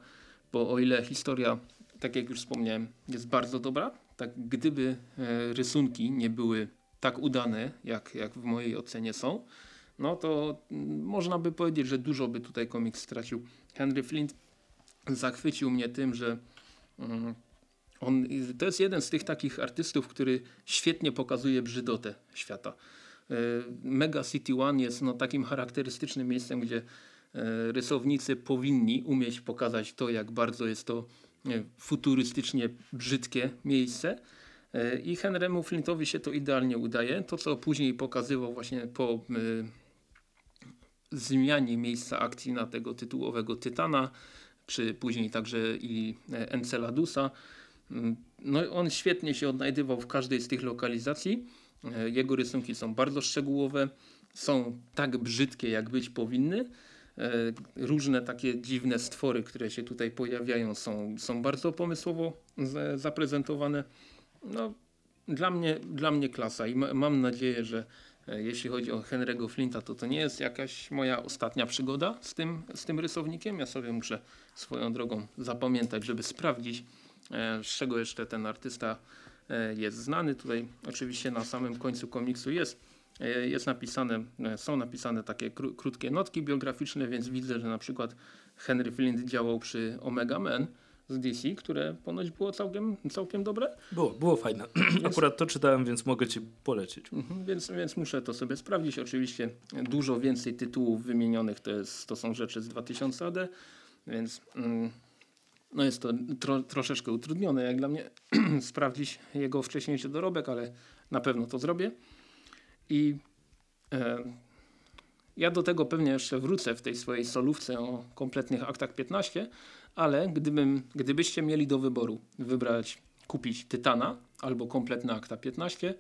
B: bo o ile historia, tak jak już wspomniałem, jest bardzo dobra, tak gdyby e, rysunki nie były tak udane, jak, jak w mojej ocenie są, no to mm, można by powiedzieć, że dużo by tutaj komiks stracił. Henry Flint zachwycił mnie tym, że mm, on, to jest jeden z tych takich artystów, który świetnie pokazuje brzydotę świata. E, Mega City One jest no, takim charakterystycznym miejscem, gdzie e, rysownicy powinni umieć pokazać to, jak bardzo jest to futurystycznie brzydkie miejsce. E, I Henrymu Flintowi się to idealnie udaje. To, co później pokazywał właśnie po e, zmianie miejsca akcji na tego tytułowego Tytana, czy później także i e, Enceladusa. Mm, No i on świetnie się odnajdywał w każdej z tych lokalizacji. E, Jego rysunki są bardzo szczegółowe, są tak brzydkie, jak być powinny. E, Różne takie dziwne stwory, które się tutaj pojawiają, są, są bardzo pomysłowo za- zaprezentowane. No, dla mnie, dla mnie klasa i ma, mam nadzieję, że e, jeśli chodzi o Henry'ego Flinta, to to nie jest jakaś moja ostatnia przygoda z tym, z tym rysownikiem. Ja sobie muszę swoją drogą zapamiętać, żeby sprawdzić, e, z czego jeszcze ten artysta jest znany. Tutaj oczywiście na samym końcu komiksu jest, jest napisane, e, są napisane takie kró- krótkie notki biograficzne, więc widzę, że na przykład Henry Flint działał przy Omega Man z DC, które ponoć było całkiem, całkiem dobre.
A: Było, było fajne. Akurat to czytałem, więc mogę ci polecić.
B: Mhm, Więc, więc muszę to sobie sprawdzić. Oczywiście dużo więcej tytułów wymienionych to, jest, to są rzeczy z 2000 AD, więc mm, no jest to tro, troszeczkę utrudnione jak dla mnie sprawdzić jego wcześniejszy dorobek, ale na pewno to zrobię. I e, ja do tego pewnie jeszcze wrócę w tej swojej solówce o kompletnych aktach 15, ale gdybym, gdybyście mieli do wyboru wybrać, kupić Tytana albo kompletne akta 15,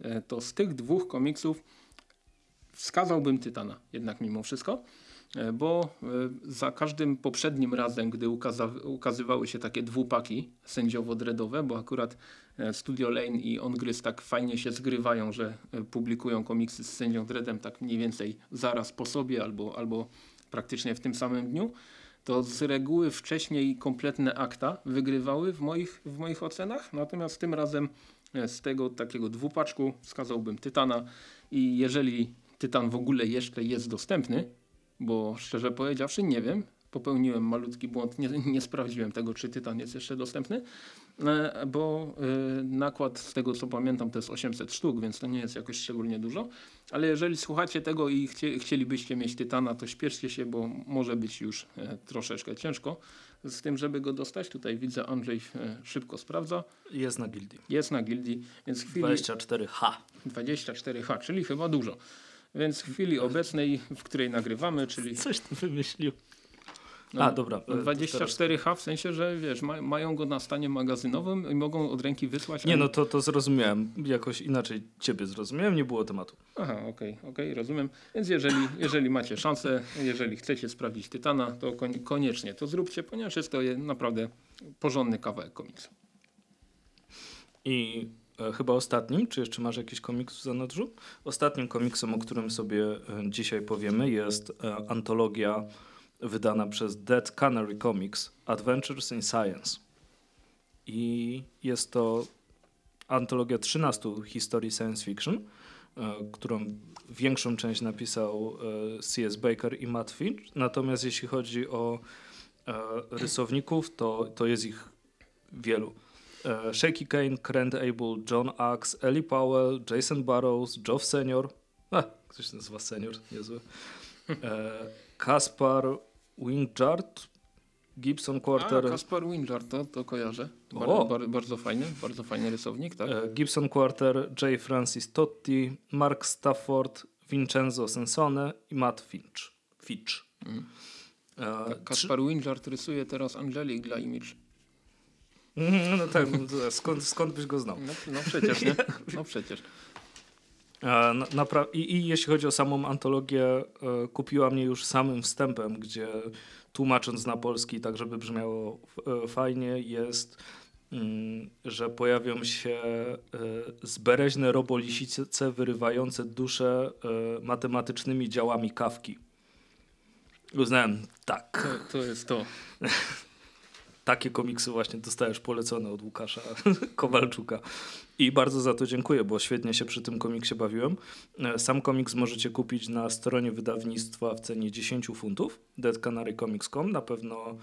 B: e, to z tych dwóch komiksów wskazałbym Tytana jednak mimo wszystko, bo e, za każdym poprzednim razem, gdy ukazywały się takie dwupaki sędziowo-dredowe, bo akurat e, Studio Lane i Ongryz tak fajnie się zgrywają, że e, publikują komiksy z sędzią Dreadem tak mniej więcej zaraz po sobie albo, albo praktycznie w tym samym dniu, to z reguły wcześniej kompletne akta wygrywały w moich, w moich ocenach, natomiast tym razem e, z tego takiego dwupaczku wskazałbym Tytana i jeżeli Tytan w ogóle jeszcze jest dostępny, bo szczerze powiedziawszy nie wiem, popełniłem malutki błąd. Nie, nie sprawdziłem tego, czy Tytan jest jeszcze dostępny, e, bo e, nakład z tego co pamiętam to jest 800 sztuk, więc to nie jest jakoś szczególnie dużo. Ale jeżeli słuchacie tego i chcie, chcielibyście mieć Tytana, to śpieszcie się, bo może być już e, troszeczkę ciężko z tym, żeby go dostać. Tutaj widzę Andrzej szybko sprawdza.
A: Jest na gildii.
B: Jest na gildii, więc w chwili
A: 24H.
B: 24H, czyli chyba dużo. Więc w chwili obecnej, w której nagrywamy, czyli
A: Coś tu wymyślił.
B: no,
A: A, dobra. e, to teraz-
B: 24H w sensie, że wiesz, ma, mają go na stanie magazynowym i mogą od ręki wysłać.
A: Nie, no to, to zrozumiałem. Jakoś inaczej ciebie zrozumiałem, nie było tematu.
B: Aha, okej, okej, rozumiem. Więc jeżeli, jeżeli macie szansę, jeżeli chcecie sprawdzić Tytana, to koniecznie to zróbcie, ponieważ jest to naprawdę porządny kawałek komiksu.
A: I e, chyba ostatnim, czy jeszcze masz jakiś komiks w zanadrzu? Ostatnim komiksem, o którym sobie e, dzisiaj powiemy, jest e, antologia wydana przez Dead Canary Comics Adventures in Science. I jest to antologia 13 historii science fiction, e, którą większą część napisał e, C.S. Baker i Matt Finch. Natomiast jeśli chodzi o e, rysowników, to, to jest ich wielu. E, Shaky Kane, Krent Abel, John Axe, Ellie Powell, Jason Burrows, Geoff Senior. A, ktoś się nazywa Senior, niezły. E, Kaspar Wingard, Gibson
B: A,
A: Quarter,
B: Kaspar Wingard, to, to kojarzę. Bardzo, bar, bardzo fajny, bardzo fajny rysownik, tak?
A: e, Gibson Quarter, J. Francis Totti, Mark Stafford, Vincenzo Sensone i Matt Finch. Fitch.
B: Mm. Kaspar Wingard rysuje teraz Angelic dla Image.
A: No tak, no skąd, skąd byś go znał?
B: No, no przecież, nie? No przecież.
A: I, I jeśli chodzi o samą antologię, e, kupiła mnie już samym wstępem, gdzie tłumacząc na polski, tak żeby brzmiało e, fajnie, jest, mm, że pojawią się e, zbereźne robolisice wyrywające duszę matematycznymi działami kawki. Uznałem, tak,
B: To, to jest to.
A: takie komiksy właśnie dostajesz polecone od Łukasza Kowalczuka. I bardzo za to dziękuję, bo świetnie się przy tym komiksie bawiłem. E, Sam komiks możecie kupić na stronie wydawnictwa w cenie 10 funtów, deadcanarycomics.com. Na pewno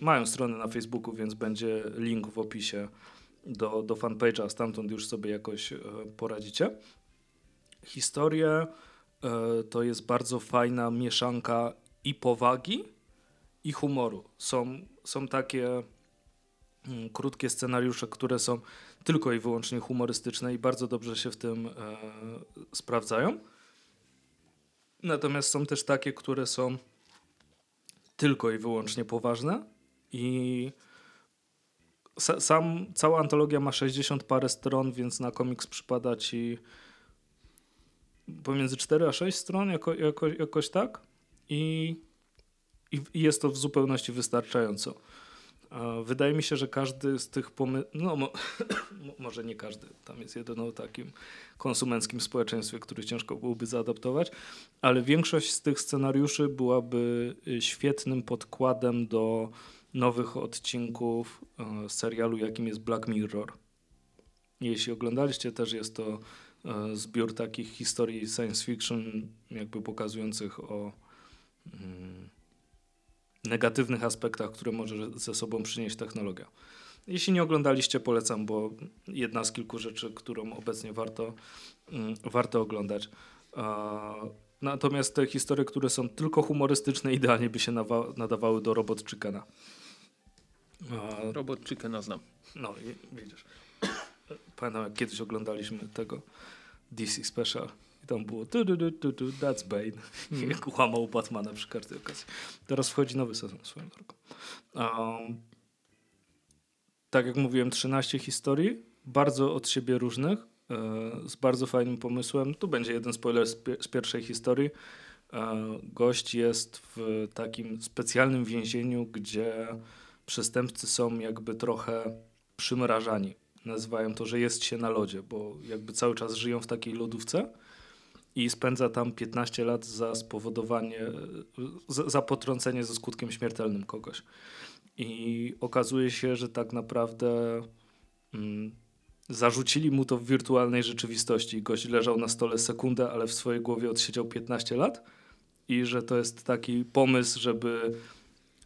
A: mają stronę na Facebooku, więc będzie link w opisie do, do fanpage'a, stamtąd już sobie jakoś e, poradzicie. Historie e, to jest bardzo fajna mieszanka i powagi, i humoru. Są, są takie mm, krótkie scenariusze, które są tylko i wyłącznie humorystyczne i bardzo dobrze się w tym e, sprawdzają. Natomiast są też takie, które są tylko i wyłącznie poważne i sa, sam, cała antologia ma 60 parę stron, więc na komiks przypada ci pomiędzy 4 a 6 stron, jako, jako, jakoś tak. I i jest to w zupełności wystarczająco. Wydaje mi się, że każdy z tych pomysłów, no mo mo- może nie każdy, tam jest jeden takim konsumenckim społeczeństwie, który ciężko byłoby zaadaptować, ale większość z tych scenariuszy byłaby y, świetnym podkładem do nowych odcinków e, serialu, jakim jest Black Mirror. Jeśli oglądaliście, też jest to e, zbiór takich historii science fiction, jakby pokazujących o mm, negatywnych aspektach, które może ze sobą przynieść technologia. Jeśli nie oglądaliście, polecam, bo jedna z kilku rzeczy, którą obecnie warto, mm, warto oglądać. Natomiast te historie, które są tylko humorystyczne, idealnie by się nadawały do Robot Chickena.
B: Robot Chickena znam.
A: No, i widzisz. Pamiętam, jak kiedyś oglądaliśmy tego DC Special tam było tu, tu, tu, tu, tu, that's Bane. Jak łamał Batmana przy każdej okazji. Teraz wchodzi nowy sezon swoją drogą. Um, tak jak mówiłem, 13 historii, bardzo od siebie różnych, e, z bardzo fajnym pomysłem. Tu będzie jeden spoiler z, pie- z pierwszej historii. E, gość jest w takim specjalnym więzieniu, gdzie przestępcy są jakby trochę przymrażani. Nazywają to, że jest się na lodzie, bo jakby cały czas żyją w takiej lodówce i spędza tam 15 lat za spowodowanie, za, za potrącenie ze skutkiem śmiertelnym kogoś. I okazuje się, że tak naprawdę mm, zarzucili mu to w wirtualnej rzeczywistości. Gość leżał na stole sekundę, ale w swojej głowie odsiedział 15 lat i że to jest taki pomysł, żeby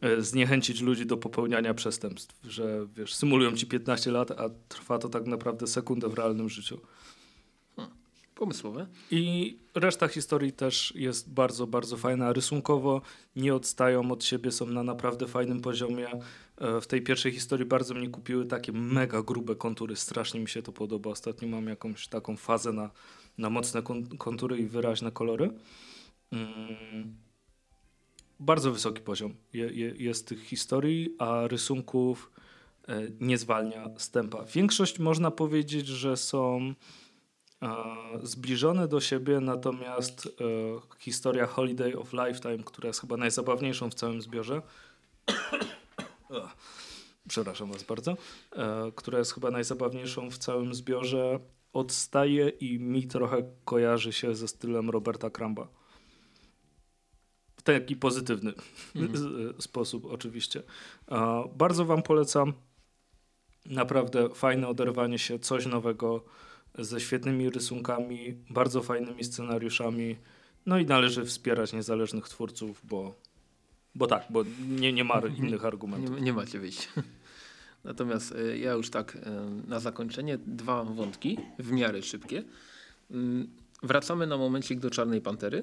A: e, zniechęcić ludzi do popełniania przestępstw, że wiesz, symulują ci 15 lat, a trwa to tak naprawdę sekundę w realnym życiu.
B: Pomysłowe.
A: I reszta historii też jest bardzo, bardzo fajna. Rysunkowo nie odstają od siebie, są na naprawdę fajnym poziomie. E, W tej pierwszej historii bardzo mnie kupiły takie mega grube kontury. Strasznie mi się to podoba. Ostatnio mam jakąś taką fazę na, na mocne kon- kontury i wyraźne kolory. Mm. Bardzo wysoki poziom je, je, jest tych historii, a rysunków e, nie zwalnia stępa. Większość można powiedzieć, że są zbliżone do siebie, natomiast e, historia Holiday of Lifetime, która jest chyba najzabawniejszą w całym zbiorze, przepraszam was bardzo, e, która jest chyba najzabawniejszą w całym zbiorze, odstaje i mi trochę kojarzy się ze stylem Roberta Cramba. W taki pozytywny z- sposób oczywiście. E, bardzo wam polecam. Naprawdę fajne oderwanie się, coś nowego ze świetnymi rysunkami, bardzo fajnymi scenariuszami. No i należy wspierać niezależnych twórców, bo, bo tak, bo nie, nie ma innych argumentów.
B: Nie, nie macie wyjścia. Natomiast e, ja już tak e, na zakończenie dwa wątki, w miarę szybkie. Mm, Wracamy na momencik do Czarnej Pantery.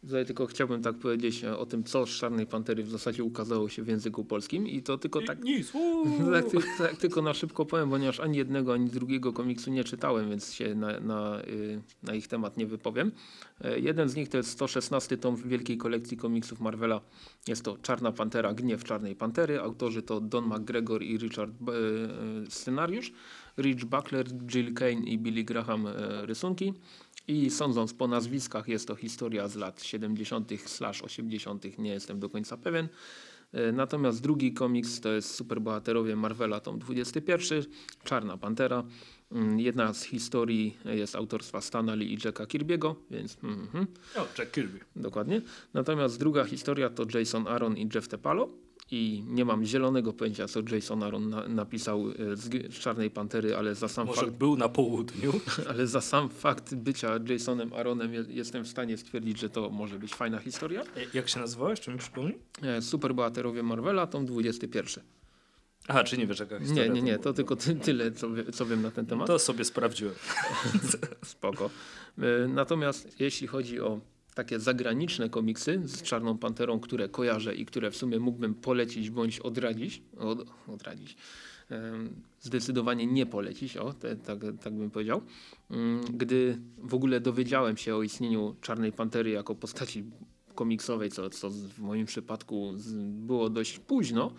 B: Tutaj tylko chciałbym tak powiedzieć e, o tym, co z Czarnej Pantery w zasadzie ukazało się w języku polskim i to tylko tak
A: Nic.
B: tak, tak tylko na szybko powiem, ponieważ ani jednego, ani drugiego komiksu nie czytałem, więc się na, na, y, na ich temat nie wypowiem. E, Jeden z nich to jest 116 tom wielkiej kolekcji komiksów Marvela. Jest to Czarna Pantera, Gniew Czarnej Pantery. Autorzy to Don McGregor i Richard B- e, scenariusz. Rich Buckler, Jill Kane i Billy Graham rysunki. I sądząc po nazwiskach jest to historia z lat 70. slash 80. Nie jestem do końca pewien. E, Natomiast drugi komiks to jest Superbohaterowie Marvela, tom 21, Czarna Pantera. Mm, Jedna z historii jest autorstwa Stana Lee i Jacka Kirby'ego, więc mhm,
A: O, Jack Kirby.
B: dokładnie. Natomiast druga historia to Jason Aaron i Jeff Tepalo. I nie mam zielonego pojęcia, co Jason Aaron na, napisał e, z, Czarnej Pantery, ale za sam
A: Może
B: fakt
A: był na południu.
B: ale za sam fakt bycia Jasonem Aaronem je- jestem w stanie stwierdzić, że to może być fajna historia.
A: E, Jak się nazywałeś? Czy mi przypomni?
B: E, Superbohaterowie Marvela, tom 21.
A: Aha, czy nie wiesz jaka historia?
B: Nie, nie, nie, to tylko ty, tyle, co, co wiem na ten temat.
A: To sobie sprawdziłem.
B: Spoko. Natomiast jeśli chodzi o takie zagraniczne komiksy z Czarną Panterą, które kojarzę i które w sumie mógłbym polecić bądź odradzić, od, odradzić, zdecydowanie nie polecić, o, te, tak, tak bym powiedział. Mm, Gdy w ogóle dowiedziałem się o istnieniu Czarnej Pantery jako postaci komiksowej, co, co w moim przypadku było dość późno,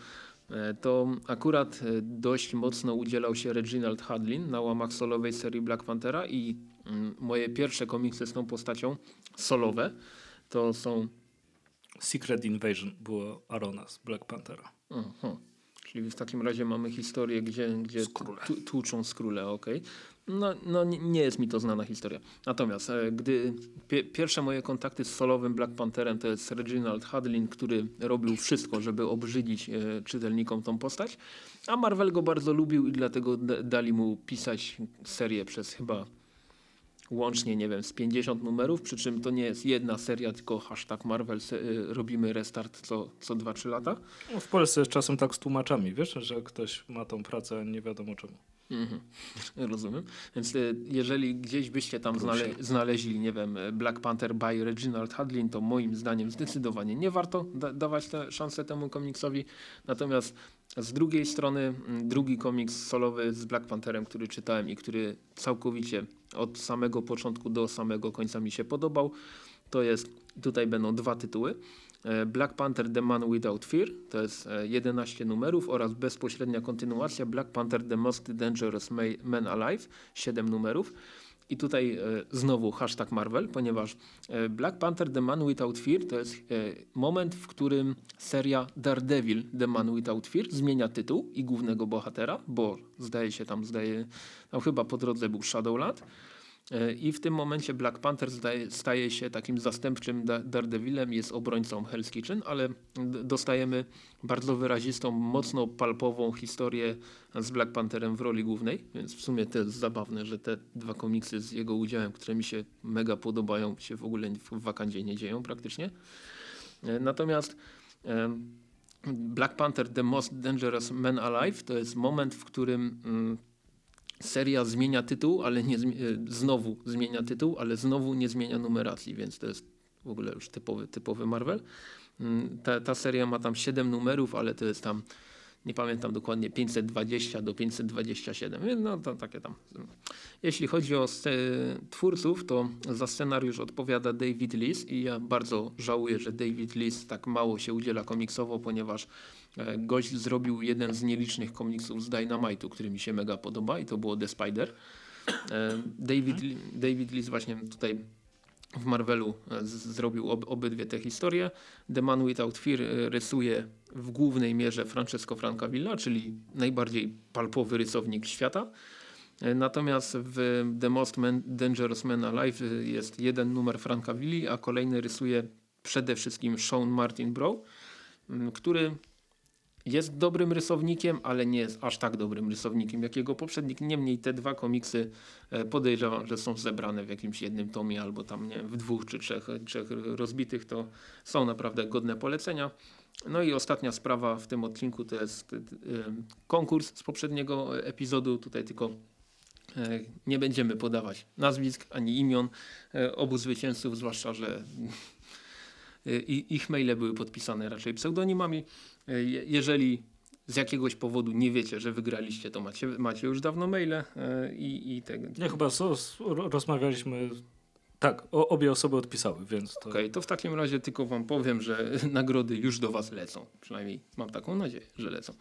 B: e, to akurat e, dość mocno udzielał się Reginald Hadlin na łamach solowej serii Black Panthera i moje pierwsze komiksy z tą postacią solowe to są
A: Secret Invasion było Arona z Black Panthera.
B: Aha. Czyli w takim razie mamy historię, gdzie, gdzie
A: Skróle.
B: tłuczą skróle, okej. No, no nie, jest mi to znana historia. Natomiast e, gdy pie, pierwsze moje kontakty z solowym Black Pantherem to jest Reginald Hadlin, który robił wszystko, żeby obrzydzić e, czytelnikom tą postać, a Marvel go bardzo lubił i dlatego dali mu pisać serię przez chyba łącznie, nie wiem, z 50 numerów, przy czym to nie jest jedna seria, tylko hashtag Marvel, e, robimy restart co, co 2-3 lata.
A: No, w Polsce jest czasem tak z tłumaczami, wiesz, że ktoś ma tą pracę, nie wiadomo czemu.
B: Mhm. Rozumiem. Więc e, jeżeli gdzieś byście tam znale znaleźli, nie wiem, e, Black Panther by Reginald Hadlin, to moim zdaniem zdecydowanie nie warto da dawać tę szansę temu komiksowi. Natomiast z drugiej strony mm, drugi komiks solowy z Black Pantherem, który czytałem i który całkowicie od samego początku do samego końca mi się podobał, to jest, tutaj będą dwa tytuły. E, Black Panther The Man Without Fear to jest e, 11 numerów oraz bezpośrednia kontynuacja Black Panther The Most Dangerous Ma- Man Alive 7 numerów. I tutaj e, znowu hashtag Marvel, ponieważ e, Black Panther The Man Without Fear to jest e, moment, w którym seria Daredevil The Man Without Fear zmienia tytuł i głównego bohatera, bo zdaje się tam, zdaje, tam chyba po drodze był Shadowland. I w tym momencie Black Panther staje się takim zastępczym da Daredevilem, jest obrońcą Hell's Kitchen, ale dostajemy bardzo wyrazistą, mocno palpową historię z Black Pantherem w roli głównej, więc w sumie to jest zabawne, że te dwa komiksy z jego udziałem, które mi się mega podobają, się w ogóle w Wakandzie nie dzieją praktycznie. E, Natomiast Black Panther The Most Dangerous Man Alive to jest moment, w którym mm, seria zmienia tytuł, ale nie e, znowu zmienia tytuł, ale znowu nie zmienia numeracji, więc to jest w ogóle już typowy, typowy Marvel. Mm, Ta, ta seria ma tam 7 numerów, ale to jest tam nie pamiętam dokładnie 520 do 527, więc no to takie tam. Jeśli chodzi o twórców, to za scenariusz odpowiada David Lees i ja bardzo żałuję, że David Lees tak mało się udziela komiksowo, ponieważ e, gość zrobił jeden z nielicznych komiksów z Dynamite'u, który mi się mega podoba i to było The Spider. E, David, David Lees właśnie tutaj w Marvelu e, zrobił ob, obydwie te historie. The Man Without Fear rysuje w głównej mierze Francesco Francavilla, czyli najbardziej palpowy rysownik świata. E, Natomiast w The Most Man, Dangerous Man Alive e, jest jeden numer Francavilli, a kolejny rysuje przede wszystkim Sean Martin m, który jest dobrym rysownikiem, ale nie jest aż tak dobrym rysownikiem jak jego poprzednik. Niemniej te dwa komiksy e, podejrzewam, że są zebrane w jakimś jednym tomie albo tam nie, w dwóch czy trzech, trzech rozbitych. To są naprawdę godne polecenia. No i ostatnia sprawa w tym odcinku to jest e, konkurs z poprzedniego epizodu. Tutaj tylko e, nie będziemy podawać nazwisk ani imion obu zwycięzców, zwłaszcza, że ich maile były podpisane raczej pseudonimami. E, je- Jeżeli z jakiegoś powodu nie wiecie, że wygraliście, to macie, macie już dawno maile e, i, i tego.
A: Nie, chyba so, rozmawialiśmy. Tak, o, obie osoby odpisały, więc to.
B: Okej, to w takim razie tylko wam powiem, że nagrody już do was lecą. Przynajmniej mam taką nadzieję, że lecą.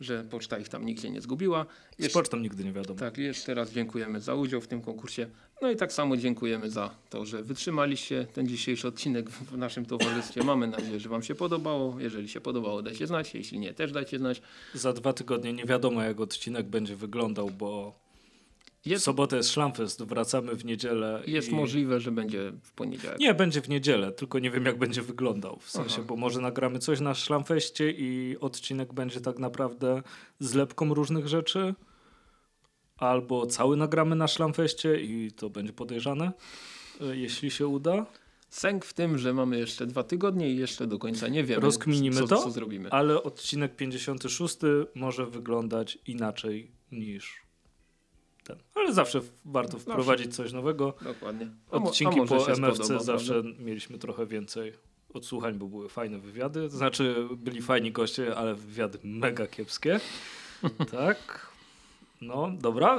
B: Że poczta ich tam nigdzie nie zgubiła.
A: Z
B: Jeszcze,
A: pocztą nigdy nie wiadomo.
B: tak, jeszcze raz dziękujemy za udział w tym konkursie. No i tak samo dziękujujemy za to, że wytrzymaliście ten dzisiejszy odcinek w naszym towarzystwie. Mamy nadzieję, że wam się podobało. Jeżeli się podobało, dajcie znać. Jeśli nie, też dajcie znać.
A: Za dwa tygodnie nie wiadomo, jak odcinek będzie wyglądał, bo w
B: Jest,
A: sobotę jest Szlamfest, wracamy w niedzielę.
B: jest
A: i...
B: możliwe, że będzie w poniedziałek.
A: Nie, będzie w niedzielę, tylko nie wiem, jak będzie wyglądał. W sensie,
B: Aha.
A: bo może nagramy coś na Szlamfeście i odcinek będzie tak naprawdę zlepką różnych rzeczy. Albo cały nagramy na Szlamfeście i to będzie podejrzane, e, jeśli się uda.
B: Sęk w tym, że mamy jeszcze dwa tygodnie i jeszcze do końca nie wiemy,
A: Rozkminimy
B: co,
A: to,
B: co zrobimy.
A: Ale odcinek 56 może wyglądać inaczej niż ten. Ale zawsze warto wprowadzić coś nowego.
B: Dokładnie. A
A: Odcinki
B: a
A: po MFC
B: spodoba,
A: zawsze
B: prawda?
A: mieliśmy trochę więcej odsłuchań, bo były fajne wywiady. To znaczy byli fajni goście, ale wywiady mega kiepskie. tak. No, dobra.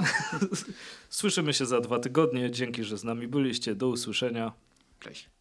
A: Słyszymy się za dwa tygodnie. Dzięki, że z nami byliście. Do usłyszenia.
B: Cześć.